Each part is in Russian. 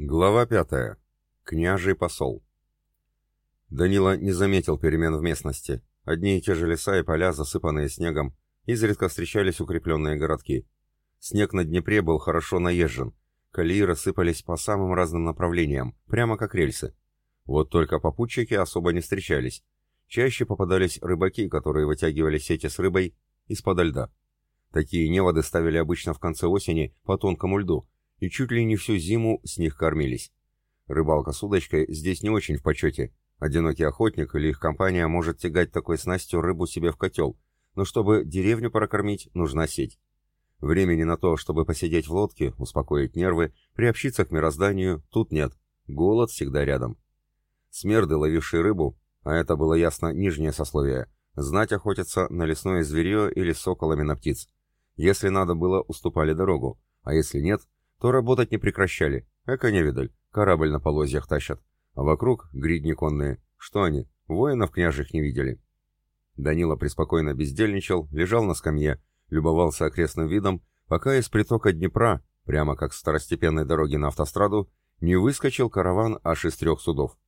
Глава пятая. Княжий посол. Данила не заметил перемен в местности. Одни и те же леса и поля, засыпанные снегом, изредка встречались укрепленные городки. Снег на Днепре был хорошо наезжен. Колеи рассыпались по самым разным направлениям, прямо как рельсы. Вот только попутчики особо не встречались. Чаще попадались рыбаки, которые вытягивали сети с рыбой из-под льда. Такие неводы ставили обычно в конце осени по тонкому льду, и чуть ли не всю зиму с них кормились. Рыбалка с удочкой здесь не очень в почете. Одинокий охотник или их компания может тягать такой снастью рыбу себе в котел, но чтобы деревню прокормить, нужна сеть. Времени на то, чтобы посидеть в лодке, успокоить нервы, приобщиться к мирозданию, тут нет. Голод всегда рядом. Смерды, ловившие рыбу, а это было ясно нижнее сословие, знать охотятся на лесное зверье или соколами на птиц. Если надо было, уступали дорогу, а если нет, то работать не прекращали. Эко невидаль, корабль на полозьях тащат. А вокруг гридни конные. Что они, воинов княжих не видели? Данила преспокойно бездельничал, лежал на скамье, любовался окрестным видом, пока из притока Днепра, прямо как с второстепенной дороги на автостраду, не выскочил караван аж из трех судов.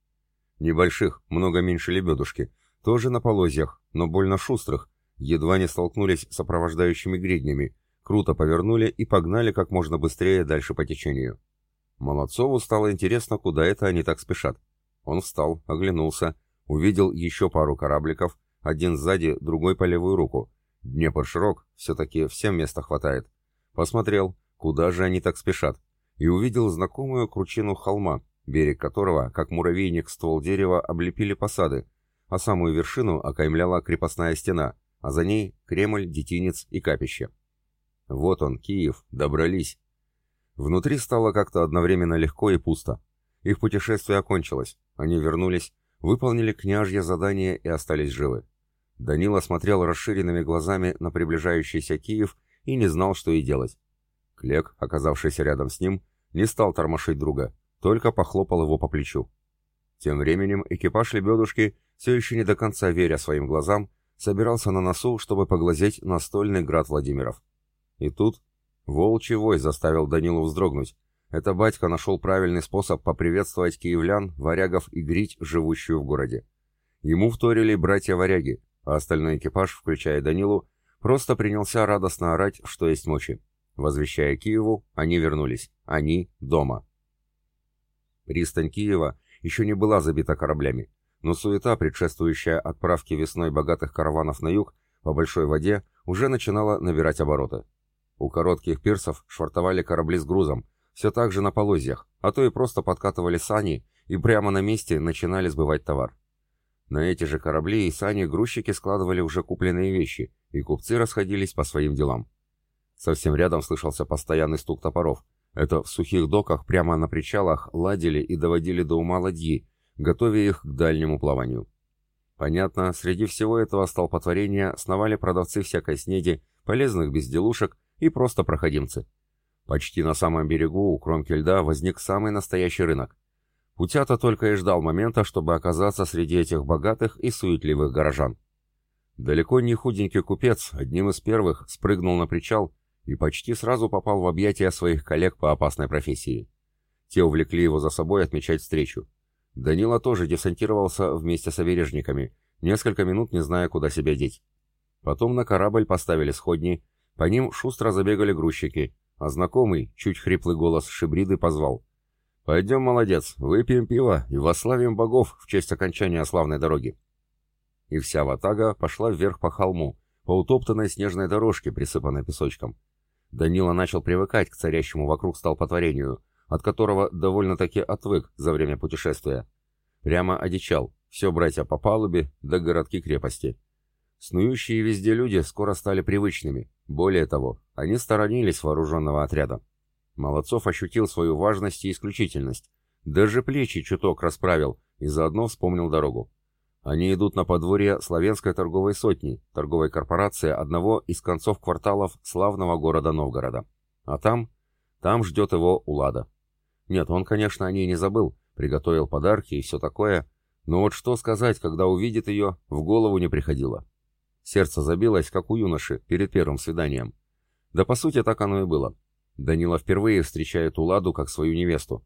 Небольших, много меньше лебедушки, тоже на полозьях, но больно шустрых, едва не столкнулись с сопровождающими гриднями, круто повернули и погнали как можно быстрее дальше по течению. Молодцову стало интересно, куда это они так спешат. Он встал, оглянулся, увидел еще пару корабликов, один сзади, другой по левую руку. Днепр широк, все-таки всем места хватает. Посмотрел, куда же они так спешат, и увидел знакомую кручину холма, берег которого, как муравейник ствол дерева, облепили посады, а самую вершину окаймляла крепостная стена, а за ней Кремль, детинец и капище. Вот он, Киев, добрались. Внутри стало как-то одновременно легко и пусто. Их путешествие окончилось. Они вернулись, выполнили княжье задание и остались живы. Данила смотрел расширенными глазами на приближающийся Киев и не знал, что и делать. Клек, оказавшийся рядом с ним, не стал тормошить друга, только похлопал его по плечу. Тем временем экипаж лебедушки, все еще не до конца веря своим глазам, собирался на носу, чтобы поглазеть на стольный град Владимиров. И тут волчий вой заставил Данилу вздрогнуть. Это батька нашел правильный способ поприветствовать киевлян, варягов и грить, живущую в городе. Ему вторили братья-варяги, а остальной экипаж, включая Данилу, просто принялся радостно орать, что есть мочи. Возвещая Киеву, они вернулись. Они дома. Пристань Киева еще не была забита кораблями, но суета, предшествующая отправке весной богатых караванов на юг, по большой воде, уже начинала набирать обороты. У коротких пирсов швартовали корабли с грузом, все так же на полозьях, а то и просто подкатывали сани и прямо на месте начинали сбывать товар. На эти же корабли и сани грузчики складывали уже купленные вещи, и купцы расходились по своим делам. Совсем рядом слышался постоянный стук топоров. Это в сухих доках прямо на причалах ладили и доводили до ума ладьи, готовя их к дальнему плаванию. Понятно, среди всего этого столпотворения сновали продавцы всякой снеди, полезных безделушек и просто проходимцы. Почти на самом берегу у кромки льда возник самый настоящий рынок. Путята только и ждал момента, чтобы оказаться среди этих богатых и суетливых горожан. Далеко не худенький купец, одним из первых, спрыгнул на причал и почти сразу попал в объятия своих коллег по опасной профессии. Те увлекли его за собой отмечать встречу. Данила тоже десантировался вместе с обережниками, несколько минут не зная, куда себя деть. Потом на корабль поставили сходни, по ним шустро забегали грузчики, а знакомый, чуть хриплый голос Шибриды позвал. «Пойдем, молодец, выпьем пиво и восславим богов в честь окончания славной дороги». И вся ватага пошла вверх по холму, по утоптанной снежной дорожке, присыпанной песочком. Данила начал привыкать к царящему вокруг столпотворению, от которого довольно-таки отвык за время путешествия. Прямо одичал, все братья по палубе, до городки-крепости. Снующие везде люди скоро стали привычными. Более того, они сторонились вооруженного отряда. Молодцов ощутил свою важность и исключительность. Даже плечи чуток расправил и заодно вспомнил дорогу. Они идут на подворье Славянской торговой сотни, торговой корпорации одного из концов кварталов славного города Новгорода. А там, там ждет его Улада. Нет, он, конечно, о ней не забыл, приготовил подарки и все такое, но вот что сказать, когда увидит ее, в голову не приходило. Сердце забилось, как у юноши, перед первым свиданием. Да по сути так оно и было. Данила впервые встречает Уладу как свою невесту.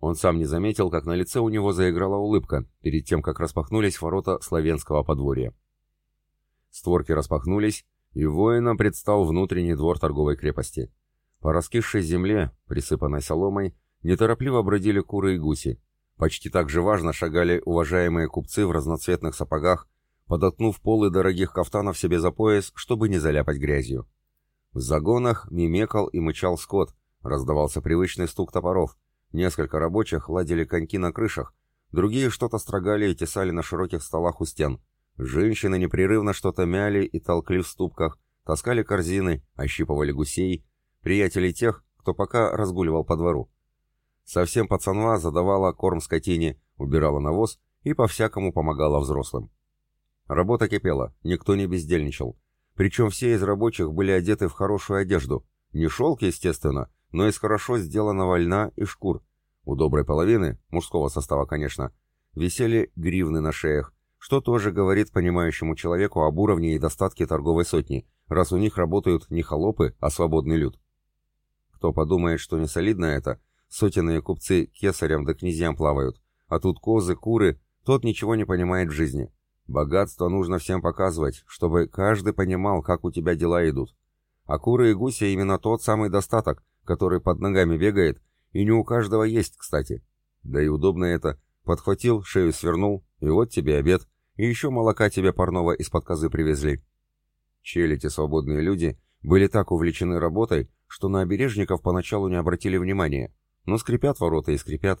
Он сам не заметил, как на лице у него заиграла улыбка, перед тем, как распахнулись ворота славянского подворья. Створки распахнулись, и воинам предстал внутренний двор торговой крепости. По раскисшей земле, присыпанной соломой, неторопливо бродили куры и гуси. Почти так же важно шагали уважаемые купцы в разноцветных сапогах, подоткнув полы дорогих кафтанов себе за пояс, чтобы не заляпать грязью. В загонах мимекал и мычал скот, раздавался привычный стук топоров, Несколько рабочих ладили коньки на крышах, другие что-то строгали и тесали на широких столах у стен. Женщины непрерывно что-то мяли и толкли в ступках, таскали корзины, ощипывали гусей, приятелей тех, кто пока разгуливал по двору. Совсем пацанва задавала корм скотине, убирала навоз и по-всякому помогала взрослым. Работа кипела, никто не бездельничал. Причем все из рабочих были одеты в хорошую одежду. Не шелк, естественно, но из хорошо сделанного льна и шкур. У доброй половины, мужского состава, конечно, висели гривны на шеях, что тоже говорит понимающему человеку об уровне и достатке торговой сотни, раз у них работают не холопы, а свободный люд. Кто подумает, что не солидно это, сотенные купцы кесарям да князьям плавают, а тут козы, куры, тот ничего не понимает в жизни. Богатство нужно всем показывать, чтобы каждый понимал, как у тебя дела идут. А куры и гуси именно тот самый достаток, который под ногами бегает, и не у каждого есть, кстати. Да и удобно это. Подхватил, шею свернул, и вот тебе обед, и еще молока тебе парного из-под козы привезли. Челити свободные люди были так увлечены работой, что на обережников поначалу не обратили внимания, но скрипят ворота и скрипят.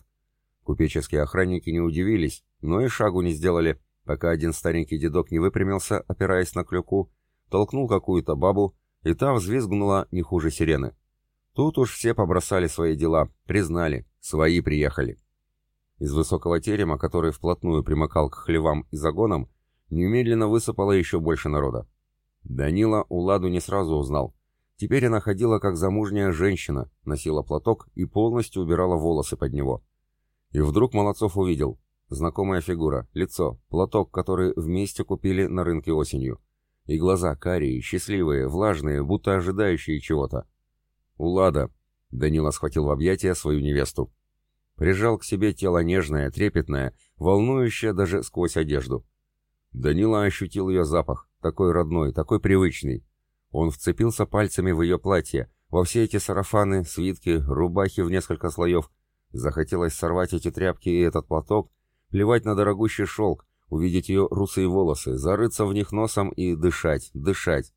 Купеческие охранники не удивились, но и шагу не сделали, пока один старенький дедок не выпрямился, опираясь на клюку, толкнул какую-то бабу, и та взвизгнула не хуже сирены. Тут уж все побросали свои дела, признали, свои приехали. Из высокого терема, который вплотную примыкал к хлевам и загонам, немедленно высыпало еще больше народа. Данила Уладу не сразу узнал. Теперь она ходила как замужняя женщина, носила платок и полностью убирала волосы под него. И вдруг Молодцов увидел. Знакомая фигура, лицо, платок, который вместе купили на рынке осенью. И глаза карие, счастливые, влажные, будто ожидающие чего-то. «Улада!» — Данила схватил в объятия свою невесту. Прижал к себе тело нежное, трепетное, волнующее даже сквозь одежду. Данила ощутил ее запах, такой родной, такой привычный. Он вцепился пальцами в ее платье, во все эти сарафаны, свитки, рубахи в несколько слоев. Захотелось сорвать эти тряпки и этот платок, плевать на дорогущий шелк, увидеть ее русые волосы, зарыться в них носом и дышать, дышать.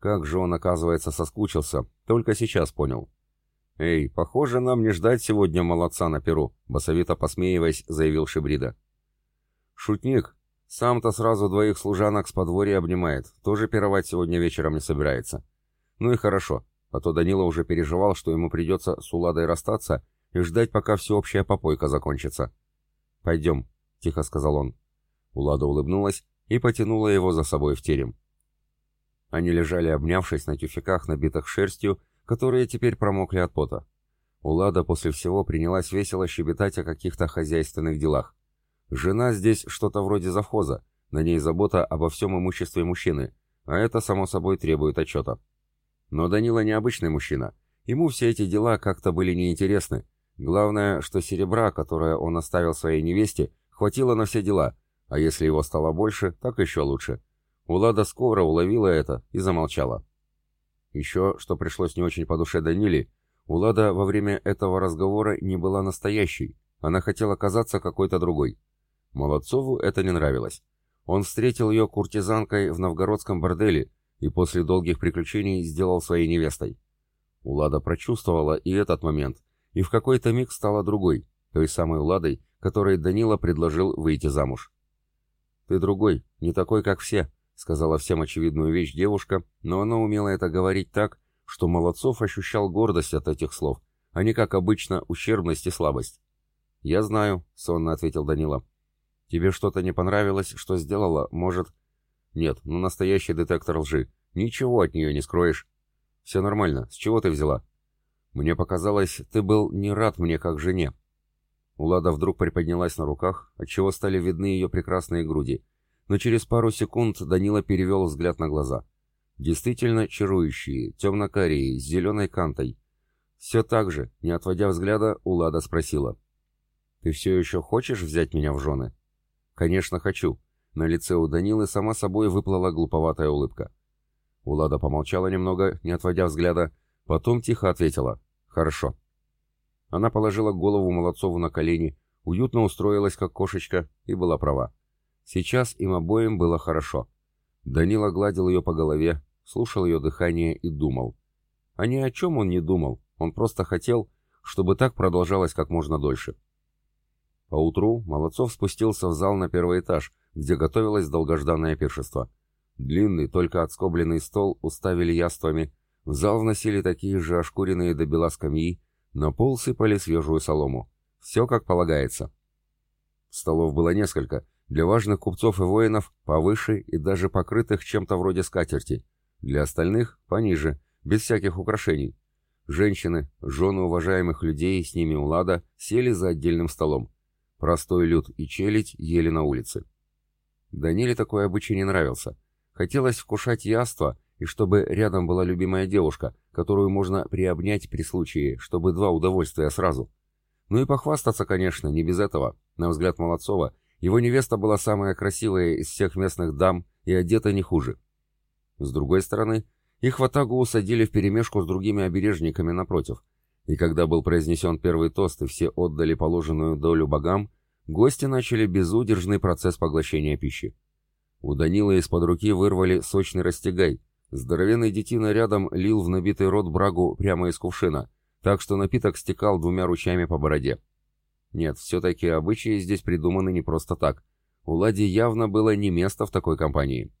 Как же он, оказывается, соскучился, только сейчас понял. «Эй, похоже, нам не ждать сегодня молодца на перу», — басовито посмеиваясь, заявил Шибрида. «Шутник. Сам-то сразу двоих служанок с подворья обнимает, тоже пировать сегодня вечером не собирается. Ну и хорошо, а то Данила уже переживал, что ему придется с Уладой расстаться и ждать, пока всеобщая попойка закончится. «Пойдем», — тихо сказал он. Улада улыбнулась и потянула его за собой в терем. Они лежали, обнявшись на тюфяках, набитых шерстью, которые теперь промокли от пота. Улада после всего принялась весело щебетать о каких-то хозяйственных делах. Жена здесь что-то вроде завхоза, на ней забота обо всем имуществе мужчины, а это, само собой, требует отчета. Но Данила необычный мужчина, ему все эти дела как-то были неинтересны. Главное, что серебра, которое он оставил своей невесте, хватило на все дела, а если его стало больше, так еще лучше. Улада скоро уловила это и замолчала. Еще, что пришлось не очень по душе Даниле, Улада во время этого разговора не была настоящей, она хотела казаться какой-то другой. Молодцову это не нравилось. Он встретил ее куртизанкой в новгородском борделе и после долгих приключений сделал своей невестой. Улада прочувствовала и этот момент, и в какой-то миг стала другой, той самой Уладой, которой Данила предложил выйти замуж. «Ты другой, не такой, как все», — сказала всем очевидную вещь девушка, но она умела это говорить так, что Молодцов ощущал гордость от этих слов, а не, как обычно, ущербность и слабость. «Я знаю», — сонно ответил Данила. «Тебе что-то не понравилось, что сделала? Может...» «Нет, ну настоящий детектор лжи. Ничего от нее не скроешь». «Все нормально. С чего ты взяла?» «Мне показалось, ты был не рад мне как жене». Улада вдруг приподнялась на руках, отчего стали видны ее прекрасные груди, но через пару секунд Данила перевел взгляд на глаза. Действительно чарующие, темно-карие, с зеленой кантой. Все так же, не отводя взгляда, Улада спросила. Ты все еще хочешь взять меня в жены?» «Конечно, хочу». На лице у Данилы сама собой выплыла глуповатая улыбка. Улада помолчала немного, не отводя взгляда, потом тихо ответила «Хорошо». Она положила голову Молодцову на колени, уютно устроилась, как кошечка, и была права. Сейчас им обоим было хорошо. Данила гладил ее по голове, слушал ее дыхание и думал. А ни о чем он не думал, он просто хотел, чтобы так продолжалось как можно дольше. Поутру Молодцов спустился в зал на первый этаж, где готовилось долгожданное пиршество. Длинный, только отскобленный стол уставили яствами, зал вносили такие же ошкуренные до бела скамьи, на пол сыпали свежую солому. Все как полагается. Столов было несколько, для важных купцов и воинов повыше и даже покрытых чем-то вроде скатерти, для остальных пониже, без всяких украшений. Женщины, жены уважаемых людей с ними улада сели за отдельным столом. Простой люд и челядь ели на улице. Даниле такой обычай не нравился. Хотелось вкушать яство, и чтобы рядом была любимая девушка, которую можно приобнять при случае, чтобы два удовольствия сразу. Ну и похвастаться, конечно, не без этого. На взгляд Молодцова, его невеста была самая красивая из всех местных дам и одета не хуже. С другой стороны, их в атагу усадили вперемешку с другими обережниками напротив. И когда был произнесен первый тост и все отдали положенную долю богам, гости начали безудержный процесс поглощения пищи. У Данила из-под руки вырвали сочный растягай. Здоровенный детина рядом лил в набитый рот брагу прямо из кувшина, так что напиток стекал двумя ручьями по бороде. Нет, все-таки обычаи здесь придуманы не просто так. У Лади явно было не место в такой компании.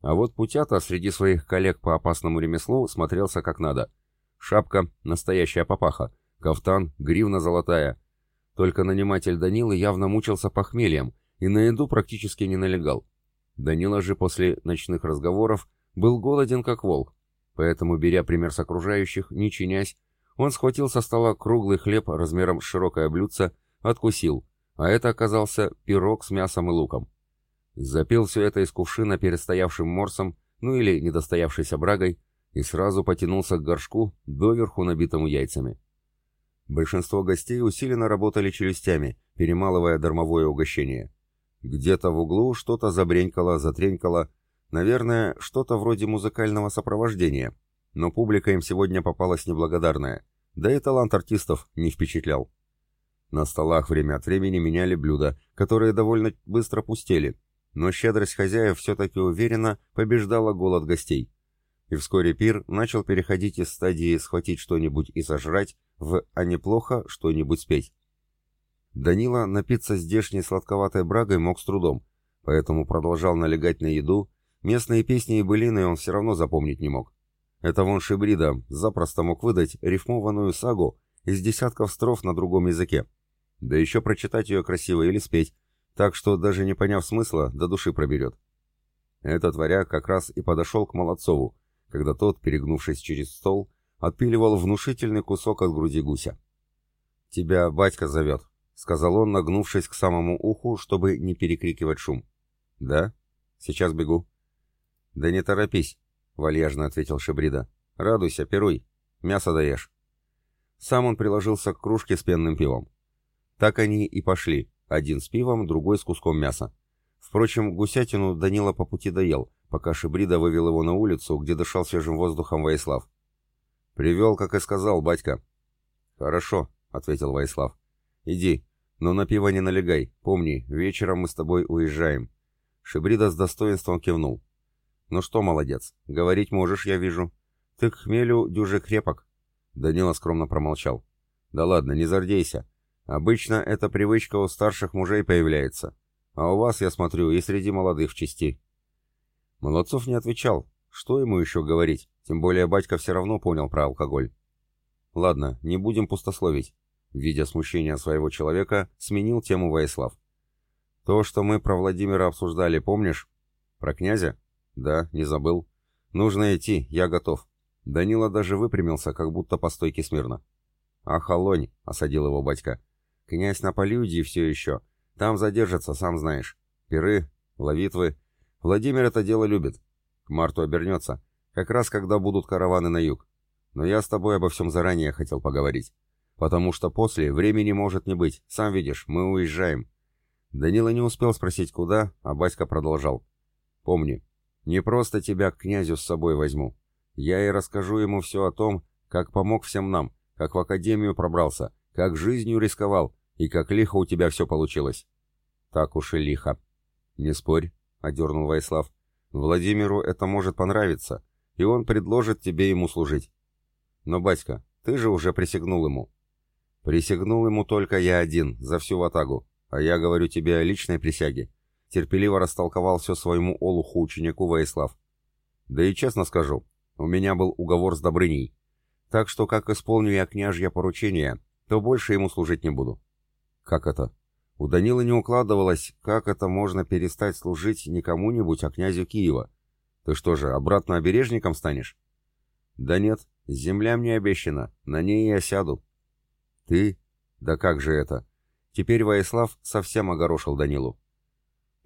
А вот Путята среди своих коллег по опасному ремеслу смотрелся как надо. Шапка — настоящая папаха, кафтан — гривна золотая. Только наниматель Данилы явно мучился похмельем и на еду практически не налегал. Данила же после ночных разговоров был голоден как волк, поэтому, беря пример с окружающих, не чинясь, он схватил со стола круглый хлеб размером с широкое блюдце, откусил, а это оказался пирог с мясом и луком. Запил все это из кувшина перед стоявшим морсом, ну или недостоявшейся брагой, и сразу потянулся к горшку, доверху набитому яйцами. Большинство гостей усиленно работали челюстями, перемалывая дармовое угощение. Где-то в углу что-то забренькало, затренькало, наверное, что-то вроде музыкального сопровождения, но публика им сегодня попалась неблагодарная, да и талант артистов не впечатлял. На столах время от времени меняли блюда, которые довольно быстро пустели, но щедрость хозяев все-таки уверенно побеждала голод гостей. И вскоре пир начал переходить из стадии «схватить что-нибудь и сожрать» в «а неплохо что-нибудь спеть». Данила напиться здешней сладковатой брагой мог с трудом, поэтому продолжал налегать на еду, местные песни и былины он все равно запомнить не мог. Это вон Шибрида запросто мог выдать рифмованную сагу из десятков строф на другом языке, да еще прочитать ее красиво или спеть, так что, даже не поняв смысла, до души проберет. Этот варяг как раз и подошел к Молодцову, когда тот, перегнувшись через стол, отпиливал внушительный кусок от груди гуся. «Тебя батька зовет», — сказал он, нагнувшись к самому уху, чтобы не перекрикивать шум. «Да? Сейчас бегу». «Да не торопись», — вальяжно ответил Шебрида. «Радуйся, пируй. Мясо даешь». Сам он приложился к кружке с пенным пивом. Так они и пошли, один с пивом, другой с куском мяса. Впрочем, гусятину Данила по пути доел, пока Шибрида вывел его на улицу, где дышал свежим воздухом Ваислав. «Привел, как и сказал, батька». «Хорошо», — ответил Ваислав. «Иди, но на пиво не налегай. Помни, вечером мы с тобой уезжаем». Шибрида с достоинством кивнул. «Ну что, молодец, говорить можешь, я вижу. Ты к хмелю дюже крепок». Данила скромно промолчал. «Да ладно, не зардейся. Обычно эта привычка у старших мужей появляется. А у вас, я смотрю, и среди молодых в части. Молодцов не отвечал. Что ему еще говорить? Тем более батька все равно понял про алкоголь. Ладно, не будем пустословить. Видя смущение своего человека, сменил тему Ваислав. То, что мы про Владимира обсуждали, помнишь? Про князя? Да, не забыл. Нужно идти, я готов. Данила даже выпрямился, как будто по стойке смирно. «Ахалонь!» — осадил его батька. Князь на полюдии все еще. Там задержится, сам знаешь. Пиры, ловитвы. Владимир это дело любит. К марту обернется. Как раз когда будут караваны на юг. Но я с тобой обо всем заранее хотел поговорить. потому что после времени может не быть. Сам видишь, мы уезжаем». Данила не успел спросить, куда, а батька продолжал. «Помни, не просто тебя к князю с собой возьму. Я и расскажу ему все о том, как помог всем нам, как в академию пробрался, как жизнью рисковал и как лихо у тебя все получилось». «Так уж и лихо». «Не спорь», — одернул Ваислав. «Владимиру это может понравиться, и он предложит тебе ему служить. Но, батька, ты же уже присягнул ему. Присягнул ему только я один, за всю ватагу, а я говорю тебе о личной присяге. Терпеливо растолковал все своему олуху ученику Ваислав. Да и честно скажу, у меня был уговор с Добрыней. Так что, как исполню я княжье поручение, то больше ему служить не буду. Как это? У Данила не укладывалось, как это можно перестать служить не кому-нибудь, а князю Киева. Ты что же, обратно обережником станешь? Да нет, земля мне обещана, на ней я сяду. Ты? Да как же это? Теперь Ваислав совсем огорошил Данилу.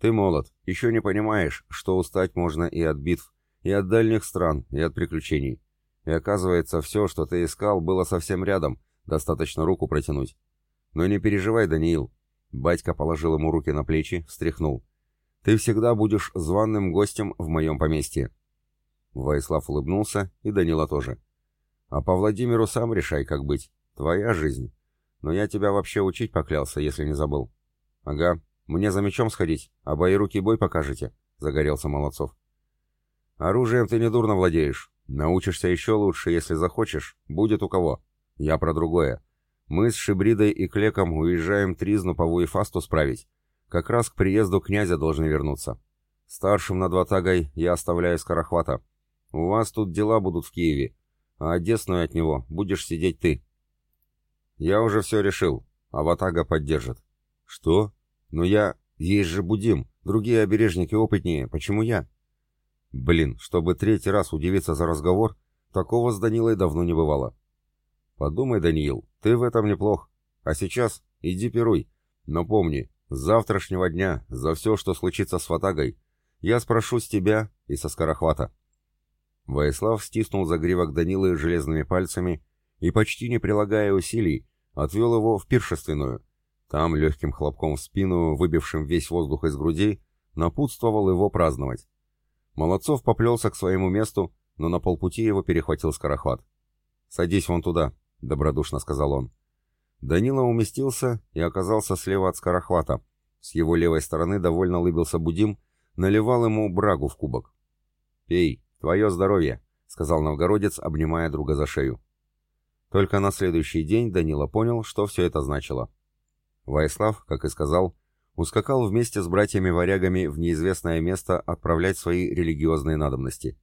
Ты молод, еще не понимаешь, что устать можно и от битв, и от дальних стран, и от приключений. И оказывается, все, что ты искал, было совсем рядом, достаточно руку протянуть. Но не переживай, Даниил. Батька положил ему руки на плечи, встряхнул. Ты всегда будешь званым гостем в моем поместье». Ваислав улыбнулся, и Данила тоже. «А по Владимиру сам решай, как быть. Твоя жизнь. Но я тебя вообще учить поклялся, если не забыл». «Ага. Мне за мечом сходить, а бои руки бой покажете», — загорелся Молодцов. «Оружием ты недурно владеешь. Научишься еще лучше, если захочешь. Будет у кого. Я про другое. Мы с Шибридой и Клеком уезжаем Тризну по Вуефасту справить. Как раз к приезду князя должны вернуться. Старшим над Ватагой я оставляю Скорохвата. У вас тут дела будут в Киеве, а Одесную от него будешь сидеть ты. Я уже все решил, а Ватага поддержит. Что? Но я... Есть же Будим, другие обережники опытнее, почему я? Блин, чтобы третий раз удивиться за разговор, такого с Данилой давно не бывало. Подумай, Даниил, ты в этом неплох. А сейчас иди пируй. Но помни, с завтрашнего дня, за все, что случится с Фатагой, я спрошу с тебя и со Скорохвата». Воислав стиснул загривок Данилы железными пальцами и, почти не прилагая усилий, отвел его в пиршественную. Там, легким хлопком в спину, выбившим весь воздух из груди, напутствовал его праздновать. Молодцов поплелся к своему месту, но на полпути его перехватил Скорохват. «Садись вон туда», — добродушно сказал он. Данила уместился и оказался слева от Скорохвата. С его левой стороны довольно улыбился Будим, наливал ему брагу в кубок. «Пей, твое здоровье», — сказал новгородец, обнимая друга за шею. Только на следующий день Данила понял, что все это значило. Ваислав, как и сказал, ускакал вместе с братьями-варягами в неизвестное место отправлять свои религиозные надобности.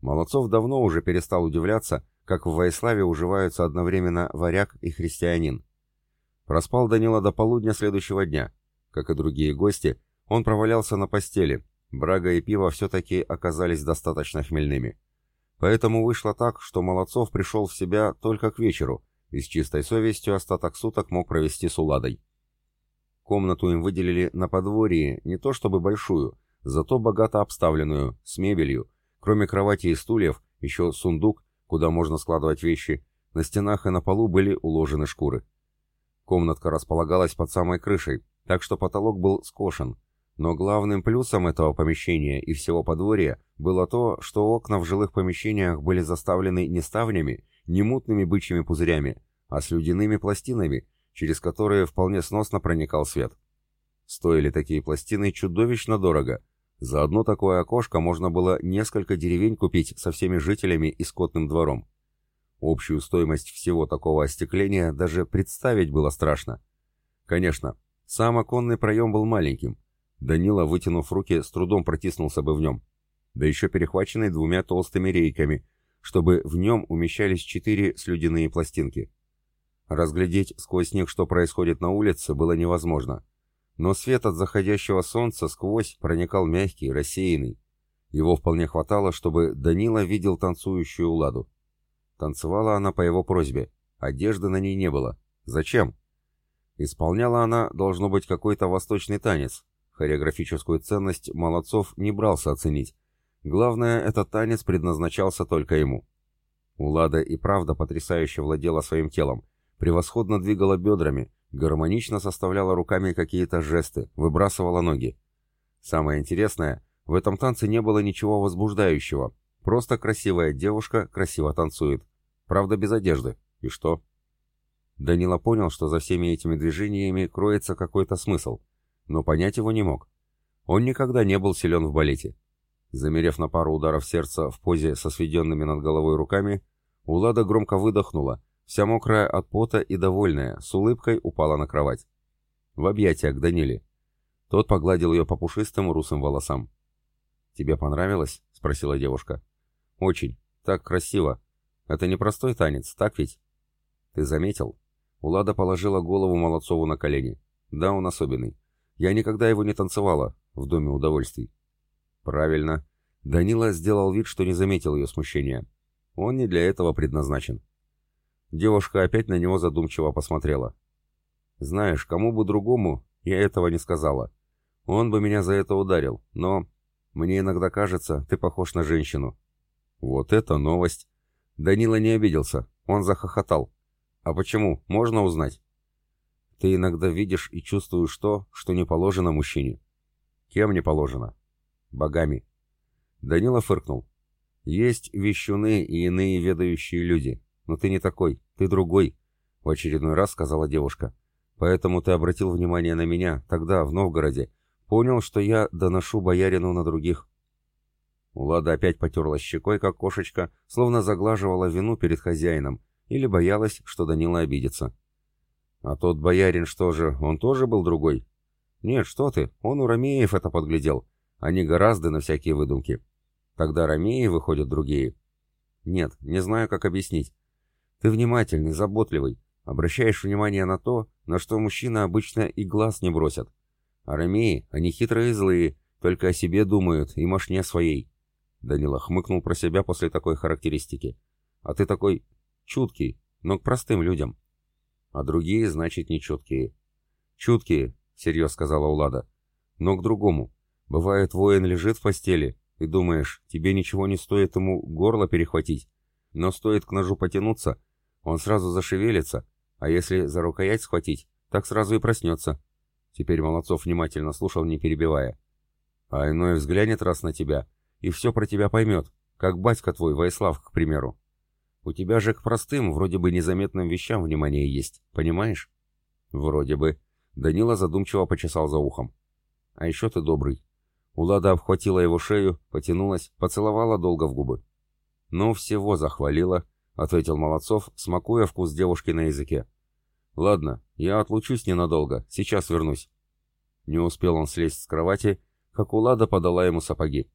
Молодцов давно уже перестал удивляться, как в Ваиславе уживаются одновременно варяг и христианин. Проспал Данила до полудня следующего дня. Как и другие гости, он провалялся на постели. Брага и пиво все-таки оказались достаточно хмельными. Поэтому вышло так, что Молодцов пришел в себя только к вечеру и с чистой совестью остаток суток мог провести с Уладой. Комнату им выделили на подворье, не то чтобы большую, зато богато обставленную, с мебелью, кроме кровати и стульев, еще сундук куда можно складывать вещи, на стенах и на полу были уложены шкуры. Комнатка располагалась под самой крышей, так что потолок был скошен. Но главным плюсом этого помещения и всего подворья было то, что окна в жилых помещениях были заставлены не ставнями, не мутными бычьими пузырями, а слюдяными пластинами, через которые вполне сносно проникал свет. Стоили такие пластины чудовищно дорого – за одно такое окошко можно было несколько деревень купить со всеми жителями и скотным двором. Общую стоимость всего такого остекления даже представить было страшно. Конечно, сам оконный проем был маленьким. Данила, вытянув руки, с трудом протиснулся бы в нем. Да еще перехваченный двумя толстыми рейками, чтобы в нем умещались четыре слюдяные пластинки. Разглядеть сквозь них, что происходит на улице, было невозможно но свет от заходящего солнца сквозь проникал мягкий, рассеянный. Его вполне хватало, чтобы Данила видел танцующую ладу. Танцевала она по его просьбе. Одежды на ней не было. Зачем? Исполняла она, должно быть, какой-то восточный танец. Хореографическую ценность Молодцов не брался оценить. Главное, этот танец предназначался только ему. Улада и правда потрясающе владела своим телом, превосходно двигала бедрами, гармонично составляла руками какие-то жесты, выбрасывала ноги. Самое интересное, в этом танце не было ничего возбуждающего, просто красивая девушка красиво танцует. Правда, без одежды. И что? Данила понял, что за всеми этими движениями кроется какой-то смысл, но понять его не мог. Он никогда не был силен в балете. Замерев на пару ударов сердца в позе со сведенными над головой руками, Улада громко выдохнула, вся мокрая от пота и довольная, с улыбкой упала на кровать. В объятия к Даниле. Тот погладил ее по пушистым русым волосам. «Тебе понравилось?» — спросила девушка. «Очень. Так красиво. Это не простой танец, так ведь?» «Ты заметил?» Улада положила голову Молодцову на колени. «Да, он особенный. Я никогда его не танцевала в Доме удовольствий». «Правильно». Данила сделал вид, что не заметил ее смущения. Он не для этого предназначен. Девушка опять на него задумчиво посмотрела. «Знаешь, кому бы другому я этого не сказала. Он бы меня за это ударил, но... Мне иногда кажется, ты похож на женщину». «Вот это новость!» Данила не обиделся, он захохотал. «А почему? Можно узнать?» «Ты иногда видишь и чувствуешь то, что не положено мужчине». «Кем не положено?» «Богами». Данила фыркнул. Есть вещуны и иные ведающие люди, но ты не такой, ты другой, в очередной раз сказала девушка. Поэтому ты обратил внимание на меня тогда, в Новгороде, понял, что я доношу боярину на других. Улада опять потерла щекой, как кошечка, словно заглаживала вину перед хозяином, или боялась, что Данила обидится. А тот боярин что же, он тоже был другой? Нет, что ты, он у Ромеев это подглядел. Они гораздо на всякие выдумки. Тогда ромеи выходят другие. Нет, не знаю, как объяснить. Ты внимательный, заботливый, обращаешь внимание на то, на что мужчина обычно и глаз не бросят. А ромеи, они хитрые и злые, только о себе думают и мошне своей. Данила хмыкнул про себя после такой характеристики. А ты такой чуткий, но к простым людям. А другие, значит, не чуткие. Чуткие, серьезно сказала Улада. Но к другому. Бывает, воин лежит в постели, ты думаешь, тебе ничего не стоит ему горло перехватить? Но стоит к ножу потянуться, он сразу зашевелится, а если за рукоять схватить, так сразу и проснется. Теперь Молодцов внимательно слушал, не перебивая. А иной взглянет раз на тебя, и все про тебя поймет, как батька твой, Ваислав, к примеру. У тебя же к простым, вроде бы незаметным вещам внимание есть, понимаешь? Вроде бы. Данила задумчиво почесал за ухом. А еще ты добрый. Улада обхватила его шею, потянулась, поцеловала долго в губы. «Ну, всего захвалила», — ответил Молодцов, смакуя вкус девушки на языке. «Ладно, я отлучусь ненадолго, сейчас вернусь». Не успел он слезть с кровати, как Улада подала ему сапоги.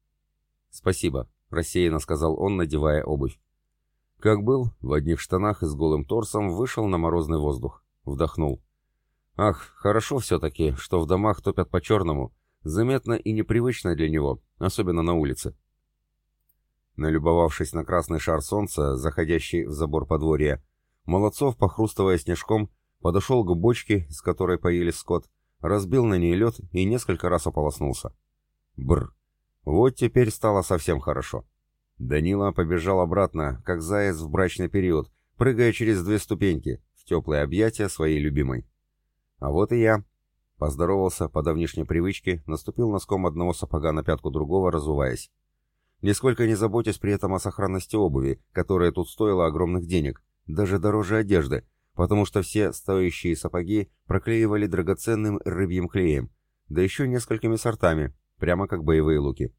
«Спасибо», — рассеянно сказал он, надевая обувь. Как был, в одних штанах и с голым торсом вышел на морозный воздух. Вдохнул. «Ах, хорошо все-таки, что в домах топят по-черному, заметно и непривычно для него, особенно на улице. Налюбовавшись на красный шар солнца, заходящий в забор подворья, Молодцов, похрустывая снежком, подошел к бочке, из которой поели скот, разбил на ней лед и несколько раз ополоснулся. Бр. Вот теперь стало совсем хорошо. Данила побежал обратно, как заяц в брачный период, прыгая через две ступеньки, в теплые объятия своей любимой. А вот и я. Поздоровался по давнишней привычке, наступил носком одного сапога на пятку другого, разуваясь. Нисколько не заботясь при этом о сохранности обуви, которая тут стоила огромных денег, даже дороже одежды, потому что все стоящие сапоги проклеивали драгоценным рыбьим клеем, да еще несколькими сортами, прямо как боевые луки.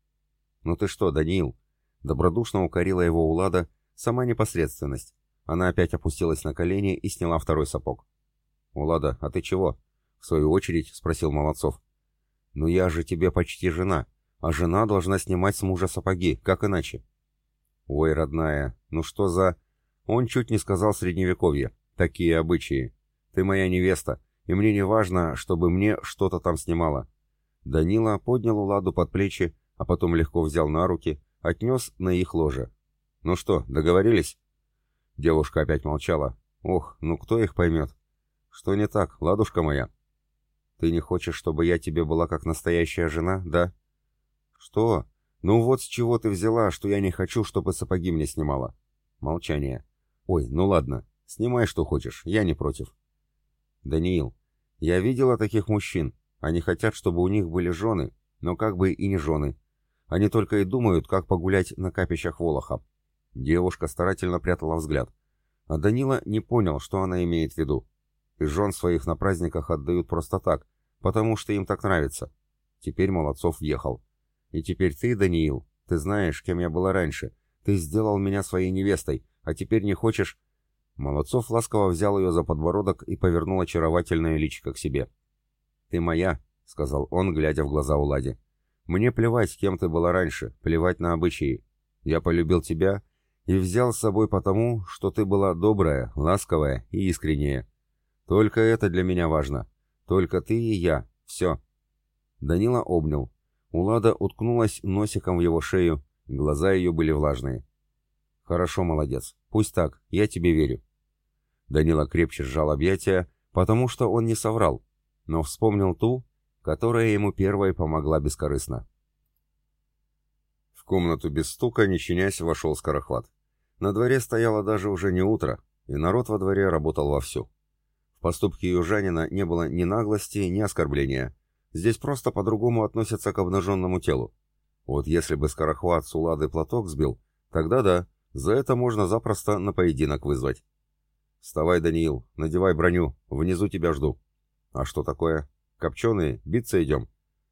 «Ну ты что, Даниил?» Добродушно укорила его Улада, сама непосредственность. Она опять опустилась на колени и сняла второй сапог. «Улада, а ты чего?» В свою очередь спросил Молодцов. «Ну я же тебе почти жена, а жена должна снимать с мужа сапоги, как иначе?» «Ой, родная, ну что за...» Он чуть не сказал средневековье. «Такие обычаи. Ты моя невеста, и мне не важно, чтобы мне что-то там снимало». Данила поднял Уладу под плечи, а потом легко взял на руки, отнес на их ложе. «Ну что, договорились?» Девушка опять молчала. «Ох, ну кто их поймет?» «Что не так, ладушка моя?» Ты не хочешь, чтобы я тебе была как настоящая жена, да? Что? Ну вот с чего ты взяла, что я не хочу, чтобы сапоги мне снимала? Молчание. Ой, ну ладно. Снимай, что хочешь, я не против. Даниил, я видела таких мужчин. Они хотят, чтобы у них были жены, но как бы и не жены. Они только и думают, как погулять на капищах Волоха. Девушка старательно прятала взгляд. А Данила не понял, что она имеет в виду. И жен своих на праздниках отдают просто так, потому что им так нравится. Теперь Молодцов въехал. И теперь ты, Даниил, ты знаешь, кем я была раньше. Ты сделал меня своей невестой, а теперь не хочешь...» Молодцов ласково взял ее за подбородок и повернул очаровательное личико к себе. «Ты моя», — сказал он, глядя в глаза Уладе. «Мне плевать, кем ты была раньше, плевать на обычаи. Я полюбил тебя и взял с собой потому, что ты была добрая, ласковая и искренняя. Только это для меня важно. Только ты и я. Все». Данила обнял. Улада уткнулась носиком в его шею, глаза ее были влажные. «Хорошо, молодец. Пусть так, я тебе верю». Данила крепче сжал объятия, потому что он не соврал, но вспомнил ту, которая ему первой помогла бескорыстно. В комнату без стука, не чинясь, вошел скорохват. На дворе стояло даже уже не утро, и народ во дворе работал вовсю. Поступке южанина не было ни наглости, ни оскорбления. Здесь просто по-другому относятся к обнаженному телу. Вот если бы скорохват с улады платок сбил, тогда да, за это можно запросто на поединок вызвать. «Вставай, Даниил, надевай броню, внизу тебя жду». «А что такое? Копченые? Биться идем?»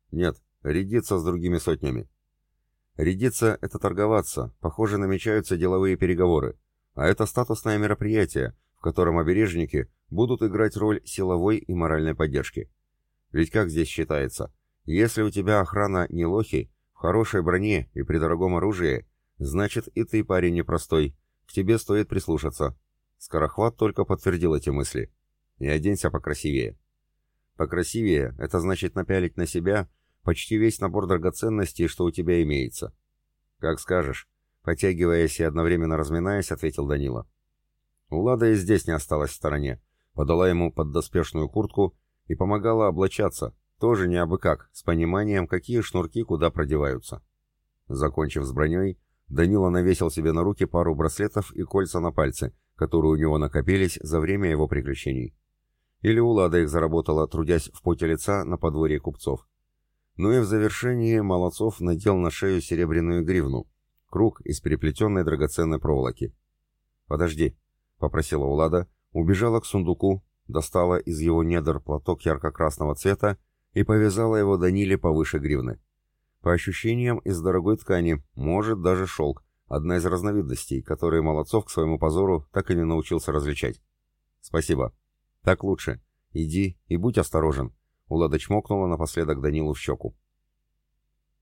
«Нет, рядиться с другими сотнями». Рядиться — это торговаться, похоже, намечаются деловые переговоры. А это статусное мероприятие, в котором обережники будут играть роль силовой и моральной поддержки. Ведь как здесь считается, если у тебя охрана не лохи, в хорошей броне и при дорогом оружии, значит и ты парень непростой, к тебе стоит прислушаться. Скорохват только подтвердил эти мысли. И оденься покрасивее. Покрасивее — это значит напялить на себя почти весь набор драгоценностей, что у тебя имеется. Как скажешь, потягиваясь и одновременно разминаясь, ответил Данила. Улада и здесь не осталась в стороне. Подала ему поддоспешную куртку и помогала облачаться, тоже не абы как, с пониманием, какие шнурки куда продеваются. Закончив с броней, Данила навесил себе на руки пару браслетов и кольца на пальцы, которые у него накопились за время его приключений. Или Улада их заработала, трудясь в поте лица на подворье купцов. Ну и в завершении Молодцов надел на шею серебряную гривну, круг из переплетенной драгоценной проволоки. «Подожди», — попросила Улада, убежала к сундуку, достала из его недр платок ярко-красного цвета и повязала его Даниле повыше гривны. По ощущениям, из дорогой ткани, может даже шелк, одна из разновидностей, которые Молодцов к своему позору так и не научился различать. «Спасибо. Так лучше. Иди и будь осторожен», — Улада чмокнула напоследок Данилу в щеку.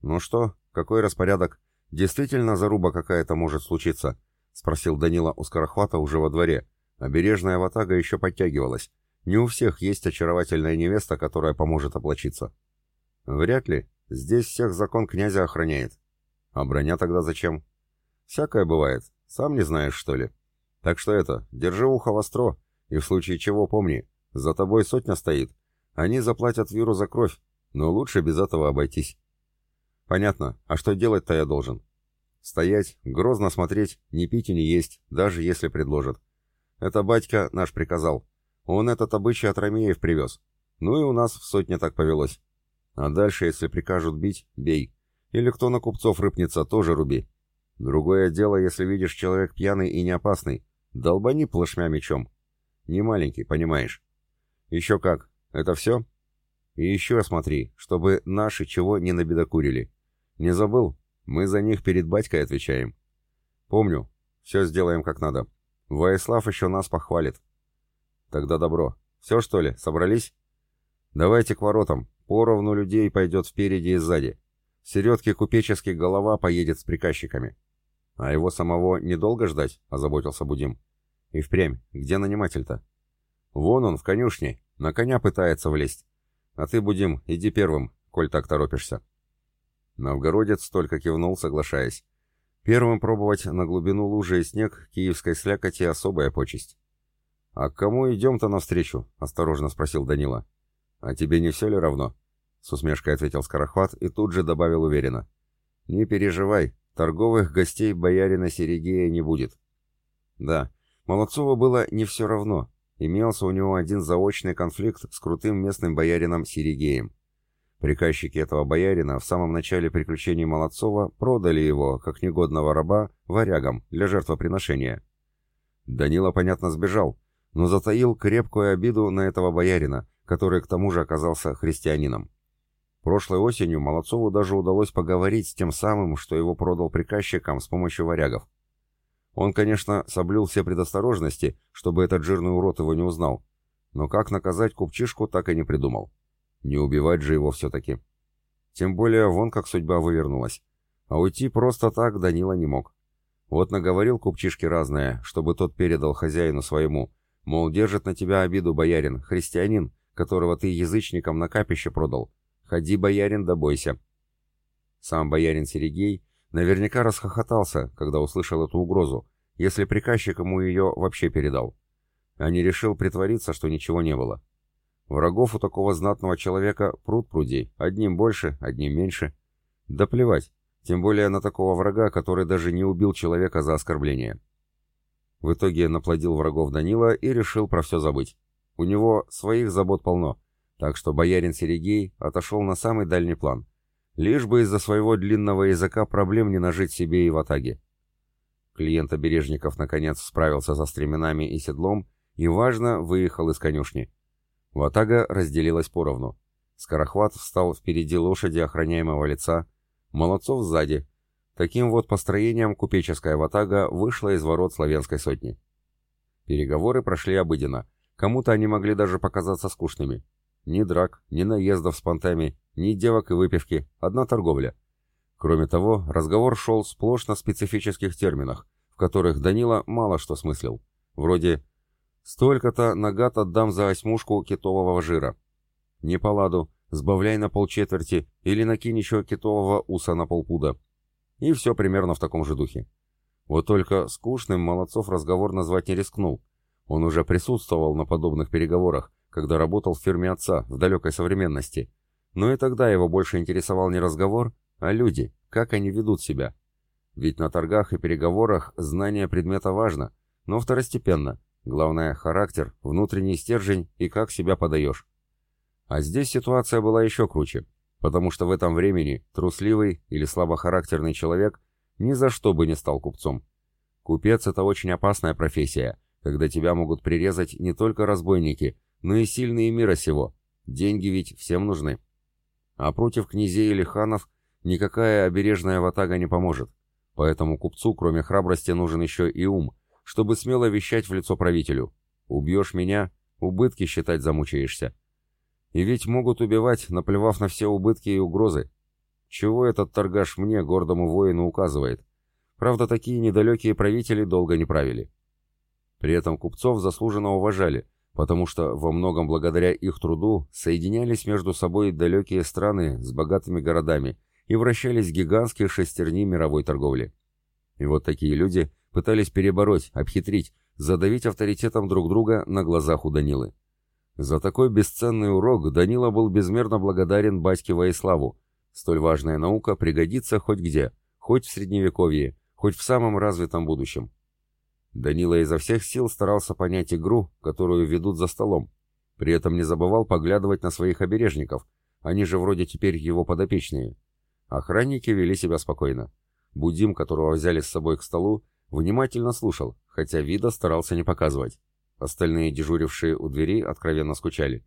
«Ну что, какой распорядок? Действительно заруба какая-то может случиться?» — спросил Данила у Скорохвата уже во дворе. Обережная ватага еще подтягивалась. Не у всех есть очаровательная невеста, которая поможет облачиться. Вряд ли. Здесь всех закон князя охраняет. А броня тогда зачем? Всякое бывает. Сам не знаешь, что ли? Так что это, держи ухо востро, и в случае чего помни, за тобой сотня стоит. Они заплатят Виру за кровь, но лучше без этого обойтись. Понятно. А что делать-то я должен? Стоять, грозно смотреть, не пить и не есть, даже если предложат. Это батька наш приказал. Он этот обычай от Ромеев привез. Ну и у нас в сотне так повелось. А дальше, если прикажут бить, бей. Или кто на купцов рыпнется, тоже руби. Другое дело, если видишь человек пьяный и не опасный. Долбани плашмя мечом. Не маленький, понимаешь. Еще как. Это все? И еще смотри, чтобы наши чего не набедокурили. Не забыл? Мы за них перед батькой отвечаем. Помню. Все сделаем как надо. Воислав еще нас похвалит. Тогда добро. Все, что ли, собрались? Давайте к воротам. Поровну людей пойдет впереди и сзади. В середке купеческий голова поедет с приказчиками. А его самого недолго ждать, озаботился Будим. И впрямь, где наниматель-то? Вон он, в конюшне, на коня пытается влезть. А ты, Будим, иди первым, коль так торопишься. Новгородец только кивнул, соглашаясь. Первым пробовать на глубину лужи и снег киевской слякоти особая почесть. «А к кому идем-то навстречу?» — осторожно спросил Данила. «А тебе не все ли равно?» — с усмешкой ответил Скорохват и тут же добавил уверенно. «Не переживай, торговых гостей боярина Серегея не будет». «Да, Молодцову было не все равно. Имелся у него один заочный конфликт с крутым местным боярином Сиригеем. Приказчики этого боярина в самом начале приключений Молодцова продали его, как негодного раба, варягам для жертвоприношения. Данила, понятно, сбежал, но затаил крепкую обиду на этого боярина, который к тому же оказался христианином. Прошлой осенью Молодцову даже удалось поговорить с тем самым, что его продал приказчикам с помощью варягов. Он, конечно, соблюл все предосторожности, чтобы этот жирный урод его не узнал, но как наказать купчишку, так и не придумал. Не убивать же его все-таки. Тем более вон как судьба вывернулась. А уйти просто так Данила не мог. Вот наговорил купчишке разное, чтобы тот передал хозяину своему, мол, держит на тебя обиду боярин, христианин, которого ты язычникам на капище продал, Ходи, боярин, да бойся. Сам боярин Серегей наверняка расхохотался, когда услышал эту угрозу, если приказчик ему ее вообще передал. А не решил притвориться, что ничего не было. Врагов у такого знатного человека пруд пруди, одним больше, одним меньше. Да плевать, тем более на такого врага, который даже не убил человека за оскорбление. В итоге наплодил врагов Данила и решил про все забыть. У него своих забот полно, так что боярин Серегей отошел на самый дальний план. Лишь бы из-за своего длинного языка проблем не нажить себе и в атаге. Клиент обережников наконец справился со стременами и седлом и, важно, выехал из конюшни. Ватага разделилась поровну. Скорохват встал впереди лошади охраняемого лица, Молодцов сзади. Таким вот построением купеческая ватага вышла из ворот славянской сотни. Переговоры прошли обыденно. Кому-то они могли даже показаться скучными. Ни драк, ни наездов с понтами, ни девок и выпивки, одна торговля. Кроме того, разговор шел сплошь на специфических терминах, в которых Данила мало что смыслил. Вроде «столько-то нагад отдам за осьмушку китового жира». «Не по ладу, сбавляй на полчетверти или накинь еще китового уса на полпуда». И все примерно в таком же духе. Вот только скучным Молодцов разговор назвать не рискнул. Он уже присутствовал на подобных переговорах, когда работал в фирме отца в далекой современности. Но и тогда его больше интересовал не разговор, а люди, как они ведут себя. Ведь на торгах и переговорах знание предмета важно, но второстепенно. Главное – характер, внутренний стержень и как себя подаешь. А здесь ситуация была еще круче, потому что в этом времени трусливый или слабохарактерный человек ни за что бы не стал купцом. Купец – это очень опасная профессия, когда тебя могут прирезать не только разбойники – но и сильные мира сего. Деньги ведь всем нужны. А против князей или ханов никакая обережная ватага не поможет. Поэтому купцу, кроме храбрости, нужен еще и ум, чтобы смело вещать в лицо правителю. Убьешь меня, убытки считать замучаешься. И ведь могут убивать, наплевав на все убытки и угрозы. Чего этот торгаш мне, гордому воину, указывает? Правда, такие недалекие правители долго не правили. При этом купцов заслуженно уважали, потому что во многом благодаря их труду соединялись между собой далекие страны с богатыми городами и вращались гигантские шестерни мировой торговли. И вот такие люди пытались перебороть, обхитрить, задавить авторитетом друг друга на глазах у Данилы. За такой бесценный урок Данила был безмерно благодарен батьке Воиславу. Столь важная наука пригодится хоть где, хоть в Средневековье, хоть в самом развитом будущем. Данила изо всех сил старался понять игру, которую ведут за столом. При этом не забывал поглядывать на своих обережников. Они же вроде теперь его подопечные. Охранники вели себя спокойно. Будим, которого взяли с собой к столу, внимательно слушал, хотя вида старался не показывать. Остальные дежурившие у двери откровенно скучали.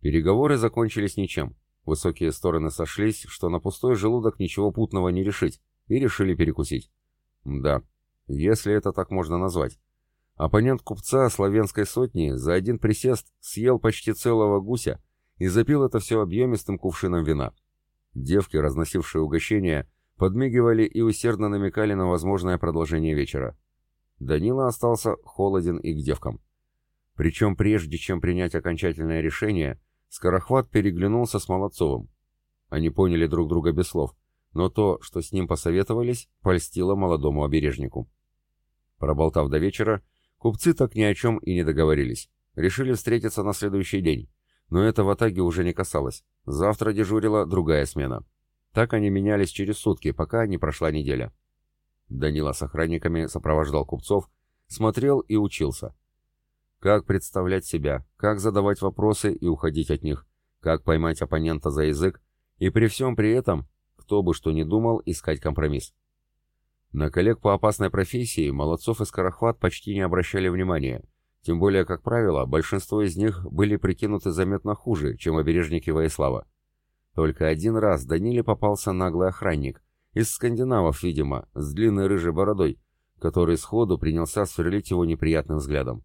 Переговоры закончились ничем. Высокие стороны сошлись, что на пустой желудок ничего путного не решить, и решили перекусить. Да, если это так можно назвать. Оппонент купца славянской сотни за один присест съел почти целого гуся и запил это все объемистым кувшином вина. Девки, разносившие угощения, подмигивали и усердно намекали на возможное продолжение вечера. Данила остался холоден и к девкам. Причем прежде чем принять окончательное решение, Скорохват переглянулся с Молодцовым. Они поняли друг друга без слов, но то, что с ним посоветовались, польстило молодому обережнику. Проболтав до вечера, купцы так ни о чем и не договорились. Решили встретиться на следующий день. Но это в Атаге уже не касалось. Завтра дежурила другая смена. Так они менялись через сутки, пока не прошла неделя. Данила с охранниками сопровождал купцов, смотрел и учился. Как представлять себя, как задавать вопросы и уходить от них, как поймать оппонента за язык, и при всем при этом, кто бы что ни думал, искать компромисс. На коллег по опасной профессии Молодцов и Скорохват почти не обращали внимания, тем более, как правило, большинство из них были прикинуты заметно хуже, чем обережники Воислава. Только один раз Даниле попался наглый охранник, из скандинавов, видимо, с длинной рыжей бородой, который сходу принялся сверлить его неприятным взглядом.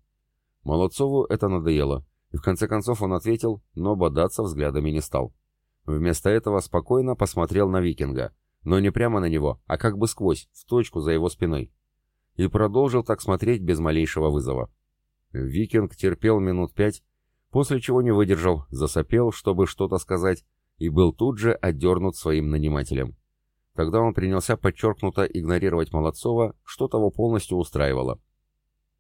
Молодцову это надоело, и в конце концов он ответил, но бодаться взглядами не стал. Вместо этого спокойно посмотрел на викинга, но не прямо на него, а как бы сквозь, в точку за его спиной. И продолжил так смотреть без малейшего вызова. Викинг терпел минут пять, после чего не выдержал, засопел, чтобы что-то сказать, и был тут же отдернут своим нанимателем. Тогда он принялся подчеркнуто игнорировать Молодцова, что того полностью устраивало.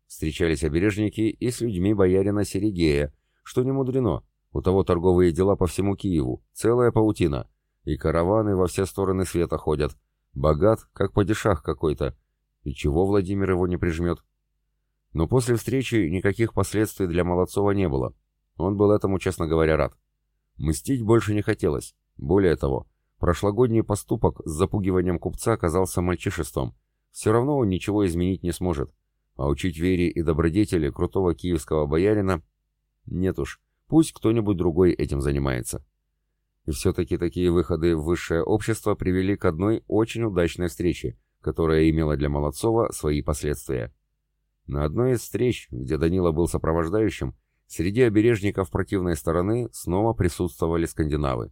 Встречались обережники и с людьми боярина Серегея, что не мудрено, у того торговые дела по всему Киеву, целая паутина, и караваны во все стороны света ходят. Богат, как падишах какой-то. И чего Владимир его не прижмет? Но после встречи никаких последствий для Молодцова не было. Он был этому, честно говоря, рад. Мстить больше не хотелось. Более того, прошлогодний поступок с запугиванием купца оказался мальчишеством. Все равно он ничего изменить не сможет. А учить вере и добродетели крутого киевского боярина... Нет уж, пусть кто-нибудь другой этим занимается. И все-таки такие выходы в высшее общество привели к одной очень удачной встрече, которая имела для Молодцова свои последствия. На одной из встреч, где Данила был сопровождающим, среди обережников противной стороны снова присутствовали скандинавы.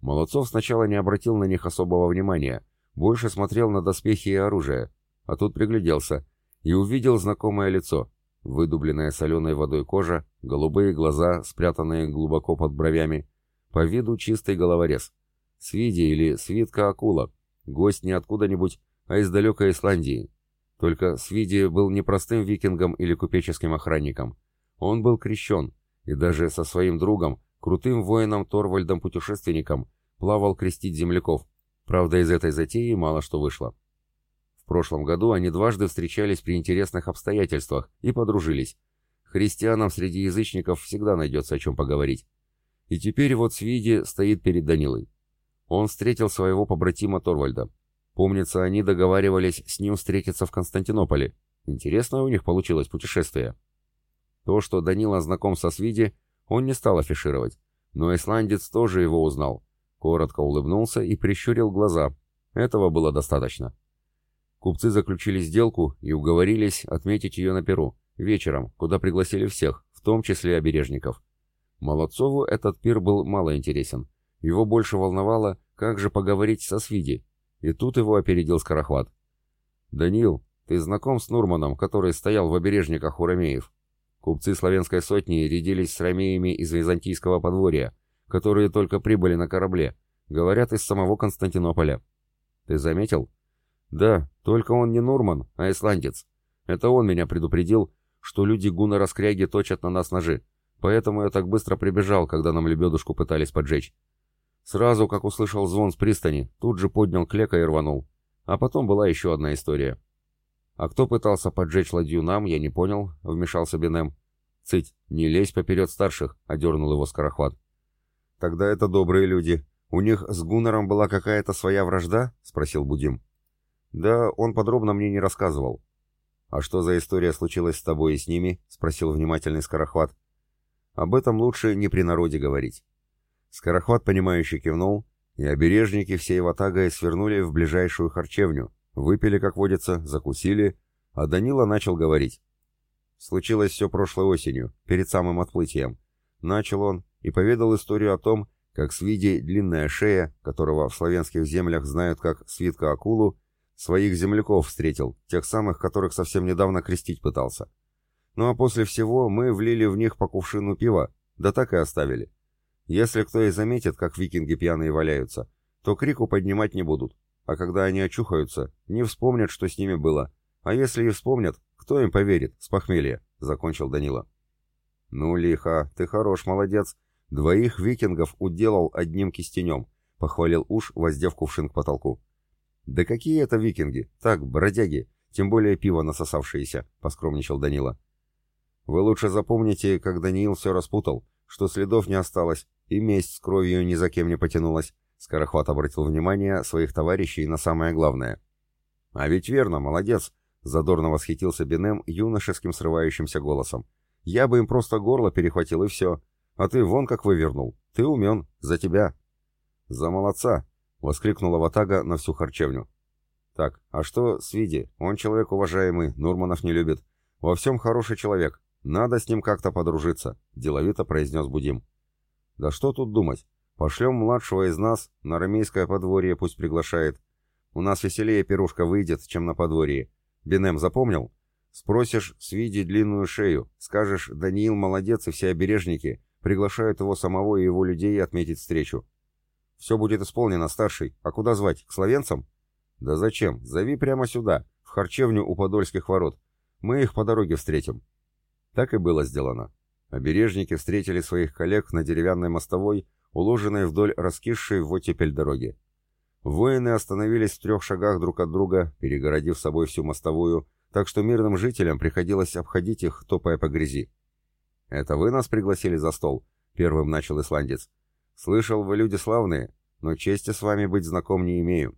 Молодцов сначала не обратил на них особого внимания, больше смотрел на доспехи и оружие, а тут пригляделся и увидел знакомое лицо, выдубленная соленой водой кожа, голубые глаза, спрятанные глубоко под бровями, по виду чистый головорез. Свиди или свитка акула, гость не откуда-нибудь, а из далекой Исландии. Только Свиди был не простым викингом или купеческим охранником. Он был крещен, и даже со своим другом, крутым воином Торвальдом-путешественником, плавал крестить земляков. Правда, из этой затеи мало что вышло. В прошлом году они дважды встречались при интересных обстоятельствах и подружились. Христианам среди язычников всегда найдется о чем поговорить. И теперь вот Свиди стоит перед Данилой. Он встретил своего побратима Торвальда. Помнится, они договаривались с ним встретиться в Константинополе. Интересное у них получилось путешествие. То, что Данила знаком со Свиди, он не стал афишировать. Но исландец тоже его узнал. Коротко улыбнулся и прищурил глаза. Этого было достаточно. Купцы заключили сделку и уговорились отметить ее на Перу, вечером, куда пригласили всех, в том числе обережников. Молодцову этот пир был мало интересен. Его больше волновало, как же поговорить со Свиди. И тут его опередил Скорохват. «Данил, ты знаком с Нурманом, который стоял в обережниках у ромеев?» Купцы славянской сотни рядились с ромеями из византийского подворья, которые только прибыли на корабле, говорят, из самого Константинополя. «Ты заметил?» «Да, только он не Нурман, а исландец. Это он меня предупредил, что люди Гуна Раскряги точат на нас ножи. Поэтому я так быстро прибежал, когда нам лебедушку пытались поджечь. Сразу, как услышал звон с пристани, тут же поднял клека и рванул. А потом была еще одна история. А кто пытался поджечь ладью нам, я не понял, вмешался Бенем. Цыть, не лезь поперед старших, одернул его скорохват. Тогда это добрые люди. У них с Гуннером была какая-то своя вражда? Спросил Будим. Да, он подробно мне не рассказывал. А что за история случилась с тобой и с ними? Спросил внимательный скорохват. Об этом лучше не при народе говорить. Скорохват, понимающе кивнул, и обережники всей ватагой свернули в ближайшую харчевню, выпили, как водится, закусили, а Данила начал говорить. Случилось все прошлой осенью, перед самым отплытием. Начал он и поведал историю о том, как Свиди длинная шея, которого в славянских землях знают как свитка акулу, своих земляков встретил, тех самых, которых совсем недавно крестить пытался. Ну а после всего мы влили в них по кувшину пива, да так и оставили. Если кто и заметит, как викинги пьяные валяются, то крику поднимать не будут. А когда они очухаются, не вспомнят, что с ними было. А если и вспомнят, кто им поверит, с похмелья, — закончил Данила. Ну, лихо, ты хорош, молодец. Двоих викингов уделал одним кистенем, — похвалил уж, воздев кувшин к потолку. Да какие это викинги? Так, бродяги. тем более пиво насосавшееся», — поскромничал Данила. «Вы лучше запомните, как Даниил все распутал, что следов не осталось, и месть с кровью ни за кем не потянулась», — Скорохват обратил внимание своих товарищей на самое главное. «А ведь верно, молодец», — задорно восхитился Бенем юношеским срывающимся голосом. «Я бы им просто горло перехватил, и все. А ты вон как вывернул. Ты умен. За тебя». «За молодца!» — воскликнула Ватага на всю харчевню. «Так, а что с Види? Он человек уважаемый, Нурманов не любит. Во всем хороший человек. Надо с ним как-то подружиться», — деловито произнес Будим. «Да что тут думать? Пошлем младшего из нас, на рамейское подворье пусть приглашает. У нас веселее пирушка выйдет, чем на подворье. Бенем запомнил? Спросишь с Види длинную шею, скажешь «Даниил молодец» и все обережники, приглашают его самого и его людей отметить встречу. Все будет исполнено, старший. А куда звать? К словенцам? Да зачем? Зови прямо сюда, в харчевню у Подольских ворот. Мы их по дороге встретим. Так и было сделано. Обережники встретили своих коллег на деревянной мостовой, уложенной вдоль раскисшей в оттепель дороги. Воины остановились в трех шагах друг от друга, перегородив собой всю мостовую, так что мирным жителям приходилось обходить их, топая по грязи. «Это вы нас пригласили за стол?» — первым начал исландец. «Слышал, вы люди славные, но чести с вами быть знаком не имею.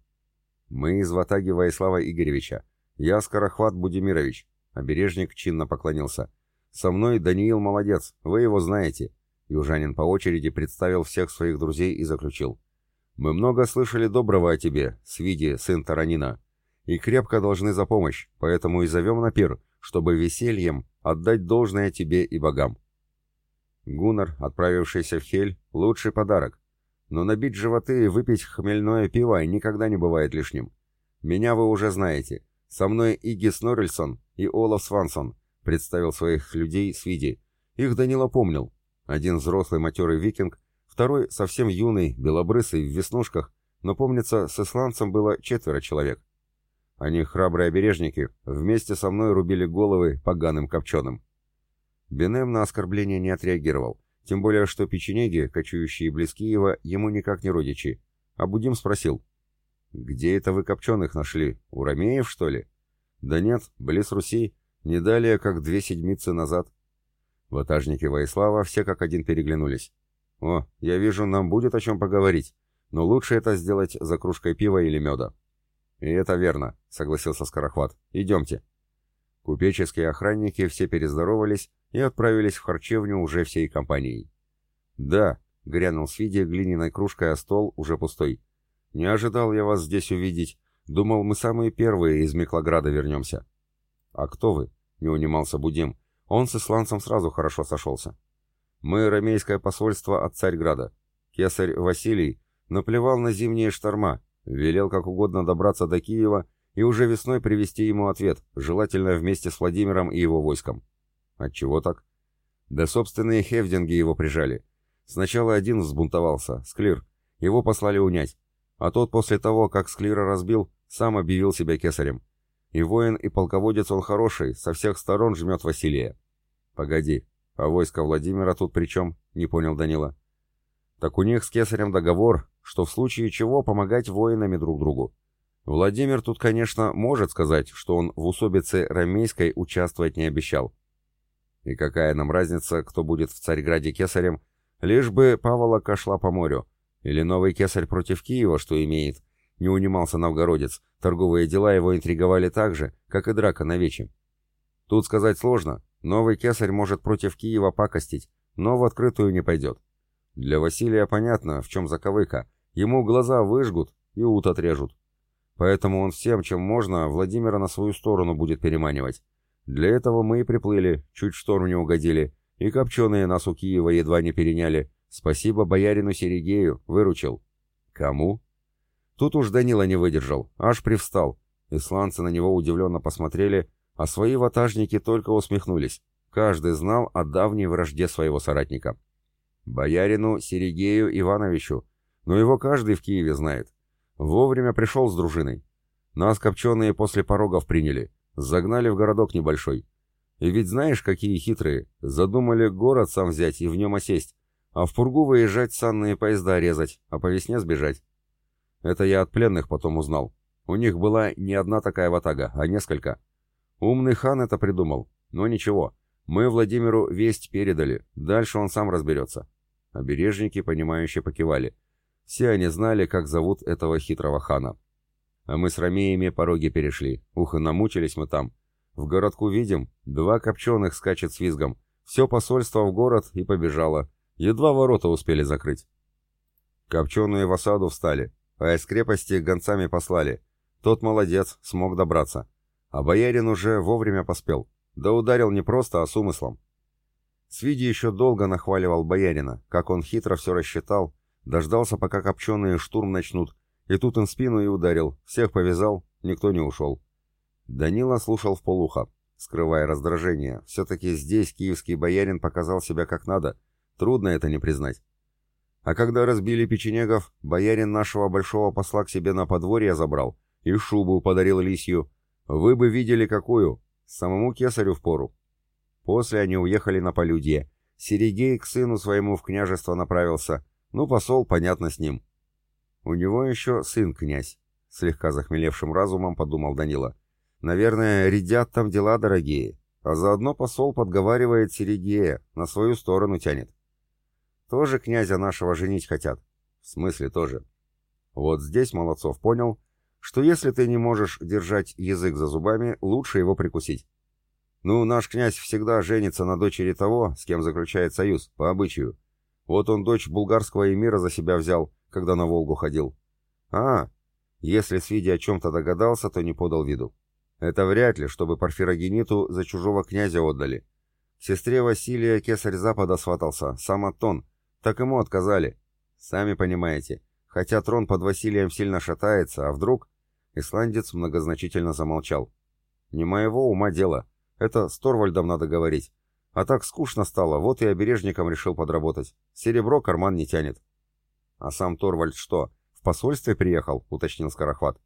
Мы из ватаги Ваислава Игоревича. Я Скорохват Будимирович». Обережник чинно поклонился. «Со мной Даниил Молодец, вы его знаете». Южанин по очереди представил всех своих друзей и заключил. «Мы много слышали доброго о тебе, Свиди, сын Таранина, и крепко должны за помощь, поэтому и зовем на пир, чтобы весельем отдать должное тебе и богам». Гуннар, отправившийся в Хель, лучший подарок. Но набить животы и выпить хмельное пиво никогда не бывает лишним. Меня вы уже знаете. Со мной Иги Сноррельсон и Олаф Свансон, представил своих людей Свиди. Их Данила помнил. Один взрослый матерый викинг, второй совсем юный, белобрысый, в веснушках, но, помнится, с исландцем было четверо человек. Они храбрые обережники, вместе со мной рубили головы поганым копченым. Бенем на оскорбление не отреагировал, тем более что печенеги, кочующие близ Киева, ему никак не родичи. А Будим спросил, «Где это вы копченых нашли? У Ромеев, что ли?» «Да нет, близ Руси, не далее, как две седмицы назад». Ватажники Воислава все как один переглянулись. «О, я вижу, нам будет о чем поговорить, но лучше это сделать за кружкой пива или меда». «И это верно», — согласился Скорохват. «Идемте». Купеческие охранники все перездоровались и отправились в харчевню уже всей компанией. «Да», — грянул Свиди глиняной кружкой о стол, уже пустой. «Не ожидал я вас здесь увидеть. Думал, мы самые первые из Миклограда вернемся». «А кто вы?» — не унимался Будим. Он с исландцем сразу хорошо сошелся. «Мы ромейское посольство от Царьграда. Кесарь Василий наплевал на зимние шторма, велел как угодно добраться до Киева и уже весной привести ему ответ, желательно вместе с Владимиром и его войском. Отчего так? Да собственные хевдинги его прижали. Сначала один взбунтовался, Склир. Его послали унять. А тот после того, как Склира разбил, сам объявил себя кесарем. И воин, и полководец он хороший, со всех сторон жмет Василия. Погоди, а войско Владимира тут при чем? Не понял Данила. Так у них с кесарем договор, что в случае чего помогать воинами друг другу. Владимир тут, конечно, может сказать, что он в усобице ромейской участвовать не обещал. И какая нам разница, кто будет в Царьграде кесарем, лишь бы Паволока шла по морю. Или новый кесарь против Киева, что имеет. Не унимался новгородец. Торговые дела его интриговали так же, как и драка на вече. Тут сказать сложно. Новый кесарь может против Киева пакостить, но в открытую не пойдет. Для Василия понятно, в чем заковыка. Ему глаза выжгут и ут отрежут. Поэтому он всем, чем можно, Владимира на свою сторону будет переманивать. Для этого мы и приплыли, чуть шторм не угодили, и копченые нас у Киева едва не переняли. Спасибо боярину Серегею, выручил. Кому? Тут уж Данила не выдержал, аж привстал. Исландцы на него удивленно посмотрели, а свои ватажники только усмехнулись. Каждый знал о давней вражде своего соратника. Боярину Серегею Ивановичу, но его каждый в Киеве знает. Вовремя пришел с дружиной. Нас копченые после порогов приняли. Загнали в городок небольшой. И ведь знаешь, какие хитрые. Задумали город сам взять и в нем осесть. А в Пургу выезжать санные поезда резать, а по весне сбежать. Это я от пленных потом узнал. У них была не одна такая ватага, а несколько. Умный хан это придумал. Но ничего, мы Владимиру весть передали, дальше он сам разберется. Обережники, понимающие, покивали. Все они знали, как зовут этого хитрого хана. А мы с ромеями пороги перешли. Ух, и намучились мы там. В городку видим, два копченых скачет с визгом. Все посольство в город и побежало. Едва ворота успели закрыть. Копченые в осаду встали, а из крепости гонцами послали. Тот молодец, смог добраться. А боярин уже вовремя поспел. Да ударил не просто, а с умыслом. Свиди еще долго нахваливал боярина, как он хитро все рассчитал, дождался, пока копченые штурм начнут, и тут он спину и ударил, всех повязал, никто не ушел. Данила слушал в полухо, скрывая раздражение. Все-таки здесь киевский боярин показал себя как надо, трудно это не признать. А когда разбили печенегов, боярин нашего большого посла к себе на подворье забрал и шубу подарил лисью. Вы бы видели какую, самому кесарю впору. После они уехали на полюдье. Серегей к сыну своему в княжество направился. Ну, посол, понятно, с ним. У него еще сын князь. Слегка захмелевшим разумом подумал Данила. Наверное, рядят там дела дорогие. А заодно посол подговаривает Серегея, на свою сторону тянет. Тоже князя нашего женить хотят. В смысле тоже. Вот здесь Молодцов понял, что если ты не можешь держать язык за зубами, лучше его прикусить. Ну, наш князь всегда женится на дочери того, с кем заключает союз, по обычаю. Вот он дочь булгарского эмира за себя взял, когда на Волгу ходил. А, если Свиди о чем-то догадался, то не подал виду. Это вряд ли, чтобы Порфирогениту за чужого князя отдали. сестре Василия кесарь Запада сватался, сам Аттон. Так ему отказали. Сами понимаете, хотя трон под Василием сильно шатается, а вдруг... Исландец многозначительно замолчал. Не моего ума дело. Это с Торвальдом надо говорить. А так скучно стало, вот и обережником решил подработать. Серебро карман не тянет. А сам Торвальд что, в посольстве приехал, уточнил Скорохват.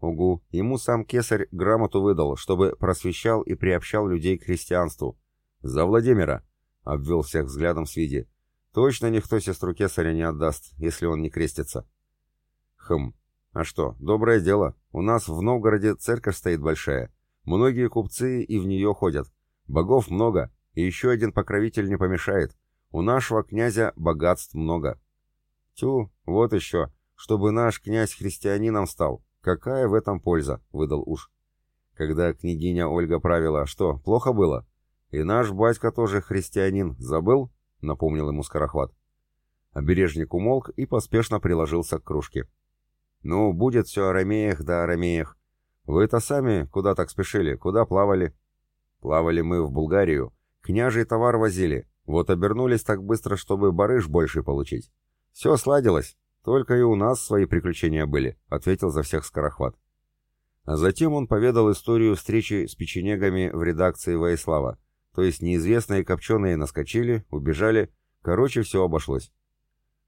Угу, ему сам кесарь грамоту выдал, чтобы просвещал и приобщал людей к христианству. За Владимира, обвел всех взглядом Свиди. Точно никто сестру кесаря не отдаст, если он не крестится. Хм, а что, доброе дело. У нас в Новгороде церковь стоит большая. Многие купцы и в нее ходят. Богов много, и еще один покровитель не помешает. У нашего князя богатств много. Тю, вот еще, чтобы наш князь христианином стал. Какая в этом польза, выдал уж. Когда княгиня Ольга правила, что, плохо было? И наш батька тоже христианин, забыл? Напомнил ему Скорохват. Обережник умолк и поспешно приложился к кружке. «Ну, будет все о ромеях да о ромеях. Вы-то сами куда так спешили, куда плавали? Плавали мы в Булгарию. Княжий товар возили. Вот обернулись так быстро, чтобы барыш больше получить. Все сладилось. Только и у нас свои приключения были, ответил за всех Скорохват. А затем он поведал историю встречи с печенегами в редакции Воислава. То есть неизвестные копченые наскочили, убежали. Короче, все обошлось.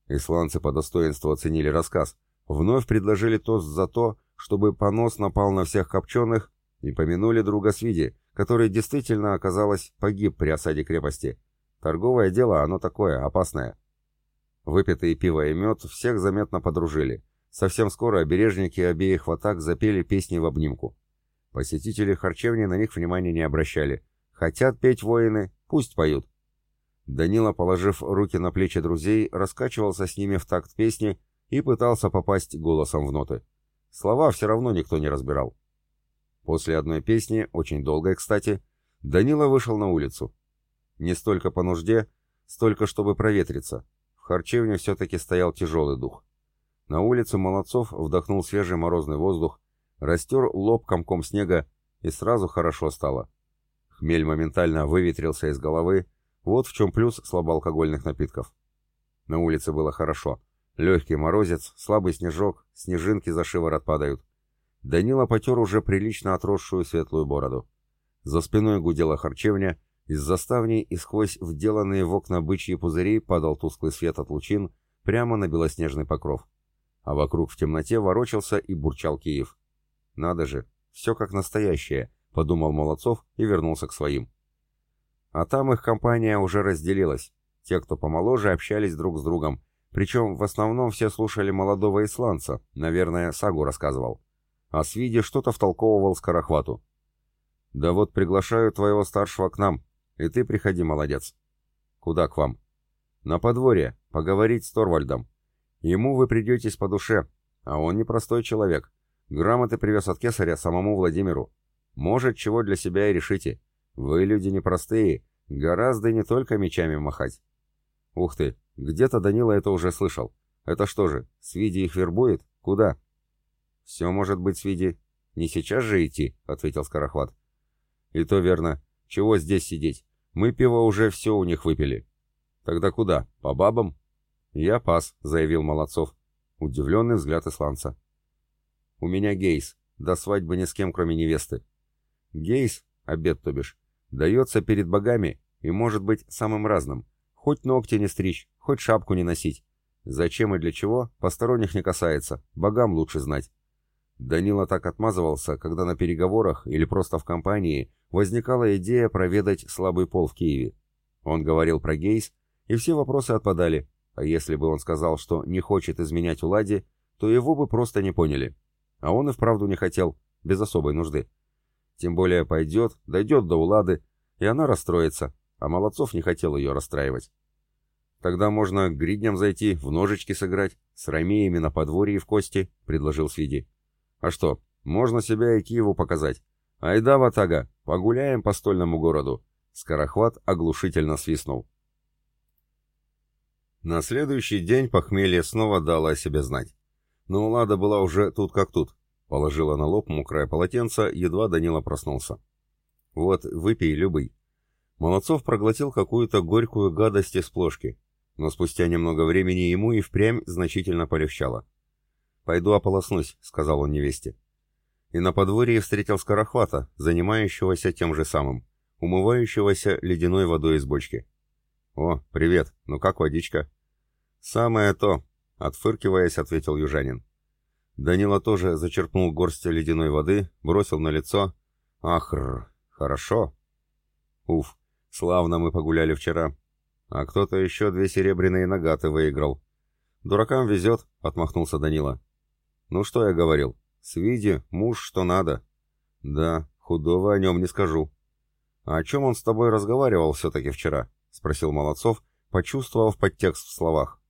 Исландцы по достоинству оценили рассказ. Вновь предложили тост за то, чтобы понос напал на всех копченых, и помянули друга Свиди, который действительно, оказалось, погиб при осаде крепости. Торговое дело, оно такое, опасное. Выпитые пиво и мед всех заметно подружили. Совсем скоро обережники обеих ватаг запели песни в обнимку. Посетители харчевни на них внимания не обращали. Хотят петь воины, пусть поют. Данила, положив руки на плечи друзей, раскачивался с ними в такт песни и пытался попасть голосом в ноты. Слова все равно никто не разбирал. После одной песни, очень долгой, кстати, Данила вышел на улицу. Не столько по нужде, столько чтобы проветриться. В харчевне все-таки стоял тяжелый дух. На улице Молодцов вдохнул свежий морозный воздух, растер лоб комком снега, и сразу хорошо стало. Хмель моментально выветрился из головы, вот в чем плюс слабоалкогольных напитков. На улице было хорошо. Легкий морозец, слабый снежок, снежинки за шиворот падают. Данила потер уже прилично отросшую светлую бороду. За спиной гудела харчевня, из заставней и сквозь вделанные в окна бычьи пузыри падал тусклый свет от лучин прямо на белоснежный покров. А вокруг в темноте ворочался и бурчал Киев. «Надо же, все как настоящее», — подумал Молодцов и вернулся к своим. А там их компания уже разделилась. Те, кто помоложе, общались друг с другом, причем в основном все слушали молодого исландца, наверное, сагу рассказывал. а Свиди что-то втолковывал Скорохвату. «Да вот приглашаю твоего старшего к нам, и ты приходи, молодец». «Куда к вам?» «На подворье, поговорить с Торвальдом. Ему вы придетесь по душе, а он непростой человек. Грамоты привез от кесаря самому Владимиру. Может, чего для себя и решите. Вы люди непростые, гораздо не только мечами махать». «Ух ты, где-то Данила это уже слышал. Это что же, Свиди их вербует? Куда?» «Все может быть, Свиди. Не сейчас же идти», — ответил Скорохват. «И то верно. Чего здесь сидеть? Мы пиво уже все у них выпили». «Тогда куда? По бабам?» «Я пас», — заявил Молодцов. Удивленный взгляд исландца. «У меня гейс. До свадьбы ни с кем, кроме невесты». «Гейс, обед то бишь, дается перед богами и может быть самым разным. Хоть ногти не стричь, хоть шапку не носить. Зачем и для чего, посторонних не касается, богам лучше знать. Данила так отмазывался, когда на переговорах или просто в компании возникала идея проведать слабый пол в Киеве. Он говорил про гейс, и все вопросы отпадали, а если бы он сказал, что не хочет изменять Уладе, то его бы просто не поняли. А он и вправду не хотел, без особой нужды. Тем более пойдет, дойдет до Улады, и она расстроится, а Молодцов не хотел ее расстраивать. Тогда можно к гридням зайти, в ножички сыграть, с ромеями на подворье в кости, — предложил Свиди. А что, можно себя и Киеву показать. Айда, Ватага, погуляем по стольному городу. Скорохват оглушительно свистнул. На следующий день похмелье снова дало о себе знать. Но Улада была уже тут как тут. Положила на лоб мокрое полотенце, едва Данила проснулся. «Вот, выпей, Любый». Молодцов проглотил какую-то горькую гадость из плошки но спустя немного времени ему и впрямь значительно полегчало. «Пойду ополоснусь», — сказал он невесте. И на подворье встретил скорохвата, занимающегося тем же самым, умывающегося ледяной водой из бочки. «О, привет, ну как водичка?» «Самое то», — отфыркиваясь, ответил южанин. Данила тоже зачерпнул горсть ледяной воды, бросил на лицо. «Ахр, хорошо». «Уф, славно мы погуляли вчера а кто-то еще две серебряные нагаты выиграл. Дуракам везет, отмахнулся Данила. Ну что я говорил? Свиди, муж, что надо. Да, худого о нем не скажу. А о чем он с тобой разговаривал все-таки вчера? Спросил Молодцов, почувствовав подтекст в словах.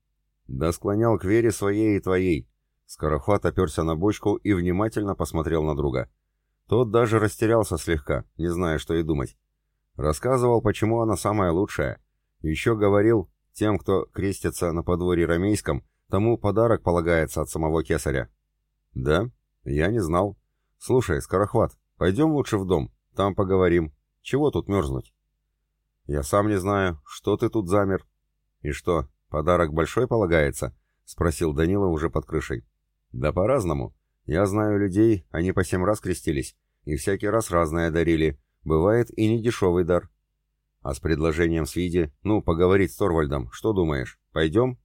Да склонял к вере своей и твоей. Скорохват оперся на бочку и внимательно посмотрел на друга. Тот даже растерялся слегка, не зная, что и думать. Рассказывал, почему она самая лучшая, еще говорил, тем, кто крестится на подворье ромейском, тому подарок полагается от самого кесаря. Да? Я не знал. Слушай, Скорохват, пойдем лучше в дом, там поговорим. Чего тут мерзнуть? Я сам не знаю, что ты тут замер. И что, подарок большой полагается? Спросил Данила уже под крышей. Да по-разному. Я знаю людей, они по семь раз крестились, и всякий раз разное дарили. Бывает и не дешевый дар. А с предложением Свиди, ну, поговорить с Торвальдом, что думаешь, пойдем?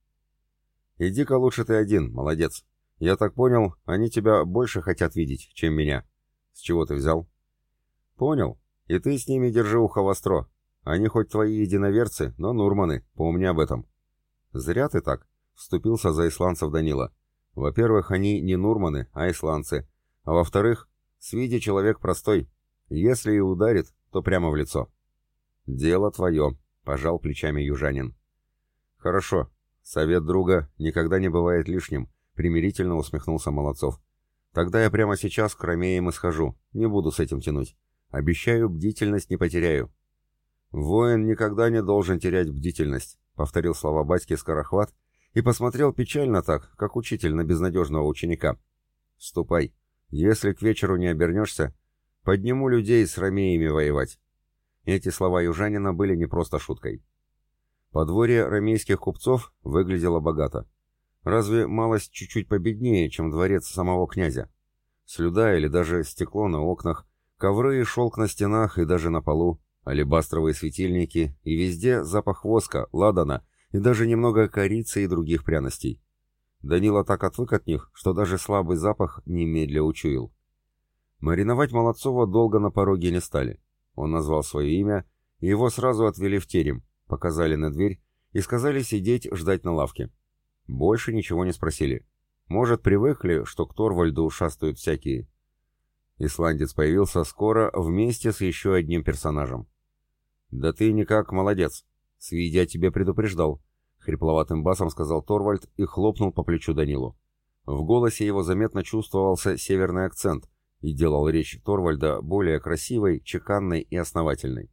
Иди-ка лучше ты один, молодец. Я так понял, они тебя больше хотят видеть, чем меня. С чего ты взял? Понял. И ты с ними держи ухо востро. Они хоть твои единоверцы, но нурманы, помни об этом. Зря ты так, вступился за исландцев Данила. Во-первых, они не нурманы, а исландцы. А во-вторых, Свиди человек простой. Если и ударит, то прямо в лицо. «Дело твое», — пожал плечами южанин. «Хорошо. Совет друга никогда не бывает лишним», — примирительно усмехнулся Молодцов. «Тогда я прямо сейчас к Ромеям схожу. Не буду с этим тянуть. Обещаю, бдительность не потеряю». «Воин никогда не должен терять бдительность», — повторил слова батьки Скорохват и посмотрел печально так, как учитель на безнадежного ученика. «Ступай. Если к вечеру не обернешься, подниму людей с ромеями воевать. Эти слова южанина были не просто шуткой. Подворье ромейских купцов выглядело богато. Разве малость чуть-чуть победнее, чем дворец самого князя? Слюда или даже стекло на окнах, ковры и шелк на стенах и даже на полу, алебастровые светильники и везде запах воска, ладана и даже немного корицы и других пряностей. Данила так отвык от них, что даже слабый запах немедля учуял. Мариновать Молодцова долго на пороге не стали. Он назвал свое имя, и его сразу отвели в терем, показали на дверь и сказали сидеть ждать на лавке. Больше ничего не спросили. Может, привыкли, что к Торвальду шастают всякие. Исландец появился скоро вместе с еще одним персонажем. «Да ты никак молодец. Свидя тебе предупреждал», — хрипловатым басом сказал Торвальд и хлопнул по плечу Данилу. В голосе его заметно чувствовался северный акцент и делал речь Торвальда более красивой, чеканной и основательной.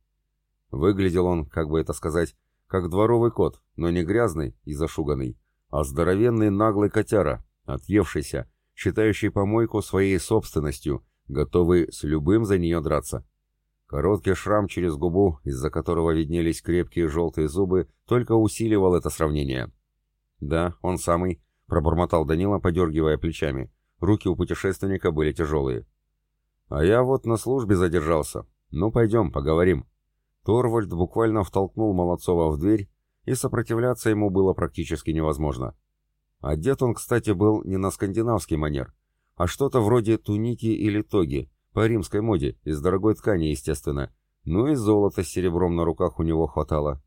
Выглядел он, как бы это сказать, как дворовый кот, но не грязный и зашуганный, а здоровенный наглый котяра, отъевшийся, считающий помойку своей собственностью, готовый с любым за нее драться. Короткий шрам через губу, из-за которого виднелись крепкие желтые зубы, только усиливал это сравнение. «Да, он самый», — пробормотал Данила, подергивая плечами. Руки у путешественника были тяжелые. «А я вот на службе задержался. Ну, пойдем, поговорим». Торвальд буквально втолкнул Молодцова в дверь, и сопротивляться ему было практически невозможно. Одет он, кстати, был не на скандинавский манер, а что-то вроде туники или тоги, по римской моде, из дорогой ткани, естественно. Ну и золота с серебром на руках у него хватало.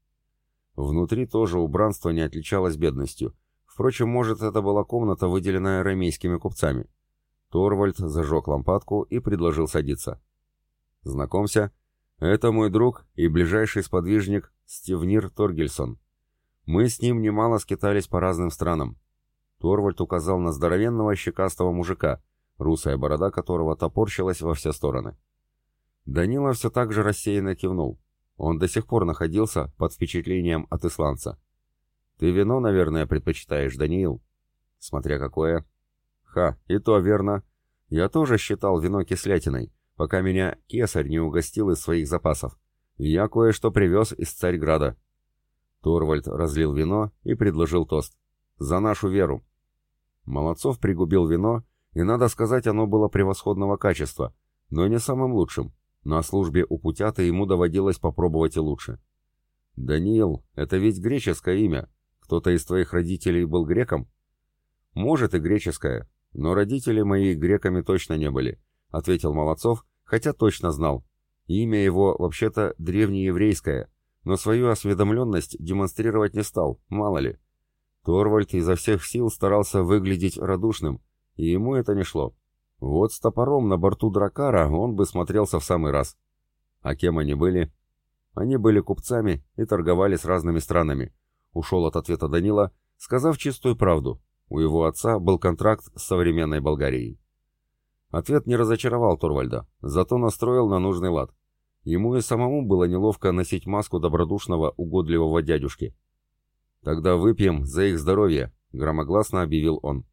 Внутри тоже убранство не отличалось бедностью. Впрочем, может, это была комната, выделенная рамейскими купцами. Торвальд зажег лампадку и предложил садиться. «Знакомься, это мой друг и ближайший сподвижник Стивнир Торгельсон. Мы с ним немало скитались по разным странам. Торвальд указал на здоровенного щекастого мужика, русая борода которого топорщилась во все стороны. Данила все так же рассеянно кивнул. Он до сих пор находился под впечатлением от исландца. «Ты вино, наверное, предпочитаешь, Даниил?» «Смотря какое». «Ха, и то верно. Я тоже считал вино кислятиной, пока меня кесарь не угостил из своих запасов. я кое-что привез из Царьграда». Торвальд разлил вино и предложил тост. «За нашу веру!» Молодцов пригубил вино, и, надо сказать, оно было превосходного качества, но не самым лучшим. На службе у Путята ему доводилось попробовать и лучше. «Даниил, это ведь греческое имя. Кто-то из твоих родителей был греком?» «Может, и греческое, но родители мои греками точно не были», — ответил Молодцов, хотя точно знал. Имя его, вообще-то, древнееврейское, но свою осведомленность демонстрировать не стал, мало ли. Торвальд изо всех сил старался выглядеть радушным, и ему это не шло. Вот с топором на борту Дракара он бы смотрелся в самый раз. А кем они были? Они были купцами и торговали с разными странами. Ушел от ответа Данила, сказав чистую правду. У его отца был контракт с современной Болгарией. Ответ не разочаровал Торвальда, зато настроил на нужный лад. Ему и самому было неловко носить маску добродушного, угодливого дядюшки. «Тогда выпьем за их здоровье», — громогласно объявил он.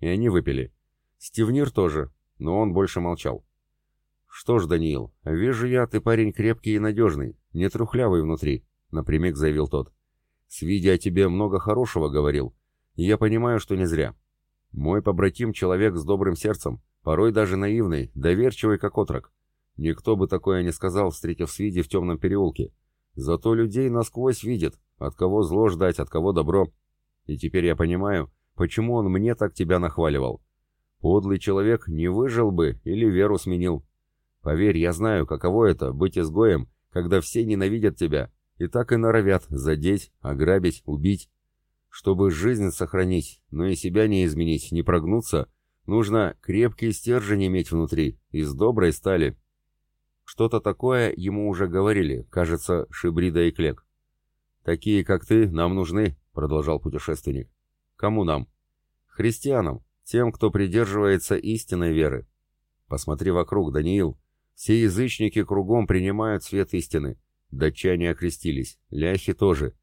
И они выпили. Стивнир тоже, но он больше молчал. «Что ж, Даниил, вижу я, ты парень крепкий и надежный, не трухлявый внутри», — напрямик заявил тот. «С видя о тебе много хорошего говорил, и я понимаю, что не зря. Мой побратим — человек с добрым сердцем, порой даже наивный, доверчивый, как отрок. Никто бы такое не сказал, встретив Свиди в темном переулке. Зато людей насквозь видит, от кого зло ждать, от кого добро. И теперь я понимаю, почему он мне так тебя нахваливал. Подлый человек не выжил бы или веру сменил. Поверь, я знаю, каково это — быть изгоем, когда все ненавидят тебя, и так и норовят задеть, ограбить, убить. Чтобы жизнь сохранить, но и себя не изменить, не прогнуться, нужно крепкий стержень иметь внутри, из доброй стали. Что-то такое ему уже говорили, кажется, Шибрида и Клек. «Такие, как ты, нам нужны», — продолжал путешественник. «Кому нам?» «Христианам, тем, кто придерживается истинной веры. Посмотри вокруг, Даниил. Все язычники кругом принимают свет истины. Датчане окрестились, ляхи тоже.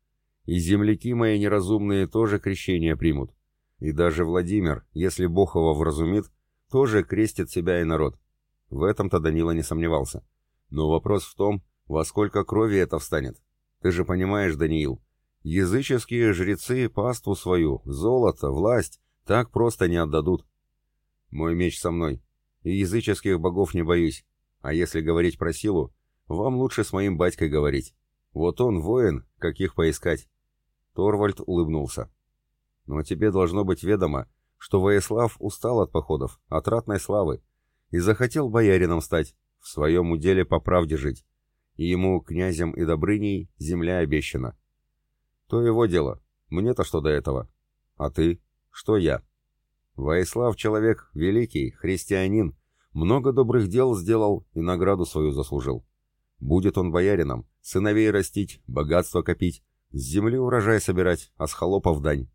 И земляки мои неразумные тоже крещение примут. И даже Владимир, если Бог его вразумит, тоже крестит себя и народ. В этом-то Данила не сомневался. Но вопрос в том, во сколько крови это встанет. Ты же понимаешь, Даниил, языческие жрецы паству свою, золото, власть так просто не отдадут. Мой меч со мной, и языческих богов не боюсь. А если говорить про силу, вам лучше с моим батькой говорить. Вот он воин, каких поискать. Торвальд улыбнулся. Но тебе должно быть ведомо, что Воеслав устал от походов, от ратной славы, и захотел боярином стать, в своем уделе по правде жить, и ему, князем и Добрыней, земля обещана. То его дело, мне-то что до этого? А ты? Что я? Воислав человек великий, христианин, Много добрых дел сделал и награду свою заслужил. Будет он боярином, сыновей растить, богатство копить, с земли урожай собирать, а с холопов дань.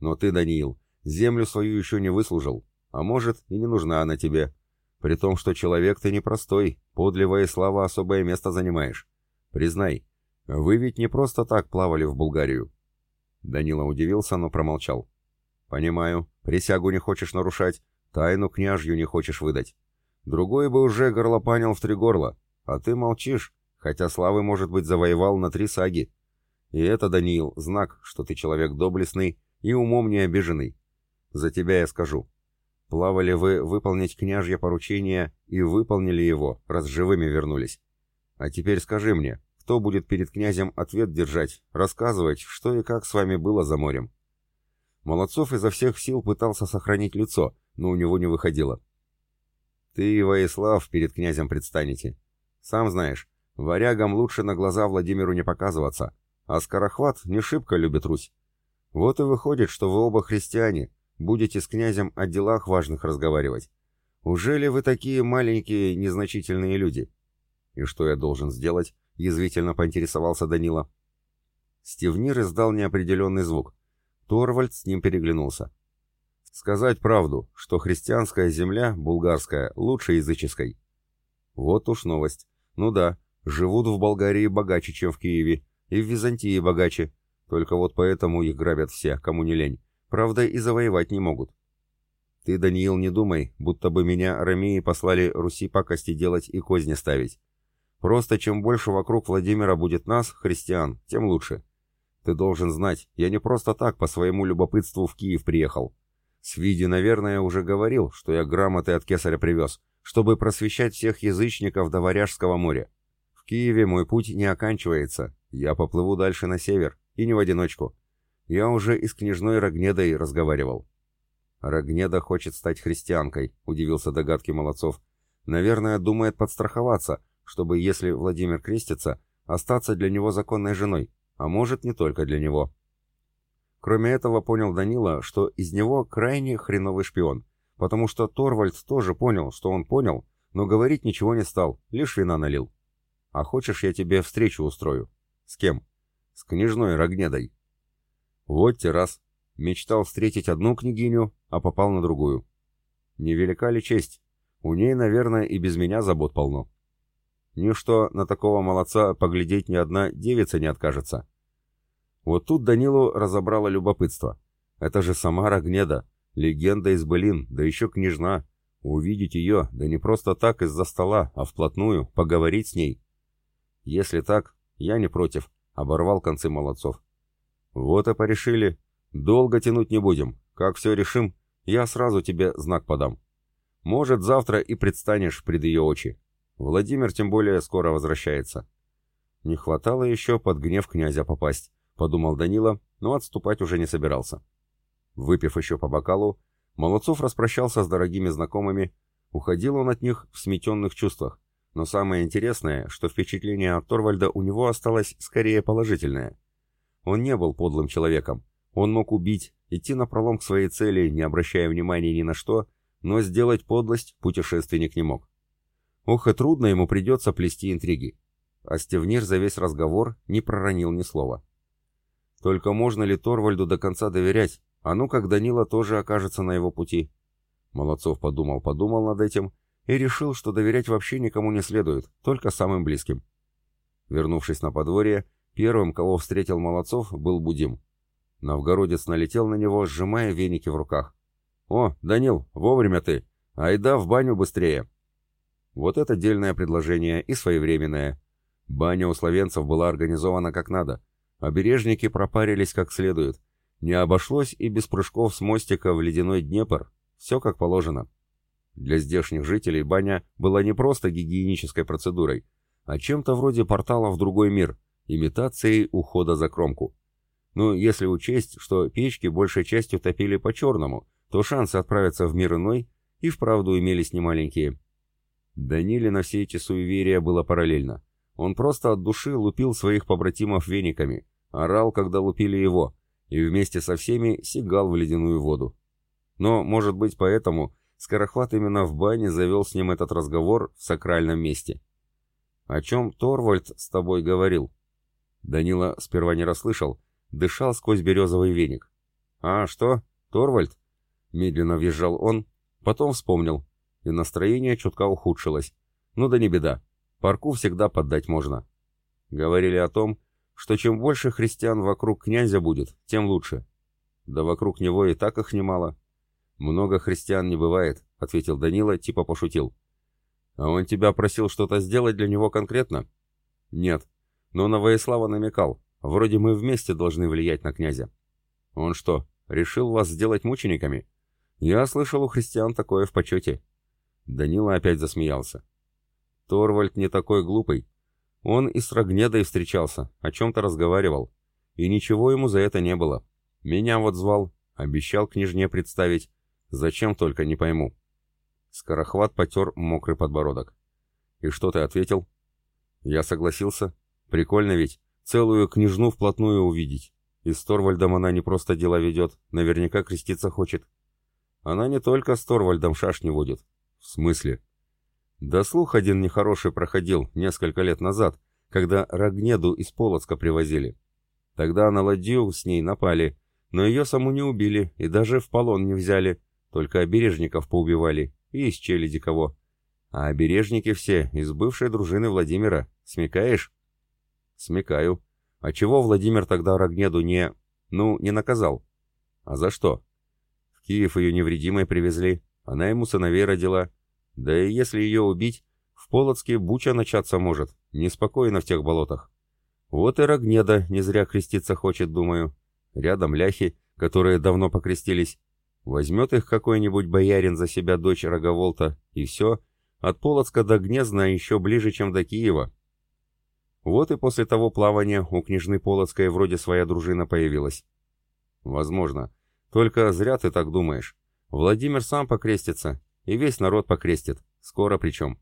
Но ты, Даниил, землю свою еще не выслужил, а может и не нужна она тебе. При том, что человек ты непростой, подлевая слава особое место занимаешь. Признай, вы ведь не просто так плавали в Булгарию. Данила удивился, но промолчал. Понимаю, присягу не хочешь нарушать, тайну княжью не хочешь выдать. Другой бы уже горлопанил в три горла, а ты молчишь, хотя славы, может быть, завоевал на три саги. И это, Даниил, знак, что ты человек доблестный и умом не обиженный. За тебя я скажу. Плавали вы выполнить княжье поручение и выполнили его, раз живыми вернулись. А теперь скажи мне, кто будет перед князем ответ держать, рассказывать, что и как с вами было за морем? Молодцов изо всех сил пытался сохранить лицо, но у него не выходило. Ты Воислав перед князем предстанете. Сам знаешь, варягам лучше на глаза Владимиру не показываться, а Скорохват не шибко любит Русь. Вот и выходит, что вы оба христиане, будете с князем о делах важных разговаривать. Уже ли вы такие маленькие, незначительные люди? И что я должен сделать? Язвительно поинтересовался Данила. Стивнир издал неопределенный звук. Торвальд с ним переглянулся. Сказать правду, что христианская земля, булгарская, лучше языческой. Вот уж новость. Ну да, живут в Болгарии богаче, чем в Киеве, и в Византии богаче. Только вот поэтому их грабят все, кому не лень. Правда, и завоевать не могут. Ты, Даниил, не думай, будто бы меня ромеи послали Руси пакости делать и козни ставить. Просто чем больше вокруг Владимира будет нас, христиан, тем лучше. Ты должен знать, я не просто так по своему любопытству в Киев приехал. Свиди, наверное, уже говорил, что я грамоты от кесаря привез, чтобы просвещать всех язычников до Варяжского моря. В Киеве мой путь не оканчивается, я поплыву дальше на север, и не в одиночку. Я уже и с княжной Рогнедой разговаривал. Рогнеда хочет стать христианкой, удивился догадки Молодцов. Наверное, думает подстраховаться, чтобы, если Владимир крестится, остаться для него законной женой, а может, не только для него. Кроме этого, понял Данила, что из него крайне хреновый шпион, потому что Торвальд тоже понял, что он понял, но говорить ничего не стал, лишь вина налил. «А хочешь, я тебе встречу устрою?» «С кем?» «С княжной Рогнедой». «Вот те раз. Мечтал встретить одну княгиню, а попал на другую. Невелика ли честь? У ней, наверное, и без меня забот полно». Ничто на такого молодца поглядеть ни одна девица не откажется. Вот тут Данилу разобрало любопытство. Это же сама Рогнеда, легенда из былин, да еще княжна. Увидеть ее, да не просто так из-за стола, а вплотную, поговорить с ней. Если так, я не против, оборвал концы молодцов. Вот и порешили. Долго тянуть не будем. Как все решим, я сразу тебе знак подам. Может, завтра и предстанешь пред ее очи. Владимир тем более скоро возвращается. Не хватало еще под гнев князя попасть, подумал Данила, но отступать уже не собирался. Выпив еще по бокалу, Молодцов распрощался с дорогими знакомыми, уходил он от них в сметенных чувствах, но самое интересное, что впечатление от Торвальда у него осталось скорее положительное. Он не был подлым человеком, он мог убить, идти напролом к своей цели, не обращая внимания ни на что, но сделать подлость путешественник не мог. Ох, и трудно ему придется плести интриги. А Стевнир за весь разговор не проронил ни слова. Только можно ли Торвальду до конца доверять, а ну как Данила тоже окажется на его пути? Молодцов подумал-подумал над этим и решил, что доверять вообще никому не следует, только самым близким. Вернувшись на подворье, первым, кого встретил Молодцов, был Будим. Новгородец налетел на него, сжимая веники в руках. «О, Данил, вовремя ты! Айда в баню быстрее!» Вот это дельное предложение и своевременное. Баня у словенцев была организована как надо. Обережники пропарились как следует. Не обошлось и без прыжков с мостика в ледяной Днепр. Все как положено. Для здешних жителей баня была не просто гигиенической процедурой, а чем-то вроде портала в другой мир, имитацией ухода за кромку. Ну, если учесть, что печки большей частью топили по-черному, то шансы отправиться в мир иной и вправду имелись немаленькие. Даниле на все эти суеверия было параллельно. Он просто от души лупил своих побратимов вениками, орал, когда лупили его, и вместе со всеми сигал в ледяную воду. Но, может быть, поэтому Скорохват именно в бане завел с ним этот разговор в сакральном месте. «О чем Торвальд с тобой говорил?» Данила сперва не расслышал, дышал сквозь березовый веник. «А, что? Торвальд?» Медленно въезжал он, потом вспомнил, и настроение чутка ухудшилось. «Ну да не беда, парку всегда поддать можно». Говорили о том, что чем больше христиан вокруг князя будет, тем лучше. Да вокруг него и так их немало. Много христиан не бывает, ответил Данила, типа пошутил. А он тебя просил что-то сделать для него конкретно? Нет, но на Воислава намекал. Вроде мы вместе должны влиять на князя. Он что, решил вас сделать мучениками? Я слышал у христиан такое в почете. Данила опять засмеялся. Торвальд не такой глупый. Он и с Рогнедой встречался, о чем-то разговаривал. И ничего ему за это не было. Меня вот звал, обещал княжне представить. Зачем только, не пойму. Скорохват потер мокрый подбородок. «И что ты ответил?» «Я согласился. Прикольно ведь, целую княжну вплотную увидеть. И с Торвальдом она не просто дела ведет, наверняка креститься хочет. Она не только с Торвальдом шаш не водит. В смысле?» Да слух один нехороший проходил несколько лет назад, когда Рогнеду из Полоцка привозили. Тогда на ладью с ней напали, но ее саму не убили и даже в полон не взяли, только обережников поубивали и из челяди кого. А обережники все из бывшей дружины Владимира. Смекаешь? Смекаю. А чего Владимир тогда Рогнеду не... ну, не наказал? А за что? В Киев ее невредимой привезли, она ему сыновей родила, да и если ее убить, в Полоцке буча начаться может, неспокойно в тех болотах. Вот и Рогнеда не зря креститься хочет, думаю. Рядом ляхи, которые давно покрестились. Возьмет их какой-нибудь боярин за себя дочь Роговолта, и все, от Полоцка до Гнезна еще ближе, чем до Киева. Вот и после того плавания у княжны Полоцкой вроде своя дружина появилась. Возможно. Только зря ты так думаешь. Владимир сам покрестится, и весь народ покрестит. Скоро причем.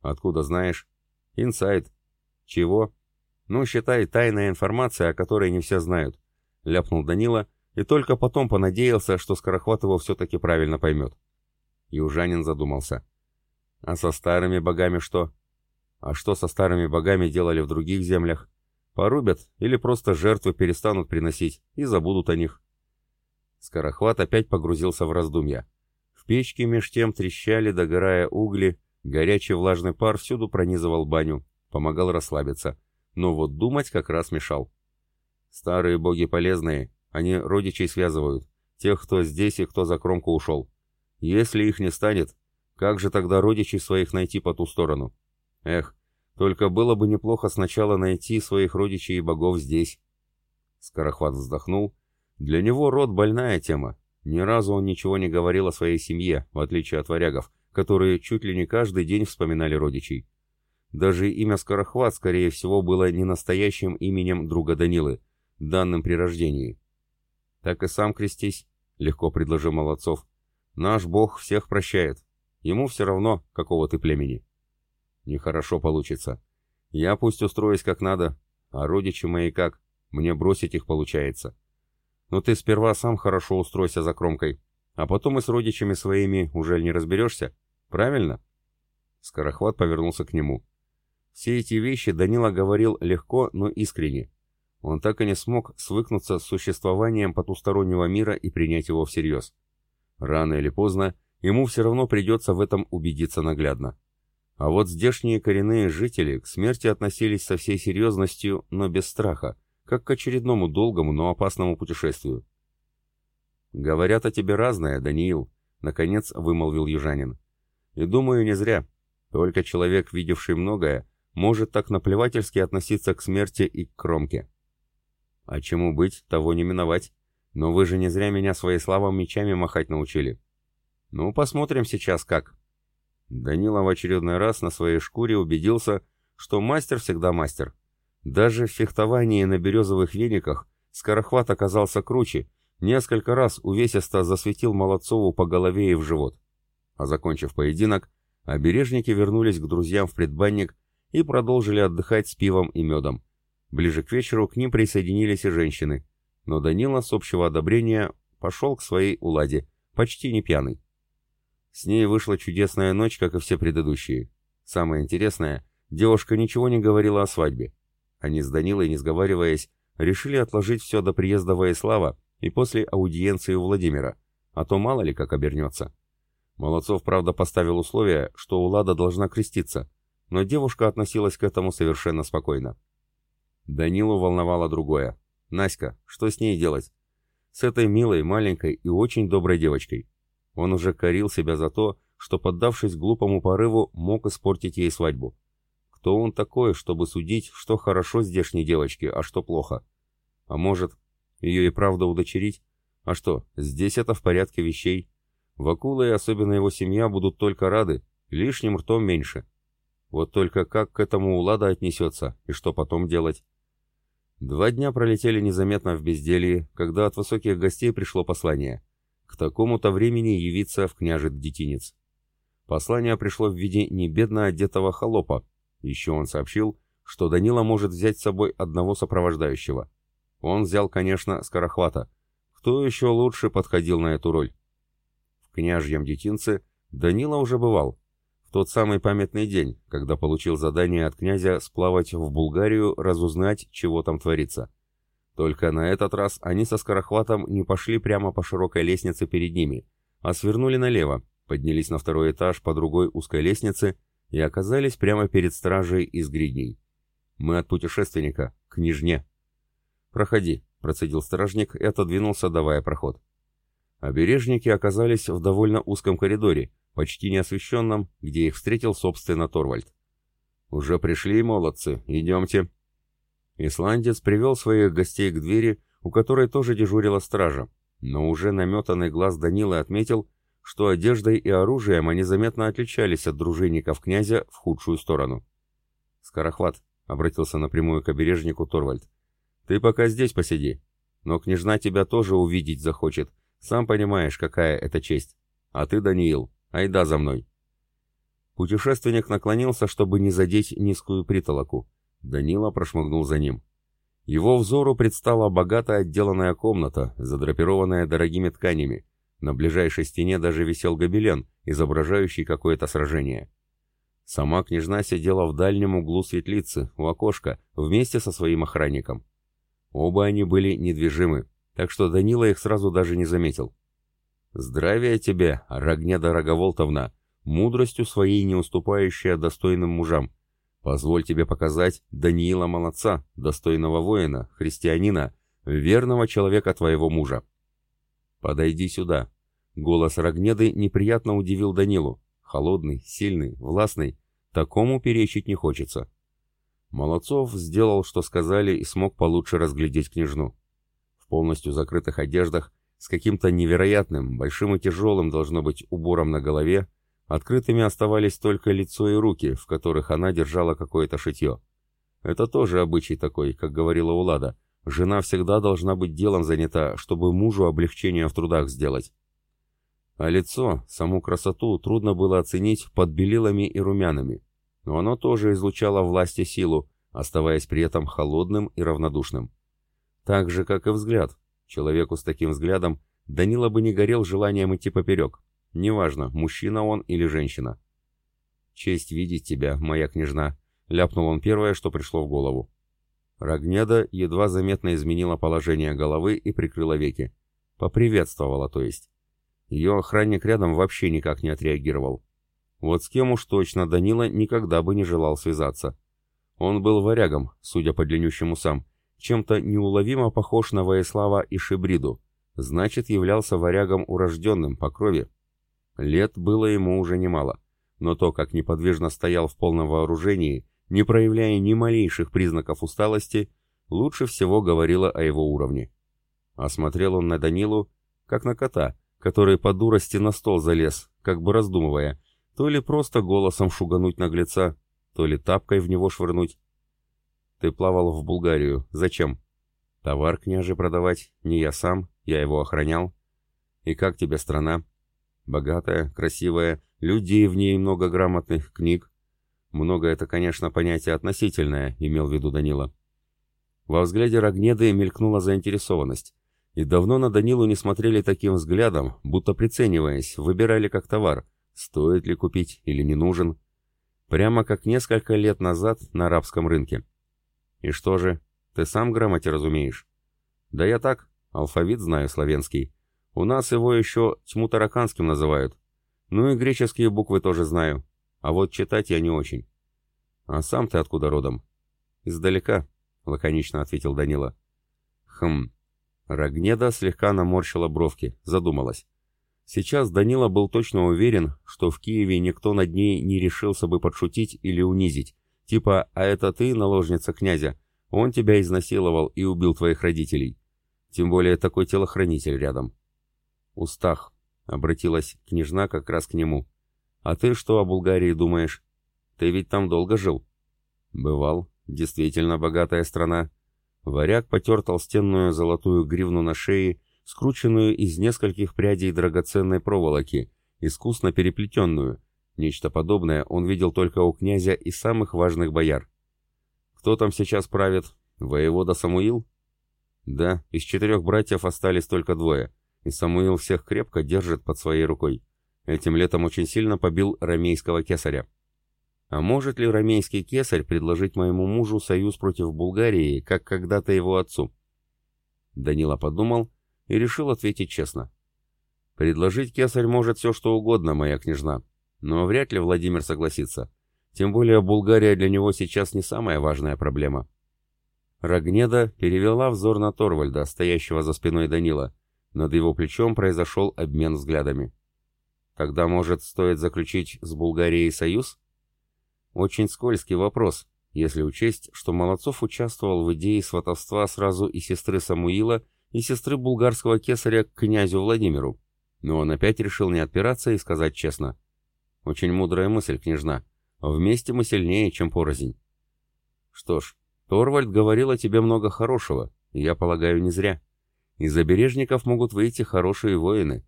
Откуда знаешь? Инсайд. Чего? Ну, считай, тайная информация, о которой не все знают. Ляпнул Данила и только потом понадеялся, что Скорохват все-таки правильно поймет. Южанин задумался. А со старыми богами что? А что со старыми богами делали в других землях? Порубят или просто жертвы перестанут приносить и забудут о них. Скорохват опять погрузился в раздумья. В печке меж тем трещали, догорая угли, горячий влажный пар всюду пронизывал баню, помогал расслабиться, но вот думать как раз мешал. Старые боги полезные, они родичей связывают, тех, кто здесь и кто за кромку ушел. Если их не станет, как же тогда родичей своих найти по ту сторону? Эх, только было бы неплохо сначала найти своих родичей и богов здесь. Скорохват вздохнул. Для него род больная тема, ни разу он ничего не говорил о своей семье, в отличие от варягов, которые чуть ли не каждый день вспоминали родичей. Даже имя Скорохват, скорее всего, было не настоящим именем друга Данилы, данным при рождении. «Так и сам крестись», — легко предложил Молодцов. «Наш Бог всех прощает. Ему все равно, какого ты племени». «Нехорошо получится. Я пусть устроюсь как надо, а родичи мои как, мне бросить их получается. Но ты сперва сам хорошо устройся за кромкой, а потом и с родичами своими уже не разберешься. Правильно?» Скорохват повернулся к нему. Все эти вещи Данила говорил легко, но искренне. Он так и не смог свыкнуться с существованием потустороннего мира и принять его всерьез. Рано или поздно ему все равно придется в этом убедиться наглядно. А вот здешние коренные жители к смерти относились со всей серьезностью, но без страха, как к очередному долгому, но опасному путешествию. «Говорят о тебе разное, Даниил», — наконец вымолвил южанин. «И думаю, не зря. Только человек, видевший многое, может так наплевательски относиться к смерти и к кромке. А чему быть, того не миновать. Но вы же не зря меня своей славом мечами махать научили. Ну, посмотрим сейчас как». Данила в очередной раз на своей шкуре убедился, что мастер всегда мастер. Даже в фехтовании на березовых вениках Скорохват оказался круче, несколько раз увесисто засветил Молодцову по голове и в живот. А закончив поединок, обережники вернулись к друзьям в предбанник и продолжили отдыхать с пивом и медом. Ближе к вечеру к ним присоединились и женщины, но Данила с общего одобрения пошел к своей уладе, почти не пьяный. С ней вышла чудесная ночь, как и все предыдущие. Самое интересное, девушка ничего не говорила о свадьбе. Они с Данилой, не сговариваясь, решили отложить все до приезда Воислава и после аудиенции у Владимира, а то мало ли как обернется. Молодцов, правда, поставил условие, что Улада должна креститься, но девушка относилась к этому совершенно спокойно. Данилу волновало другое. Наська, что с ней делать? С этой милой, маленькой и очень доброй девочкой. Он уже корил себя за то, что, поддавшись глупому порыву, мог испортить ей свадьбу. Кто он такой, чтобы судить, что хорошо здешней девочке, а что плохо? А может, ее и правда удочерить? А что, здесь это в порядке вещей? Вакула и особенно его семья будут только рады, лишним ртом меньше. Вот только как к этому Улада отнесется, и что потом делать? Два дня пролетели незаметно в безделье, когда от высоких гостей пришло послание. К такому-то времени явиться в княжит детинец. Послание пришло в виде небедно одетого холопа. Еще он сообщил, что Данила может взять с собой одного сопровождающего. Он взял, конечно, Скорохвата. Кто еще лучше подходил на эту роль? В княжьем детинце Данила уже бывал. В тот самый памятный день, когда получил задание от князя сплавать в Булгарию, разузнать, чего там творится. Только на этот раз они со Скорохватом не пошли прямо по широкой лестнице перед ними, а свернули налево, поднялись на второй этаж по другой узкой лестнице и оказались прямо перед стражей из гридней. «Мы от путешественника, к княжне». «Проходи», — процедил стражник и отодвинулся, давая проход. Обережники оказались в довольно узком коридоре, почти неосвещенном, где их встретил, собственно, Торвальд. «Уже пришли, молодцы, идемте», Исландец привел своих гостей к двери, у которой тоже дежурила стража, но уже наметанный глаз Данилы отметил, что одеждой и оружием они заметно отличались от дружинников князя в худшую сторону. «Скорохват», — обратился напрямую к обережнику Торвальд, — «ты пока здесь посиди, но княжна тебя тоже увидеть захочет, сам понимаешь, какая это честь. А ты, Даниил, айда за мной». Путешественник наклонился, чтобы не задеть низкую притолоку. Данила прошмыгнул за ним. Его взору предстала богато отделанная комната, задрапированная дорогими тканями. На ближайшей стене даже висел гобелен, изображающий какое-то сражение. Сама княжна сидела в дальнем углу светлицы, у окошка, вместе со своим охранником. Оба они были недвижимы, так что Данила их сразу даже не заметил. «Здравия тебе, Рогнеда Роговолтовна, мудростью своей не уступающая достойным мужам», Позволь тебе показать Даниила молодца, достойного воина, христианина, верного человека твоего мужа. Подойди сюда. Голос Рогнеды неприятно удивил Данилу. Холодный, сильный, властный. Такому перечить не хочется. Молодцов сделал, что сказали, и смог получше разглядеть княжну. В полностью закрытых одеждах, с каким-то невероятным, большим и тяжелым, должно быть, убором на голове, Открытыми оставались только лицо и руки, в которых она держала какое-то шитье. Это тоже обычай такой, как говорила Улада. Жена всегда должна быть делом занята, чтобы мужу облегчение в трудах сделать. А лицо, саму красоту, трудно было оценить под белилами и румянами. Но оно тоже излучало власть и силу, оставаясь при этом холодным и равнодушным. Так же, как и взгляд. Человеку с таким взглядом Данила бы не горел желанием идти поперек. Неважно, мужчина он или женщина. «Честь видеть тебя, моя княжна», — ляпнул он первое, что пришло в голову. Рогнеда едва заметно изменила положение головы и прикрыла веки. Поприветствовала, то есть. Ее охранник рядом вообще никак не отреагировал. Вот с кем уж точно Данила никогда бы не желал связаться. Он был варягом, судя по длиннющим усам, чем-то неуловимо похож на Воислава и Шибриду, значит, являлся варягом урожденным по крови, Лет было ему уже немало, но то, как неподвижно стоял в полном вооружении, не проявляя ни малейших признаков усталости, лучше всего говорило о его уровне. Осмотрел он на Данилу, как на кота, который по дурости на стол залез, как бы раздумывая, то ли просто голосом шугануть наглеца, то ли тапкой в него швырнуть. «Ты плавал в Булгарию. Зачем?» «Товар, княже, продавать. Не я сам, я его охранял». «И как тебе страна?» Богатая, красивая, людей в ней много грамотных, книг. Много это, конечно, понятие относительное, имел в виду Данила. Во взгляде Рогнеды мелькнула заинтересованность. И давно на Данилу не смотрели таким взглядом, будто прицениваясь, выбирали как товар, стоит ли купить или не нужен. Прямо как несколько лет назад на арабском рынке. И что же, ты сам грамоте разумеешь? Да я так, алфавит знаю славянский. У нас его еще тьму тараканским называют. Ну и греческие буквы тоже знаю. А вот читать я не очень. А сам ты откуда родом? Издалека, лаконично ответил Данила. Хм. Рогнеда слегка наморщила бровки, задумалась. Сейчас Данила был точно уверен, что в Киеве никто над ней не решился бы подшутить или унизить. Типа «А это ты, наложница князя? Он тебя изнасиловал и убил твоих родителей». Тем более такой телохранитель рядом. «Устах», — обратилась княжна как раз к нему. «А ты что о Булгарии думаешь? Ты ведь там долго жил?» «Бывал. Действительно богатая страна». Варяг потер толстенную золотую гривну на шее скрученную из нескольких прядей драгоценной проволоки, искусно переплетенную. Нечто подобное он видел только у князя и самых важных бояр. Кто там сейчас правит? Воевода Самуил? Да, из четырех братьев остались только двое, и Самуил всех крепко держит под своей рукой. Этим летом очень сильно побил рамейского кесаря. А может ли рамейский кесарь предложить моему мужу союз против Булгарии, как когда-то его отцу? Данила подумал и решил ответить честно. «Предложить кесарь может все что угодно, моя княжна, но вряд ли Владимир согласится. Тем более Булгария для него сейчас не самая важная проблема». Рогнеда перевела взор на Торвальда, стоящего за спиной Данила. Над его плечом произошел обмен взглядами. «Тогда, может, стоит заключить с Булгарией союз?» Очень скользкий вопрос, если учесть, что Молодцов участвовал в идее сватовства сразу и сестры Самуила, и сестры булгарского кесаря к князю Владимиру. Но он опять решил не отпираться и сказать честно. «Очень мудрая мысль, княжна. Вместе мы сильнее, чем порознь». «Что ж, Торвальд говорил о тебе много хорошего, и я полагаю, не зря. Из обережников могут выйти хорошие воины.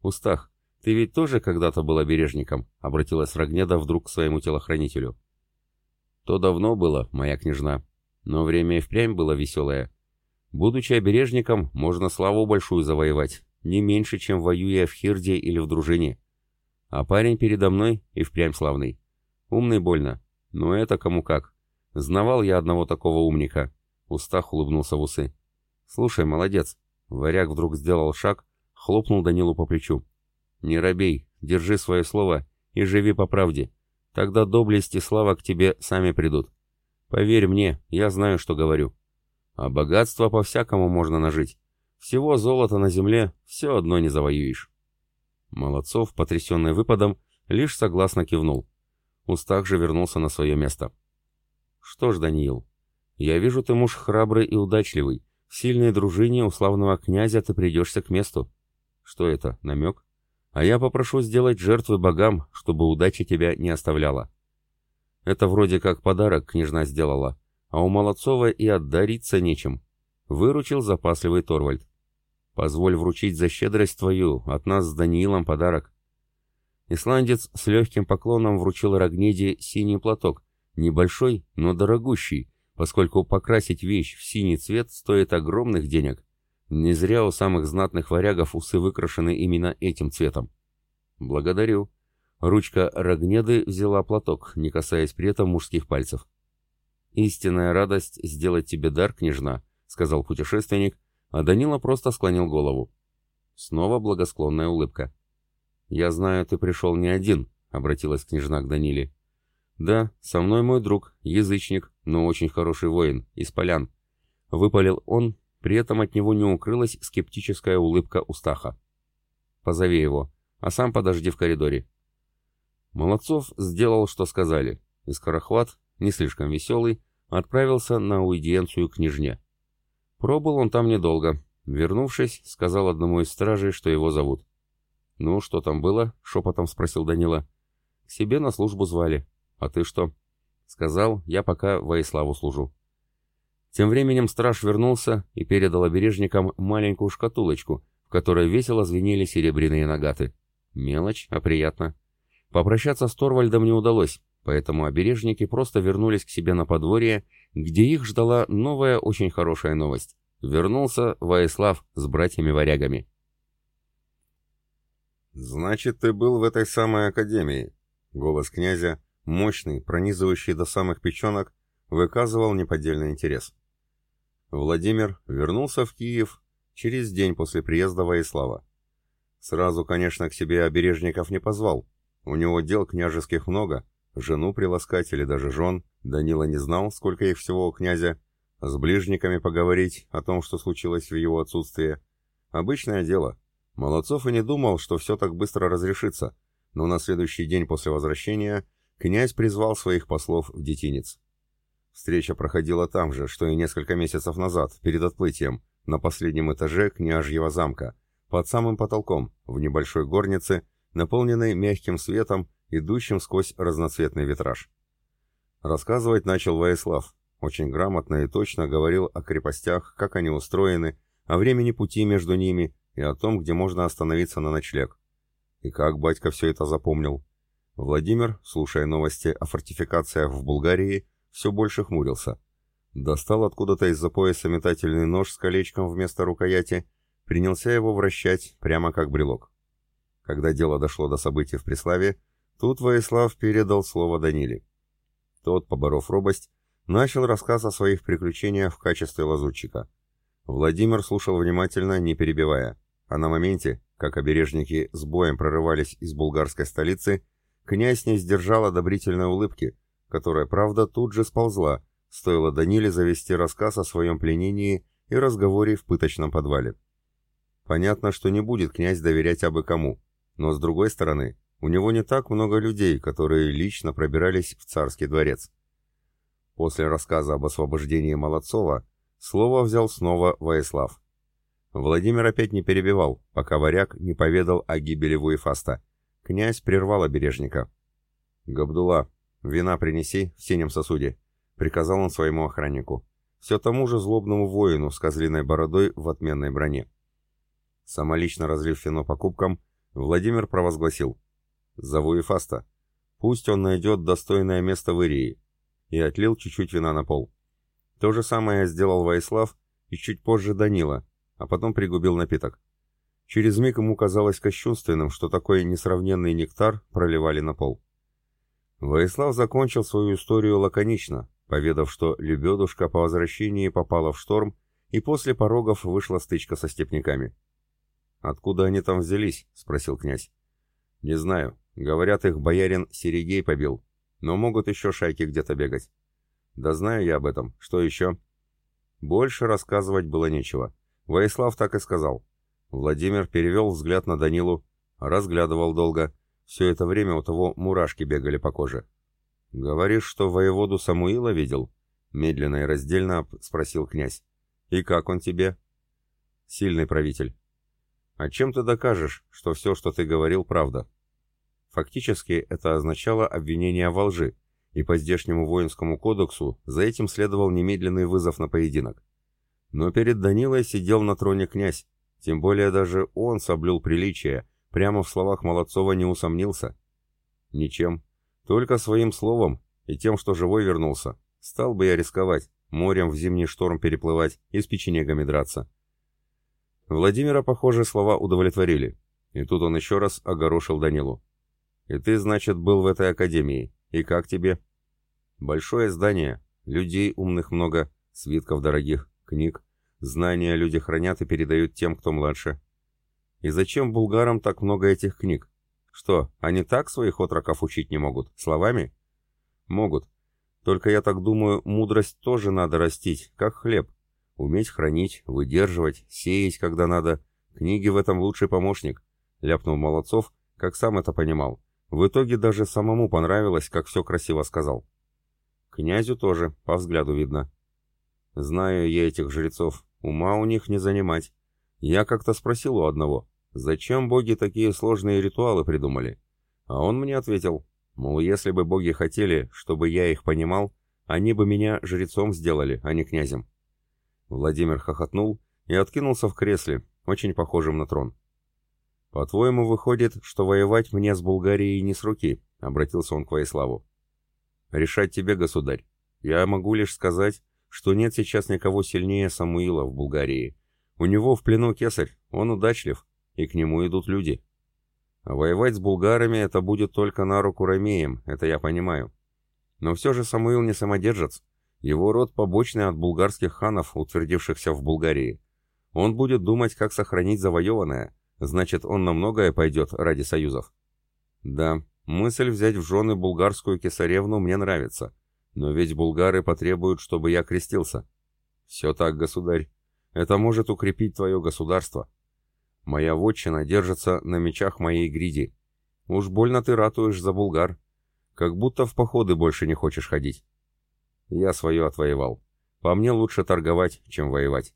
Устах, ты ведь тоже когда-то был обережником?» — обратилась Рогнеда вдруг к своему телохранителю. «То давно было, моя княжна, но время и впрямь было веселое. Будучи обережником, можно славу большую завоевать, не меньше, чем воюя в Хирде или в дружине. А парень передо мной и впрямь славный. Умный больно, но это кому как. Знавал я одного такого умника. Устах улыбнулся в усы. «Слушай, молодец». Варяг вдруг сделал шаг, хлопнул Данилу по плечу. «Не робей, держи свое слово и живи по правде. Тогда доблесть и слава к тебе сами придут. Поверь мне, я знаю, что говорю». А богатство по-всякому можно нажить. Всего золота на земле все одно не завоюешь. Молодцов, потрясенный выпадом, лишь согласно кивнул. Устах же вернулся на свое место. «Что ж, Даниил, я вижу, ты муж храбрый и удачливый. В сильной дружине у славного князя ты придешься к месту. Что это, намек? А я попрошу сделать жертвы богам, чтобы удача тебя не оставляла. Это вроде как подарок княжна сделала, а у Молодцова и отдариться нечем. Выручил запасливый Торвальд. Позволь вручить за щедрость твою, от нас с Даниилом подарок. Исландец с легким поклоном вручил Рогнеде синий платок, небольшой, но дорогущий, поскольку покрасить вещь в синий цвет стоит огромных денег. Не зря у самых знатных варягов усы выкрашены именно этим цветом. Благодарю. Ручка Рогнеды взяла платок, не касаясь при этом мужских пальцев. «Истинная радость сделать тебе дар, княжна», — сказал путешественник, а Данила просто склонил голову. Снова благосклонная улыбка. «Я знаю, ты пришел не один», — обратилась княжна к Даниле. «Да, со мной мой друг, язычник, но очень хороший воин, из полян». Выпалил он, при этом от него не укрылась скептическая улыбка Устаха. «Позови его, а сам подожди в коридоре». Молодцов сделал, что сказали, и Скорохват, не слишком веселый, отправился на аудиенцию княжне. Пробыл он там недолго. Вернувшись, сказал одному из стражей, что его зовут. «Ну, что там было?» — шепотом спросил Данила. «К себе на службу звали. А ты что?» «Сказал, я пока Воиславу служу». Тем временем страж вернулся и передал обережникам маленькую шкатулочку, в которой весело звенели серебряные нагаты. Мелочь, а приятно. Попрощаться с Торвальдом не удалось, поэтому обережники просто вернулись к себе на подворье, где их ждала новая очень хорошая новость. Вернулся Ваислав с братьями-варягами. «Значит, ты был в этой самой академии?» Голос князя, мощный, пронизывающий до самых печенок, выказывал неподдельный интерес. Владимир вернулся в Киев через день после приезда Воислава. Сразу, конечно, к себе обережников не позвал. У него дел княжеских много, жену приласкать или даже жен. Данила не знал, сколько их всего у князя. С ближниками поговорить о том, что случилось в его отсутствие. Обычное дело. Молодцов и не думал, что все так быстро разрешится, но на следующий день после возвращения князь призвал своих послов в детинец. Встреча проходила там же, что и несколько месяцев назад, перед отплытием, на последнем этаже княжьего замка, под самым потолком, в небольшой горнице, наполненной мягким светом, идущим сквозь разноцветный витраж. Рассказывать начал Воислав, очень грамотно и точно говорил о крепостях, как они устроены, о времени пути между ними и о том, где можно остановиться на ночлег. И как батька все это запомнил. Владимир, слушая новости о фортификациях в Булгарии, все больше хмурился. Достал откуда-то из-за пояса метательный нож с колечком вместо рукояти, принялся его вращать, прямо как брелок. Когда дело дошло до событий в Преславе, тут Воислав передал слово Даниле. Тот, поборов робость, начал рассказ о своих приключениях в качестве лазутчика. Владимир слушал внимательно, не перебивая, а на моменте, как обережники с боем прорывались из булгарской столицы, князь не сдержал одобрительной улыбки, которая, правда, тут же сползла, стоило Даниле завести рассказ о своем пленении и разговоре в пыточном подвале. Понятно, что не будет князь доверять абы кому, но с другой стороны, у него не так много людей, которые лично пробирались в царский дворец. После рассказа об освобождении Молодцова слово взял снова Воислав. Владимир опять не перебивал, пока варяг не поведал о гибели Вуефаста. Князь прервал обережника. «Габдулла, «Вина принеси в синем сосуде», — приказал он своему охраннику. Все тому же злобному воину с козлиной бородой в отменной броне. Самолично разлив вино по кубкам, Владимир провозгласил. «Зову Ефаста. Пусть он найдет достойное место в Ирии». И отлил чуть-чуть вина на пол. То же самое сделал Ваислав и чуть позже Данила, а потом пригубил напиток. Через миг ему казалось кощунственным, что такой несравненный нектар проливали на пол. Воислав закончил свою историю лаконично, поведав, что лебедушка по возвращении попала в шторм, и после порогов вышла стычка со степняками. «Откуда они там взялись?» — спросил князь. «Не знаю. Говорят, их боярин Серегей побил. Но могут еще шайки где-то бегать». «Да знаю я об этом. Что еще?» Больше рассказывать было нечего. Воислав так и сказал. Владимир перевел взгляд на Данилу, разглядывал долго — все это время у того мурашки бегали по коже. «Говоришь, что воеводу Самуила видел?» Медленно и раздельно спросил князь. «И как он тебе?» «Сильный правитель». «А чем ты докажешь, что все, что ты говорил, правда?» Фактически это означало обвинение во лжи, и по здешнему воинскому кодексу за этим следовал немедленный вызов на поединок. Но перед Данилой сидел на троне князь, тем более даже он соблюл приличие, Прямо в словах Молодцова не усомнился. Ничем. Только своим словом и тем, что живой вернулся. Стал бы я рисковать, морем в зимний шторм переплывать и с печенегами драться. Владимира, похоже, слова удовлетворили. И тут он еще раз огорошил Данилу. «И ты, значит, был в этой академии. И как тебе?» «Большое здание. Людей умных много, свитков дорогих, книг. Знания люди хранят и передают тем, кто младше. И зачем булгарам так много этих книг? Что, они так своих отроков учить не могут? Словами? Могут. Только я так думаю, мудрость тоже надо растить, как хлеб. Уметь хранить, выдерживать, сеять, когда надо. Книги в этом лучший помощник. Ляпнул Молодцов, как сам это понимал. В итоге даже самому понравилось, как все красиво сказал. Князю тоже, по взгляду видно. Знаю я этих жрецов, ума у них не занимать. Я как-то спросил у одного, Зачем боги такие сложные ритуалы придумали? А он мне ответил, мол, если бы боги хотели, чтобы я их понимал, они бы меня жрецом сделали, а не князем. Владимир хохотнул и откинулся в кресле, очень похожем на трон. «По-твоему, выходит, что воевать мне с Булгарией не с руки?» — обратился он к Воиславу. «Решать тебе, государь. Я могу лишь сказать, что нет сейчас никого сильнее Самуила в Булгарии. У него в плену кесарь, он удачлив, и к нему идут люди. А воевать с булгарами это будет только на руку ромеям, это я понимаю. Но все же Самуил не самодержец. Его род побочный от булгарских ханов, утвердившихся в Булгарии. Он будет думать, как сохранить завоеванное, значит, он на многое пойдет ради союзов. Да, мысль взять в жены булгарскую кесаревну мне нравится, но ведь булгары потребуют, чтобы я крестился. Все так, государь. Это может укрепить твое государство. Моя вотчина держится на мечах моей гриди. Уж больно ты ратуешь за булгар. Как будто в походы больше не хочешь ходить. Я свое отвоевал. По мне лучше торговать, чем воевать.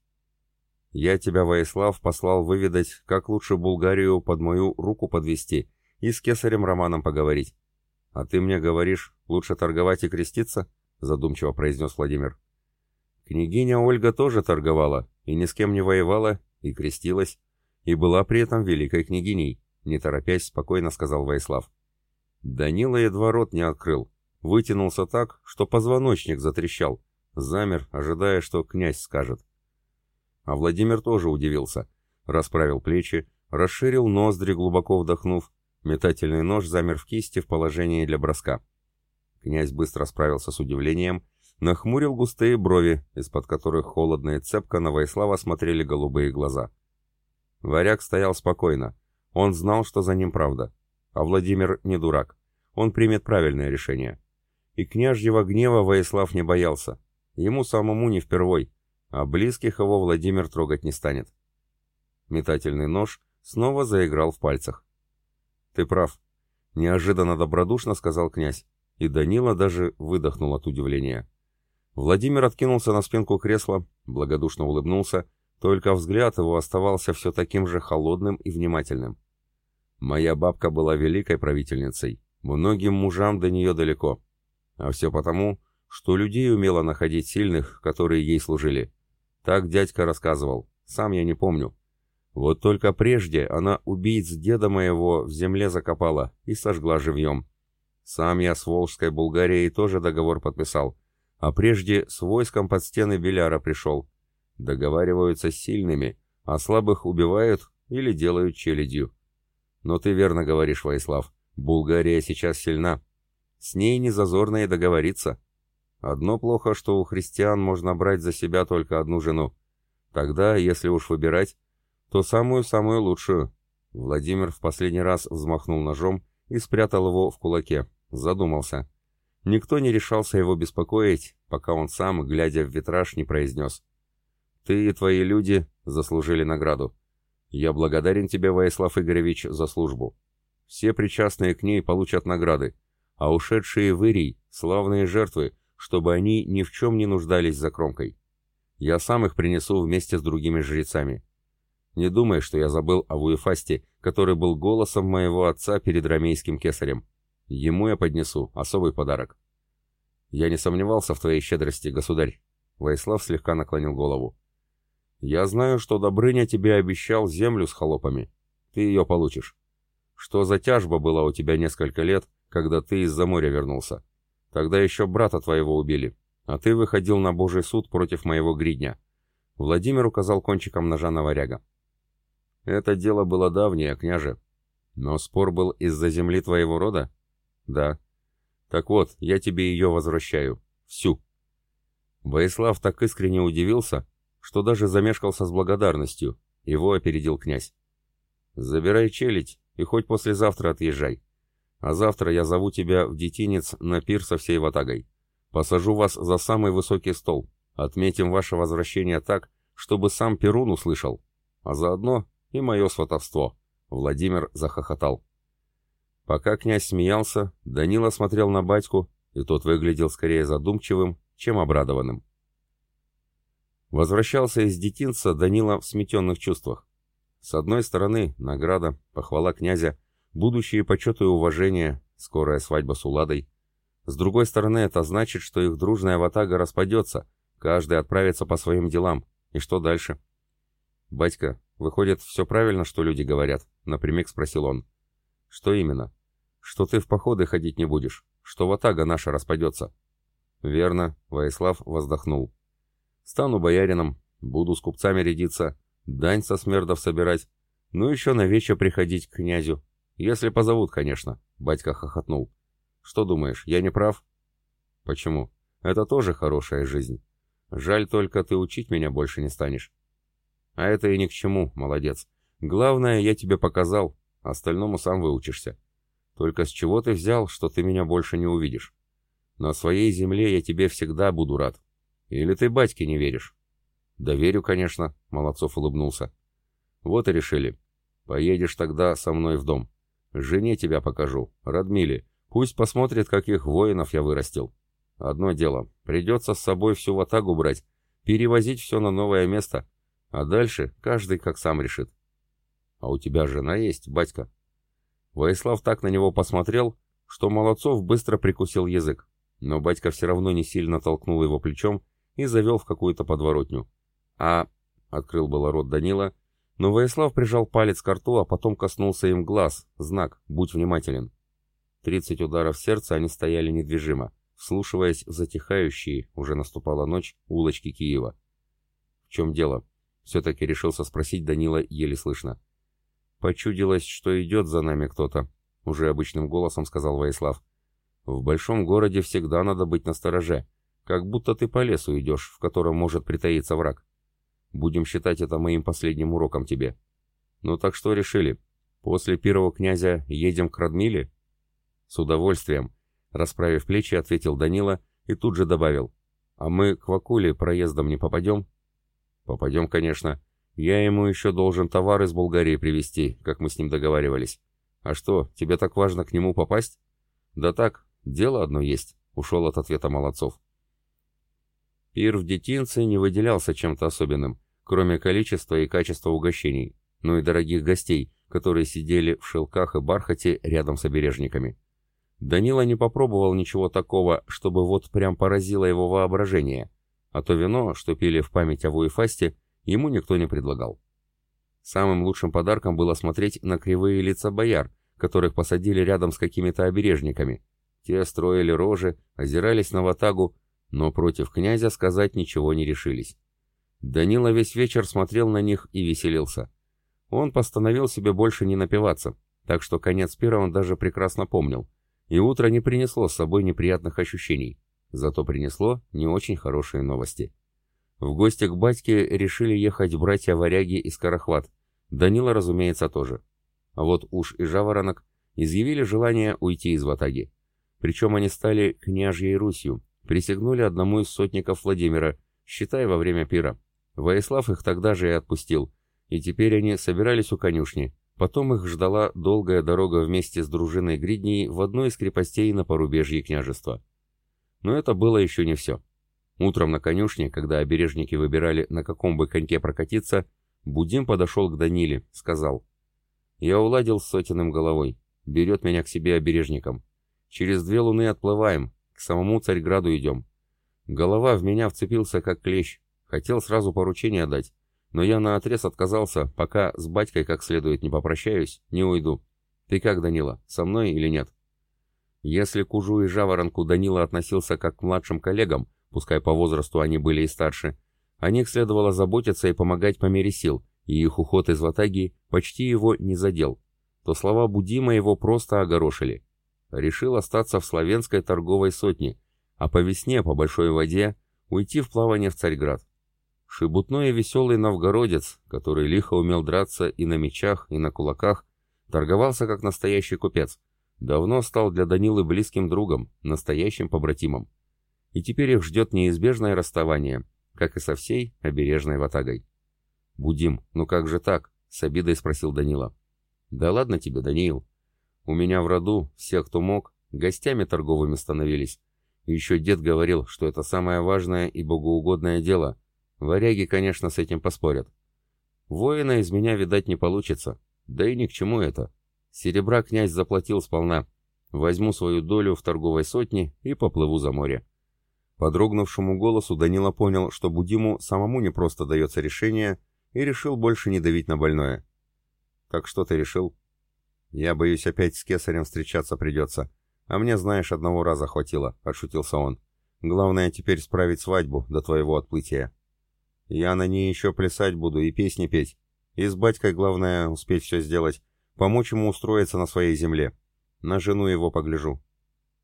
Я тебя, Воислав, послал выведать, как лучше Булгарию под мою руку подвести и с кесарем Романом поговорить. А ты мне говоришь, лучше торговать и креститься? Задумчиво произнес Владимир. Княгиня Ольга тоже торговала, и ни с кем не воевала, и крестилась, и была при этом великой княгиней, не торопясь, спокойно сказал Воислав. Данила едва рот не открыл, вытянулся так, что позвоночник затрещал, замер, ожидая, что князь скажет. А Владимир тоже удивился. Расправил плечи, расширил ноздри, глубоко вдохнув. Метательный нож замер в кисти в положении для броска. Князь быстро справился с удивлением, нахмурил густые брови, из-под которых холодно и цепко на Вайслава смотрели голубые глаза. Варяг стоял спокойно. Он знал, что за ним правда. А Владимир не дурак. Он примет правильное решение. И княжьего гнева Ваислав не боялся. Ему самому не впервой а близких его Владимир трогать не станет. Метательный нож снова заиграл в пальцах. «Ты прав», — неожиданно добродушно сказал князь, и Данила даже выдохнул от удивления. Владимир откинулся на спинку кресла, благодушно улыбнулся, только взгляд его оставался все таким же холодным и внимательным. «Моя бабка была великой правительницей, многим мужам до нее далеко, а все потому, что людей умела находить сильных, которые ей служили. Так дядька рассказывал, сам я не помню. Вот только прежде она убийц деда моего в земле закопала и сожгла живьем. Сам я с Волжской Булгарией тоже договор подписал, а прежде с войском под стены Беляра пришел. Договариваются с сильными, а слабых убивают или делают челядью. Но ты верно говоришь, Ваислав, Булгария сейчас сильна. С ней не зазорно и договориться. Одно плохо, что у христиан можно брать за себя только одну жену. Тогда, если уж выбирать, то самую-самую лучшую. Владимир в последний раз взмахнул ножом и спрятал его в кулаке. Задумался. Никто не решался его беспокоить, пока он сам, глядя в витраж, не произнес. «Ты и твои люди заслужили награду. Я благодарен тебе, Ваислав Игоревич, за службу. Все причастные к ней получат награды, а ушедшие в Ирий — славные жертвы, чтобы они ни в чем не нуждались за кромкой. Я сам их принесу вместе с другими жрецами. Не думай, что я забыл о Вуефасте, который был голосом моего отца перед ромейским кесарем. Ему я поднесу особый подарок. Я не сомневался в твоей щедрости, государь. Ваислав слегка наклонил голову. Я знаю, что Добрыня тебе обещал землю с холопами. Ты ее получишь. Что за тяжба была у тебя несколько лет, когда ты из-за моря вернулся? Тогда еще брата твоего убили, а ты выходил на божий суд против моего гридня». Владимир указал кончиком ножа на варяга. «Это дело было давнее, княже. Но спор был из-за земли твоего рода?» «Да». «Так вот, я тебе ее возвращаю. Всю». Боислав так искренне удивился, что даже замешкался с благодарностью. Его опередил князь. «Забирай челядь и хоть послезавтра отъезжай. А завтра я зову тебя в детинец на пир со всей ватагой. Посажу вас за самый высокий стол. Отметим ваше возвращение так, чтобы сам Перун услышал. А заодно и мое сватовство». Владимир захохотал. Пока князь смеялся, Данила смотрел на батьку, и тот выглядел скорее задумчивым, чем обрадованным. Возвращался из детинца Данила в сметенных чувствах. С одной стороны, награда, похвала князя — будущие почет и уважение, скорая свадьба с Уладой. С другой стороны, это значит, что их дружная ватага распадется, каждый отправится по своим делам. И что дальше? «Батька, выходит, все правильно, что люди говорят?» — напрямик спросил он. «Что именно?» «Что ты в походы ходить не будешь, что ватага наша распадется». «Верно», — Ваислав воздохнул. «Стану боярином, буду с купцами рядиться, дань со смердов собирать, ну еще на вечер приходить к князю, Если позовут, конечно, батька хохотнул. Что думаешь, я не прав? Почему? Это тоже хорошая жизнь. Жаль только, ты учить меня больше не станешь. А это и ни к чему, молодец. Главное, я тебе показал, остальному сам выучишься. Только с чего ты взял, что ты меня больше не увидишь? На своей земле я тебе всегда буду рад. Или ты батьке не веришь? Да верю, конечно, Молодцов улыбнулся. Вот и решили. Поедешь тогда со мной в дом. Жене тебя покажу, Радмиле. Пусть посмотрит, каких воинов я вырастил. Одно дело, придется с собой всю ватагу брать, перевозить все на новое место, а дальше каждый как сам решит. А у тебя жена есть, батька?» Воислав так на него посмотрел, что Молодцов быстро прикусил язык, но батька все равно не сильно толкнул его плечом и завел в какую-то подворотню. «А...» — открыл было рот Данила, но Воислав прижал палец к рту, а потом коснулся им глаз, знак «Будь внимателен». Тридцать ударов сердца они стояли недвижимо, вслушиваясь в затихающие, уже наступала ночь, улочки Киева. «В чем дело?» — все-таки решился спросить Данила еле слышно. «Почудилось, что идет за нами кто-то», — уже обычным голосом сказал Воислав. «В большом городе всегда надо быть настороже, как будто ты по лесу идешь, в котором может притаиться враг. Будем считать это моим последним уроком тебе. Ну так что решили? После первого князя едем к Радмиле?» «С удовольствием», — расправив плечи, ответил Данила и тут же добавил. «А мы к Вакуле проездом не попадем?» «Попадем, конечно. Я ему еще должен товар из Болгарии привезти, как мы с ним договаривались. А что, тебе так важно к нему попасть? Да так, дело одно есть, ушел от ответа Молодцов. Пир в детинце не выделялся чем-то особенным, кроме количества и качества угощений, но и дорогих гостей, которые сидели в шелках и бархате рядом с обережниками. Данила не попробовал ничего такого, чтобы вот прям поразило его воображение, а то вино, что пили в память о Вуефасте, ему никто не предлагал. Самым лучшим подарком было смотреть на кривые лица бояр, которых посадили рядом с какими-то обережниками. Те строили рожи, озирались на ватагу, но против князя сказать ничего не решились. Данила весь вечер смотрел на них и веселился. Он постановил себе больше не напиваться, так что конец пира он даже прекрасно помнил, и утро не принесло с собой неприятных ощущений, зато принесло не очень хорошие новости. В гости к батьке решили ехать братья-варяги и Скорохват. Данила, разумеется, тоже. А вот Уж и Жаворонок изъявили желание уйти из Ватаги. Причем они стали княжьей Русью, присягнули одному из сотников Владимира, считая во время пира. Воислав их тогда же и отпустил, и теперь они собирались у конюшни. Потом их ждала долгая дорога вместе с дружиной Гридней в одной из крепостей на порубежье княжества. Но это было еще не все. Утром на конюшне, когда обережники выбирали, на каком бы коньке прокатиться, Будим подошел к Даниле, сказал. «Я уладил с сотенным головой. Берет меня к себе обережником. Через две луны отплываем, самому Царьграду идем. Голова в меня вцепился, как клещ. Хотел сразу поручение дать, но я наотрез отказался, пока с батькой как следует не попрощаюсь, не уйду. Ты как, Данила, со мной или нет?» Если к Ужу и Жаворонку Данила относился как к младшим коллегам, пускай по возрасту они были и старше, о них следовало заботиться и помогать по мере сил, и их уход из Ватаги почти его не задел, то слова Будима его просто огорошили. Решил остаться в славянской торговой сотне, а по весне, по большой воде, уйти в плавание в Царьград. Шебутной и веселый новгородец, который лихо умел драться и на мечах, и на кулаках, торговался как настоящий купец, давно стал для Данилы близким другом, настоящим побратимом и теперь их ждет неизбежное расставание, как и со всей обережной ватагой. «Будим, ну как же так?» — с обидой спросил Данила. «Да ладно тебе, Даниил. У меня в роду все, кто мог, гостями торговыми становились. И еще дед говорил, что это самое важное и богоугодное дело. Варяги, конечно, с этим поспорят. Воина из меня, видать, не получится. Да и ни к чему это. Серебра князь заплатил сполна. Возьму свою долю в торговой сотне и поплыву за море. По дрогнувшему голосу Данила понял, что Будиму самому не просто дается решение, и решил больше не давить на больное. «Так что ты решил?» «Я боюсь, опять с кесарем встречаться придется. А мне, знаешь, одного раза хватило», — отшутился он. «Главное теперь справить свадьбу до твоего отплытия. Я на ней еще плясать буду и песни петь. И с батькой главное успеть все сделать, помочь ему устроиться на своей земле. На жену его погляжу».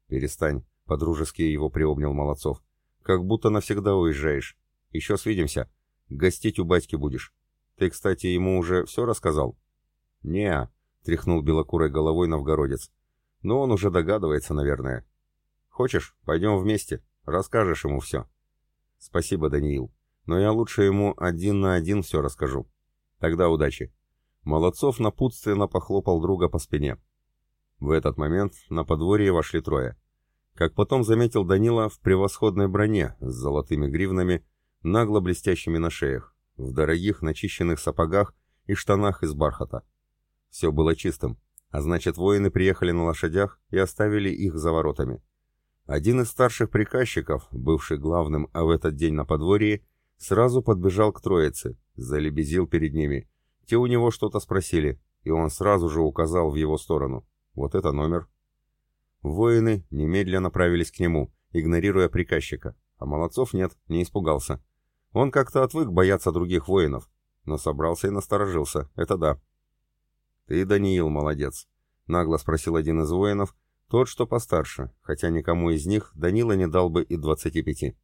«Перестань», — подружески его приобнял Молодцов. «Как будто навсегда уезжаешь. Еще свидимся. Гостить у батьки будешь. Ты, кстати, ему уже все рассказал?» «Не-а», тряхнул белокурой головой новгородец. «Но он уже догадывается, наверное. Хочешь, пойдем вместе, расскажешь ему все». «Спасибо, Даниил. Но я лучше ему один на один все расскажу. Тогда удачи». Молодцов напутственно похлопал друга по спине. В этот момент на подворье вошли трое. Как потом заметил Данила, в превосходной броне, с золотыми гривнами, нагло блестящими на шеях, в дорогих начищенных сапогах и штанах из бархата. Все было чистым, а значит воины приехали на лошадях и оставили их за воротами. Один из старших приказчиков, бывший главным, а в этот день на подворье, сразу подбежал к троице, залебезил перед ними. Те у него что-то спросили, и он сразу же указал в его сторону. Вот это номер. Воины немедленно направились к нему, игнорируя приказчика, а Молодцов нет, не испугался. Он как-то отвык бояться других воинов, но собрался и насторожился, это да. «Ты, Даниил, молодец», — нагло спросил один из воинов, тот, что постарше, хотя никому из них Данила не дал бы и двадцати пяти.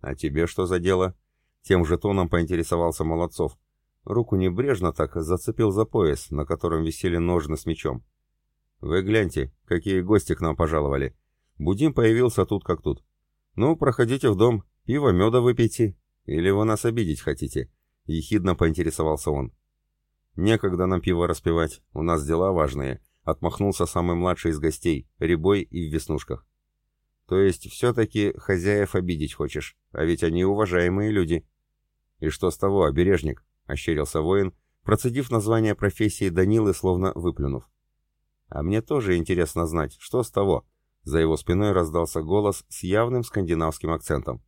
«А тебе что за дело?» Тем же тоном поинтересовался Молодцов. Руку небрежно так зацепил за пояс, на котором висели ножны с мечом. «Вы гляньте, какие гости к нам пожаловали. Будим появился тут как тут. Ну, проходите в дом, пиво, меда выпейте. Или вы нас обидеть хотите?» Ехидно поинтересовался он. «Некогда нам пиво распивать, у нас дела важные», — отмахнулся самый младший из гостей, рябой и в веснушках. «То есть все-таки хозяев обидеть хочешь, а ведь они уважаемые люди». «И что с того, обережник?» — ощерился воин, процедив название профессии Данилы, словно выплюнув. А мне тоже интересно знать, что с того. За его спиной раздался голос с явным скандинавским акцентом.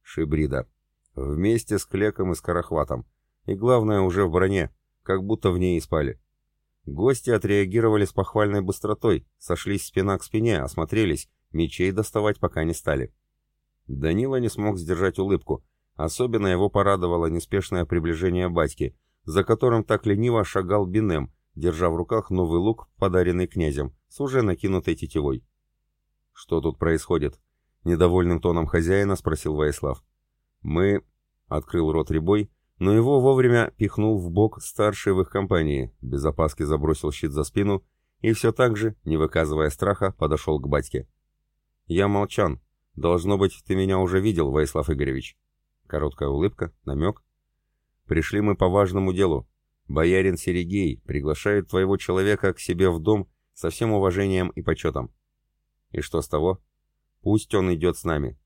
Шибрида. Вместе с Клеком и Скорохватом. И главное, уже в броне, как будто в ней и спали. Гости отреагировали с похвальной быстротой, сошлись спина к спине, осмотрелись, мечей доставать пока не стали. Данила не смог сдержать улыбку. Особенно его порадовало неспешное приближение батьки, за которым так лениво шагал Бинем, держа в руках новый лук, подаренный князем, с уже накинутой тетивой. «Что тут происходит?» — недовольным тоном хозяина спросил Ваислав. «Мы...» — открыл рот Рябой, но его вовремя пихнул в бок старший в их компании, без опаски забросил щит за спину и все так же, не выказывая страха, подошел к батьке. «Я молчан. Должно быть, ты меня уже видел, Ваислав Игоревич». Короткая улыбка, намек. «Пришли мы по важному делу. Боярин Серегей приглашает твоего человека к себе в дом со всем уважением и почетом. И что с того? Пусть он идет с нами.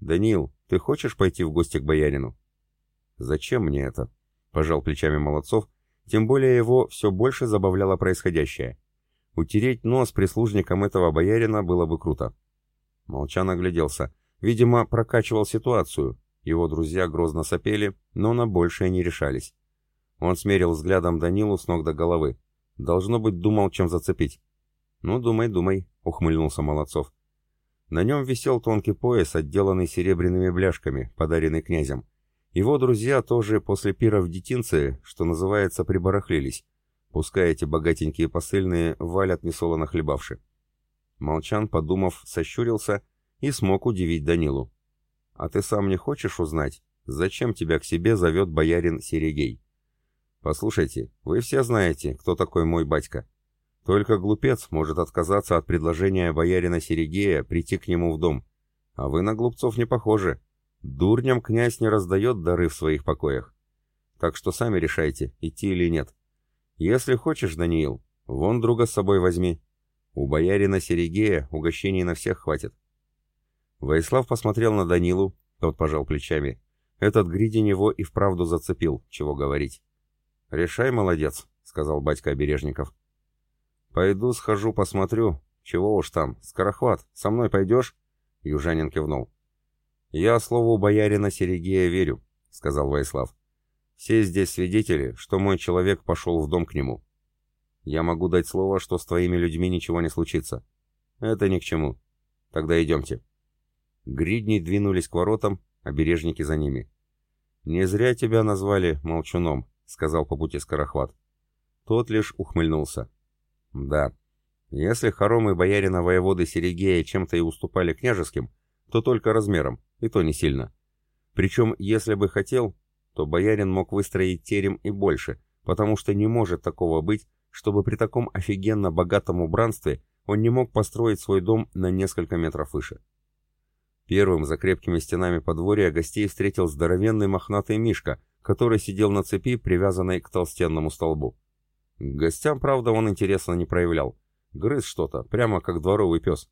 Даниил, ты хочешь пойти в гости к боярину? Зачем мне это? Пожал плечами Молодцов, тем более его все больше забавляло происходящее. Утереть нос прислужникам этого боярина было бы круто. Молчан огляделся. Видимо, прокачивал ситуацию. Его друзья грозно сопели, но на большее не решались. Он смерил взглядом Данилу с ног до головы. Должно быть, думал, чем зацепить. «Ну, думай, думай», — ухмыльнулся Молодцов. На нем висел тонкий пояс, отделанный серебряными бляшками, подаренный князем. Его друзья тоже после пира в детинце, что называется, прибарахлились. Пускай эти богатенькие посыльные валят несолоно хлебавши. Молчан, подумав, сощурился и смог удивить Данилу. «А ты сам не хочешь узнать, зачем тебя к себе зовет боярин Серегей?» Послушайте, вы все знаете, кто такой мой батька. Только глупец может отказаться от предложения боярина Серегея прийти к нему в дом. А вы на глупцов не похожи. Дурням князь не раздает дары в своих покоях. Так что сами решайте, идти или нет. Если хочешь, Даниил, вон друга с собой возьми. У боярина Серегея угощений на всех хватит. Воислав посмотрел на Данилу, тот пожал плечами. Этот гридень его и вправду зацепил, чего говорить. «Решай, молодец», — сказал батька Обережников. «Пойду схожу посмотрю. Чего уж там, скорохват, со мной пойдешь?» Южанин кивнул. «Я слову боярина Серегея верю», — сказал Ваислав. «Все здесь свидетели, что мой человек пошел в дом к нему. Я могу дать слово, что с твоими людьми ничего не случится. Это ни к чему. Тогда идемте». Гридни двинулись к воротам, обережники за ними. «Не зря тебя назвали молчуном», — сказал по пути Скорохват. Тот лишь ухмыльнулся. Да, если хоромы боярина воеводы Серегея чем-то и уступали княжеским, то только размером, и то не сильно. Причем, если бы хотел, то боярин мог выстроить терем и больше, потому что не может такого быть, чтобы при таком офигенно богатом убранстве он не мог построить свой дом на несколько метров выше. Первым за крепкими стенами подворья гостей встретил здоровенный мохнатый мишка, который сидел на цепи, привязанной к толстенному столбу. К гостям, правда, он интересно не проявлял. Грыз что-то, прямо как дворовый пес.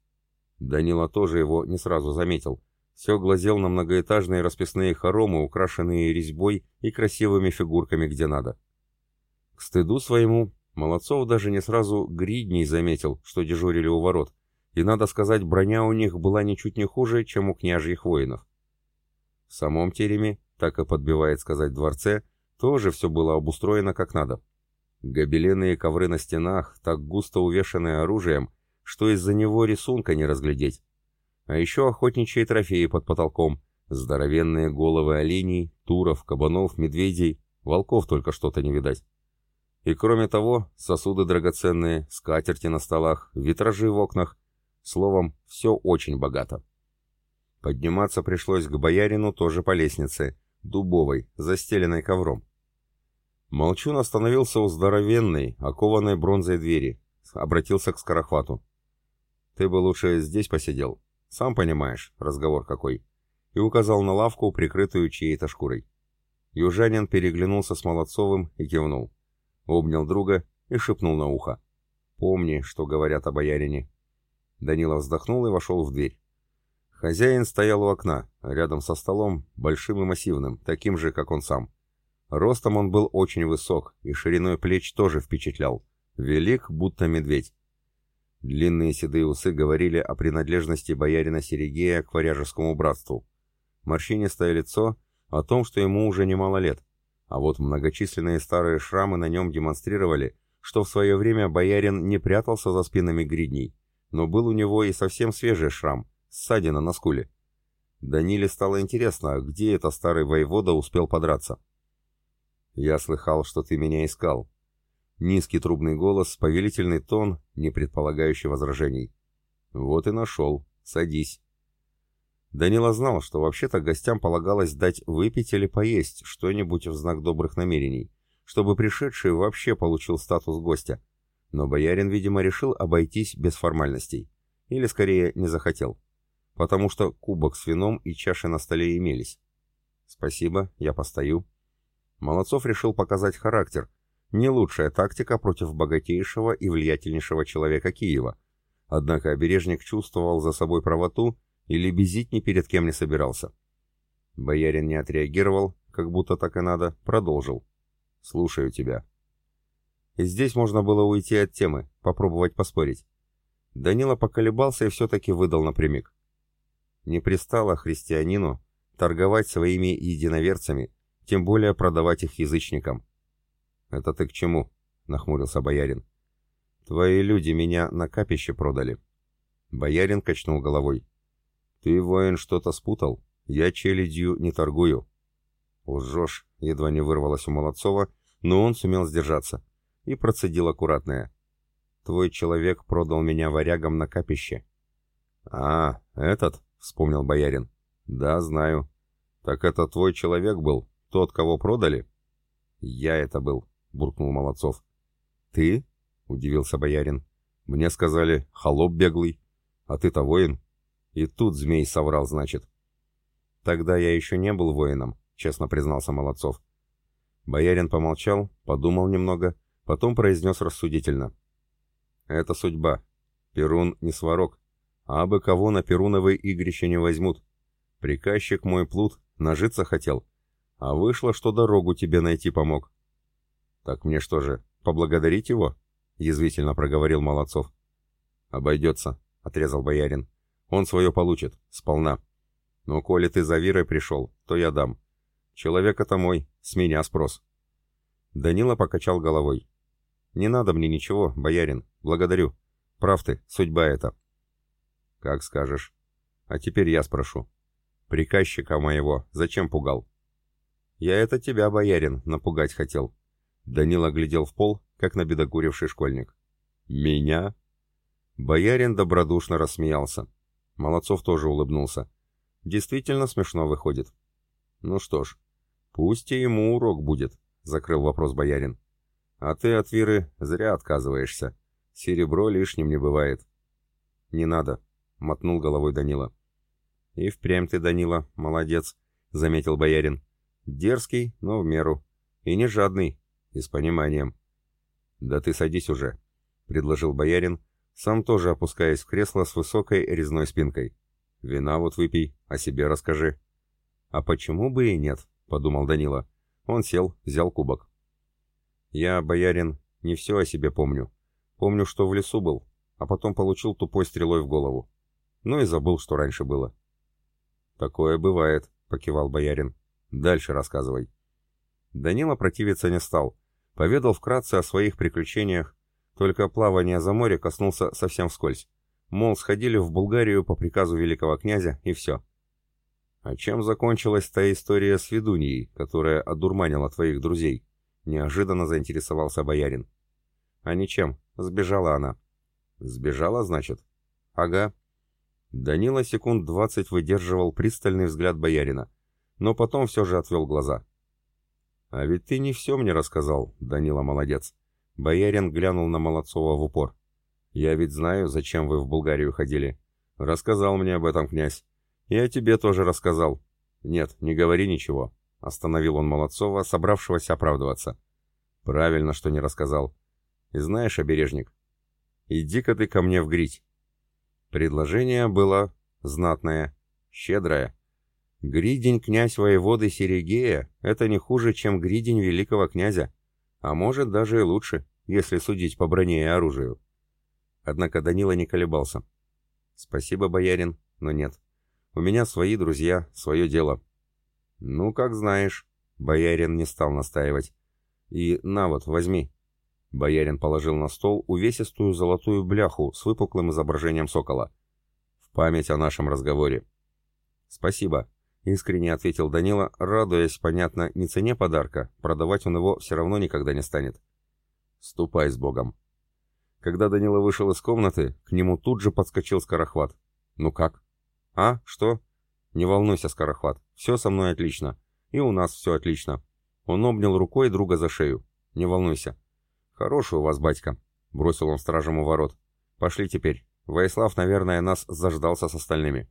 Данила тоже его не сразу заметил. Все глазел на многоэтажные расписные хоромы, украшенные резьбой и красивыми фигурками где надо. К стыду своему, Молодцов даже не сразу гридней заметил, что дежурили у ворот, и, надо сказать, броня у них была ничуть не хуже, чем у княжьих воинов. В самом тереме, так и подбивает сказать дворце, тоже все было обустроено как надо. Гобелены и ковры на стенах, так густо увешанные оружием, что из-за него рисунка не разглядеть. А еще охотничьи трофеи под потолком, здоровенные головы оленей, туров, кабанов, медведей, волков только что-то не видать. И кроме того, сосуды драгоценные, скатерти на столах, витражи в окнах. Словом, все очень богато. Подниматься пришлось к боярину тоже по лестнице, дубовой, застеленной ковром. Молчун остановился у здоровенной, окованной бронзой двери, обратился к скорохвату. «Ты бы лучше здесь посидел. Сам понимаешь, разговор какой». И указал на лавку, прикрытую чьей-то шкурой. Южанин переглянулся с Молодцовым и кивнул обнял друга и шепнул на ухо. «Помни, что говорят о боярине». Данила вздохнул и вошел в дверь. Хозяин стоял у окна, рядом со столом, большим и массивным, таким же, как он сам. Ростом он был очень высок, и шириной плеч тоже впечатлял. Велик, будто медведь. Длинные седые усы говорили о принадлежности боярина Серегея к варяжескому братству. Морщинистое лицо — о том, что ему уже немало лет. А вот многочисленные старые шрамы на нем демонстрировали, что в свое время боярин не прятался за спинами гридней, но был у него и совсем свежий шрам, ссадина на скуле. Даниле стало интересно, где это старый воевода успел подраться. «Я слыхал, что ты меня искал». Низкий трубный голос, повелительный тон, не предполагающий возражений. «Вот и нашел. Садись». Данила знал, что вообще-то гостям полагалось дать выпить или поесть что-нибудь в знак добрых намерений, чтобы пришедший вообще получил статус гостя. Но боярин, видимо, решил обойтись без формальностей. Или, скорее, не захотел. Потому что кубок с вином и чаши на столе имелись. «Спасибо, я постою». Молодцов решил показать характер. Не лучшая тактика против богатейшего и влиятельнейшего человека Киева. Однако обережник чувствовал за собой правоту и лебезить ни перед кем не собирался. Боярин не отреагировал, как будто так и надо, продолжил. «Слушаю тебя». И здесь можно было уйти от темы, попробовать поспорить. Данила поколебался и все-таки выдал напрямик. Не пристало христианину торговать своими единоверцами, тем более продавать их язычникам. «Это ты к чему?» — нахмурился боярин. «Твои люди меня на капище продали». Боярин качнул головой. «Ты, воин, что-то спутал? Я челядью не торгую». «Лжешь», — едва не вырвалось у Молодцова, но он сумел сдержаться. И процедил аккуратное. «Твой человек продал меня варягам на капище». «А, этот?» — вспомнил боярин. «Да, знаю. Так это твой человек был? Тот, кого продали?» «Я это был», — буркнул Молодцов. «Ты?» — удивился боярин. «Мне сказали, холоп беглый. А ты-то воин?» И тут змей соврал, значит. Тогда я еще не был воином, честно признался Молодцов. Боярин помолчал, подумал немного, потом произнес рассудительно. Это судьба. Перун не сварок, а бы кого на Перуновой игрище не возьмут. Приказчик мой плут, нажиться хотел, а вышло, что дорогу тебе найти помог. Так мне что же, поблагодарить его? Язвительно проговорил Молодцов. Обойдется, отрезал боярин. Он свое получит, сполна. Но коли ты за Вирой пришел, то я дам. Человек это мой, с меня спрос. Данила покачал головой. Не надо мне ничего, боярин, благодарю. Прав ты, судьба это. Как скажешь. А теперь я спрошу. Приказчика моего зачем пугал? Я это тебя, боярин, напугать хотел. Данила глядел в пол, как набедокуривший школьник. «Меня?» Боярин добродушно рассмеялся. Молодцов тоже улыбнулся. Действительно смешно выходит. Ну что ж, пусть и ему урок будет, закрыл вопрос боярин. А ты от Виры зря отказываешься. Серебро лишним не бывает. Не надо, мотнул головой Данила. И впрямь ты, Данила, молодец, заметил боярин. Дерзкий, но в меру. И не жадный, и с пониманием. Да ты садись уже, предложил боярин, сам тоже опускаясь в кресло с высокой резной спинкой. «Вина вот выпей, о себе расскажи». «А почему бы и нет?» — подумал Данила. Он сел, взял кубок. «Я, боярин, не все о себе помню. Помню, что в лесу был, а потом получил тупой стрелой в голову. Ну и забыл, что раньше было». «Такое бывает», — покивал боярин. «Дальше рассказывай». Данила противиться не стал. Поведал вкратце о своих приключениях, только плавание за море коснулся совсем вскользь. Мол, сходили в Булгарию по приказу великого князя, и все. А чем закончилась та история с ведуньей, которая одурманила твоих друзей? Неожиданно заинтересовался боярин. А ничем, сбежала она. Сбежала, значит? Ага. Данила секунд двадцать выдерживал пристальный взгляд боярина, но потом все же отвел глаза. «А ведь ты не все мне рассказал, Данила молодец. Боярин глянул на Молодцова в упор. «Я ведь знаю, зачем вы в Булгарию ходили. Рассказал мне об этом князь. Я тебе тоже рассказал. Нет, не говори ничего», — остановил он Молодцова, собравшегося оправдываться. «Правильно, что не рассказал. И знаешь, обережник, иди-ка ты ко мне в грить». Предложение было знатное, щедрое. Гридень князь воеводы Серегея — это не хуже, чем гридень великого князя. А может, даже и лучше, если судить по броне и оружию. Однако Данила не колебался. «Спасибо, боярин, но нет. У меня свои друзья, свое дело». «Ну, как знаешь», — боярин не стал настаивать. «И на вот, возьми». Боярин положил на стол увесистую золотую бляху с выпуклым изображением сокола. «В память о нашем разговоре». «Спасибо», Искренне ответил Данила, радуясь, понятно, не цене подарка, продавать он его все равно никогда не станет. «Ступай с Богом». Когда Данила вышел из комнаты, к нему тут же подскочил Скорохват. «Ну как?» «А? Что?» «Не волнуйся, Скорохват, все со мной отлично. И у нас все отлично». Он обнял рукой друга за шею. «Не волнуйся». «Хороший у вас батька», — бросил он стражем у ворот. «Пошли теперь. Воислав, наверное, нас заждался с остальными».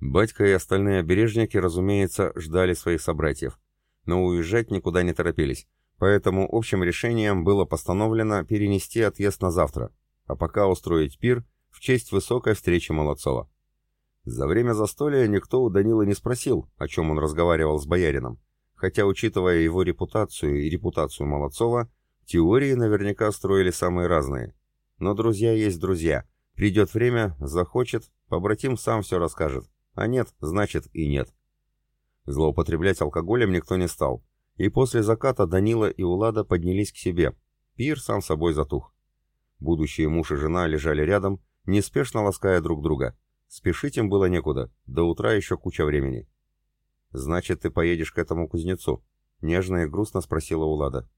Батька и остальные обережники, разумеется, ждали своих собратьев, но уезжать никуда не торопились, поэтому общим решением было постановлено перенести отъезд на завтра, а пока устроить пир в честь высокой встречи Молодцова. За время застолья никто у Данила не спросил, о чем он разговаривал с боярином, хотя, учитывая его репутацию и репутацию Молодцова, теории наверняка строили самые разные. Но друзья есть друзья. Придет время, захочет, побратим сам все расскажет. А нет, значит и нет. Злоупотреблять алкоголем никто не стал. И после заката Данила и Улада поднялись к себе. Пир сам собой затух. Будущие муж и жена лежали рядом, неспешно лаская друг друга. Спешить им было некуда, до утра еще куча времени. «Значит, ты поедешь к этому кузнецу?» — нежно и грустно спросила Улада.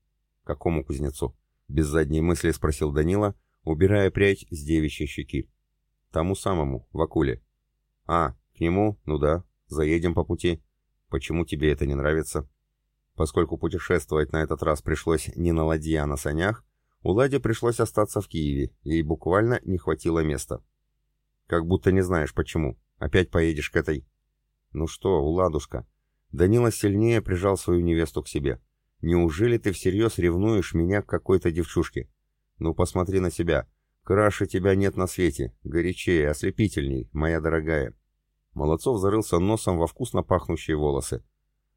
«Какому кузнецу?» — без задней мысли спросил Данила, убирая прядь с девичьей щеки. «Тому самому, в Акуле». «А, нему? Ну да. Заедем по пути. Почему тебе это не нравится? Поскольку путешествовать на этот раз пришлось не на ладье, а на санях, Уладе пришлось остаться в Киеве, ей буквально не хватило места. Как будто не знаешь почему. Опять поедешь к этой... Ну что, Уладушка? Данила сильнее прижал свою невесту к себе. Неужели ты всерьез ревнуешь меня к какой-то девчушке? Ну посмотри на себя. Краше тебя нет на свете. Горячее, ослепительней, моя дорогая. Молодцов зарылся носом во вкусно пахнущие волосы.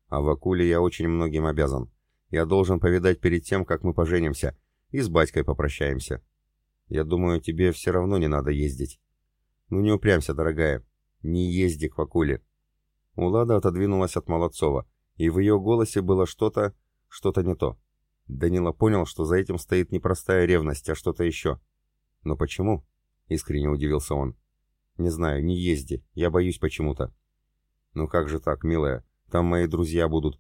А в Акуле я очень многим обязан. Я должен повидать перед тем, как мы поженимся, и с батькой попрощаемся. Я думаю, тебе все равно не надо ездить. Ну не упрямься, дорогая. Не езди к Вакуле. Улада отодвинулась от Молодцова, и в ее голосе было что-то, что-то не то. Данила понял, что за этим стоит не простая ревность, а что-то еще. «Но почему?» — искренне удивился он. «Не знаю, не езди. Я боюсь почему-то». «Ну как же так, милая? Там мои друзья будут.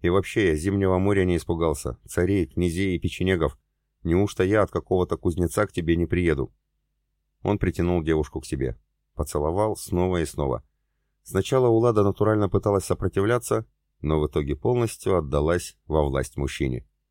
И вообще, я Зимнего моря не испугался. Царей, князей и печенегов. Неужто я от какого-то кузнеца к тебе не приеду?» Он притянул девушку к себе. Поцеловал снова и снова. Сначала Улада натурально пыталась сопротивляться, но в итоге полностью отдалась во власть мужчине.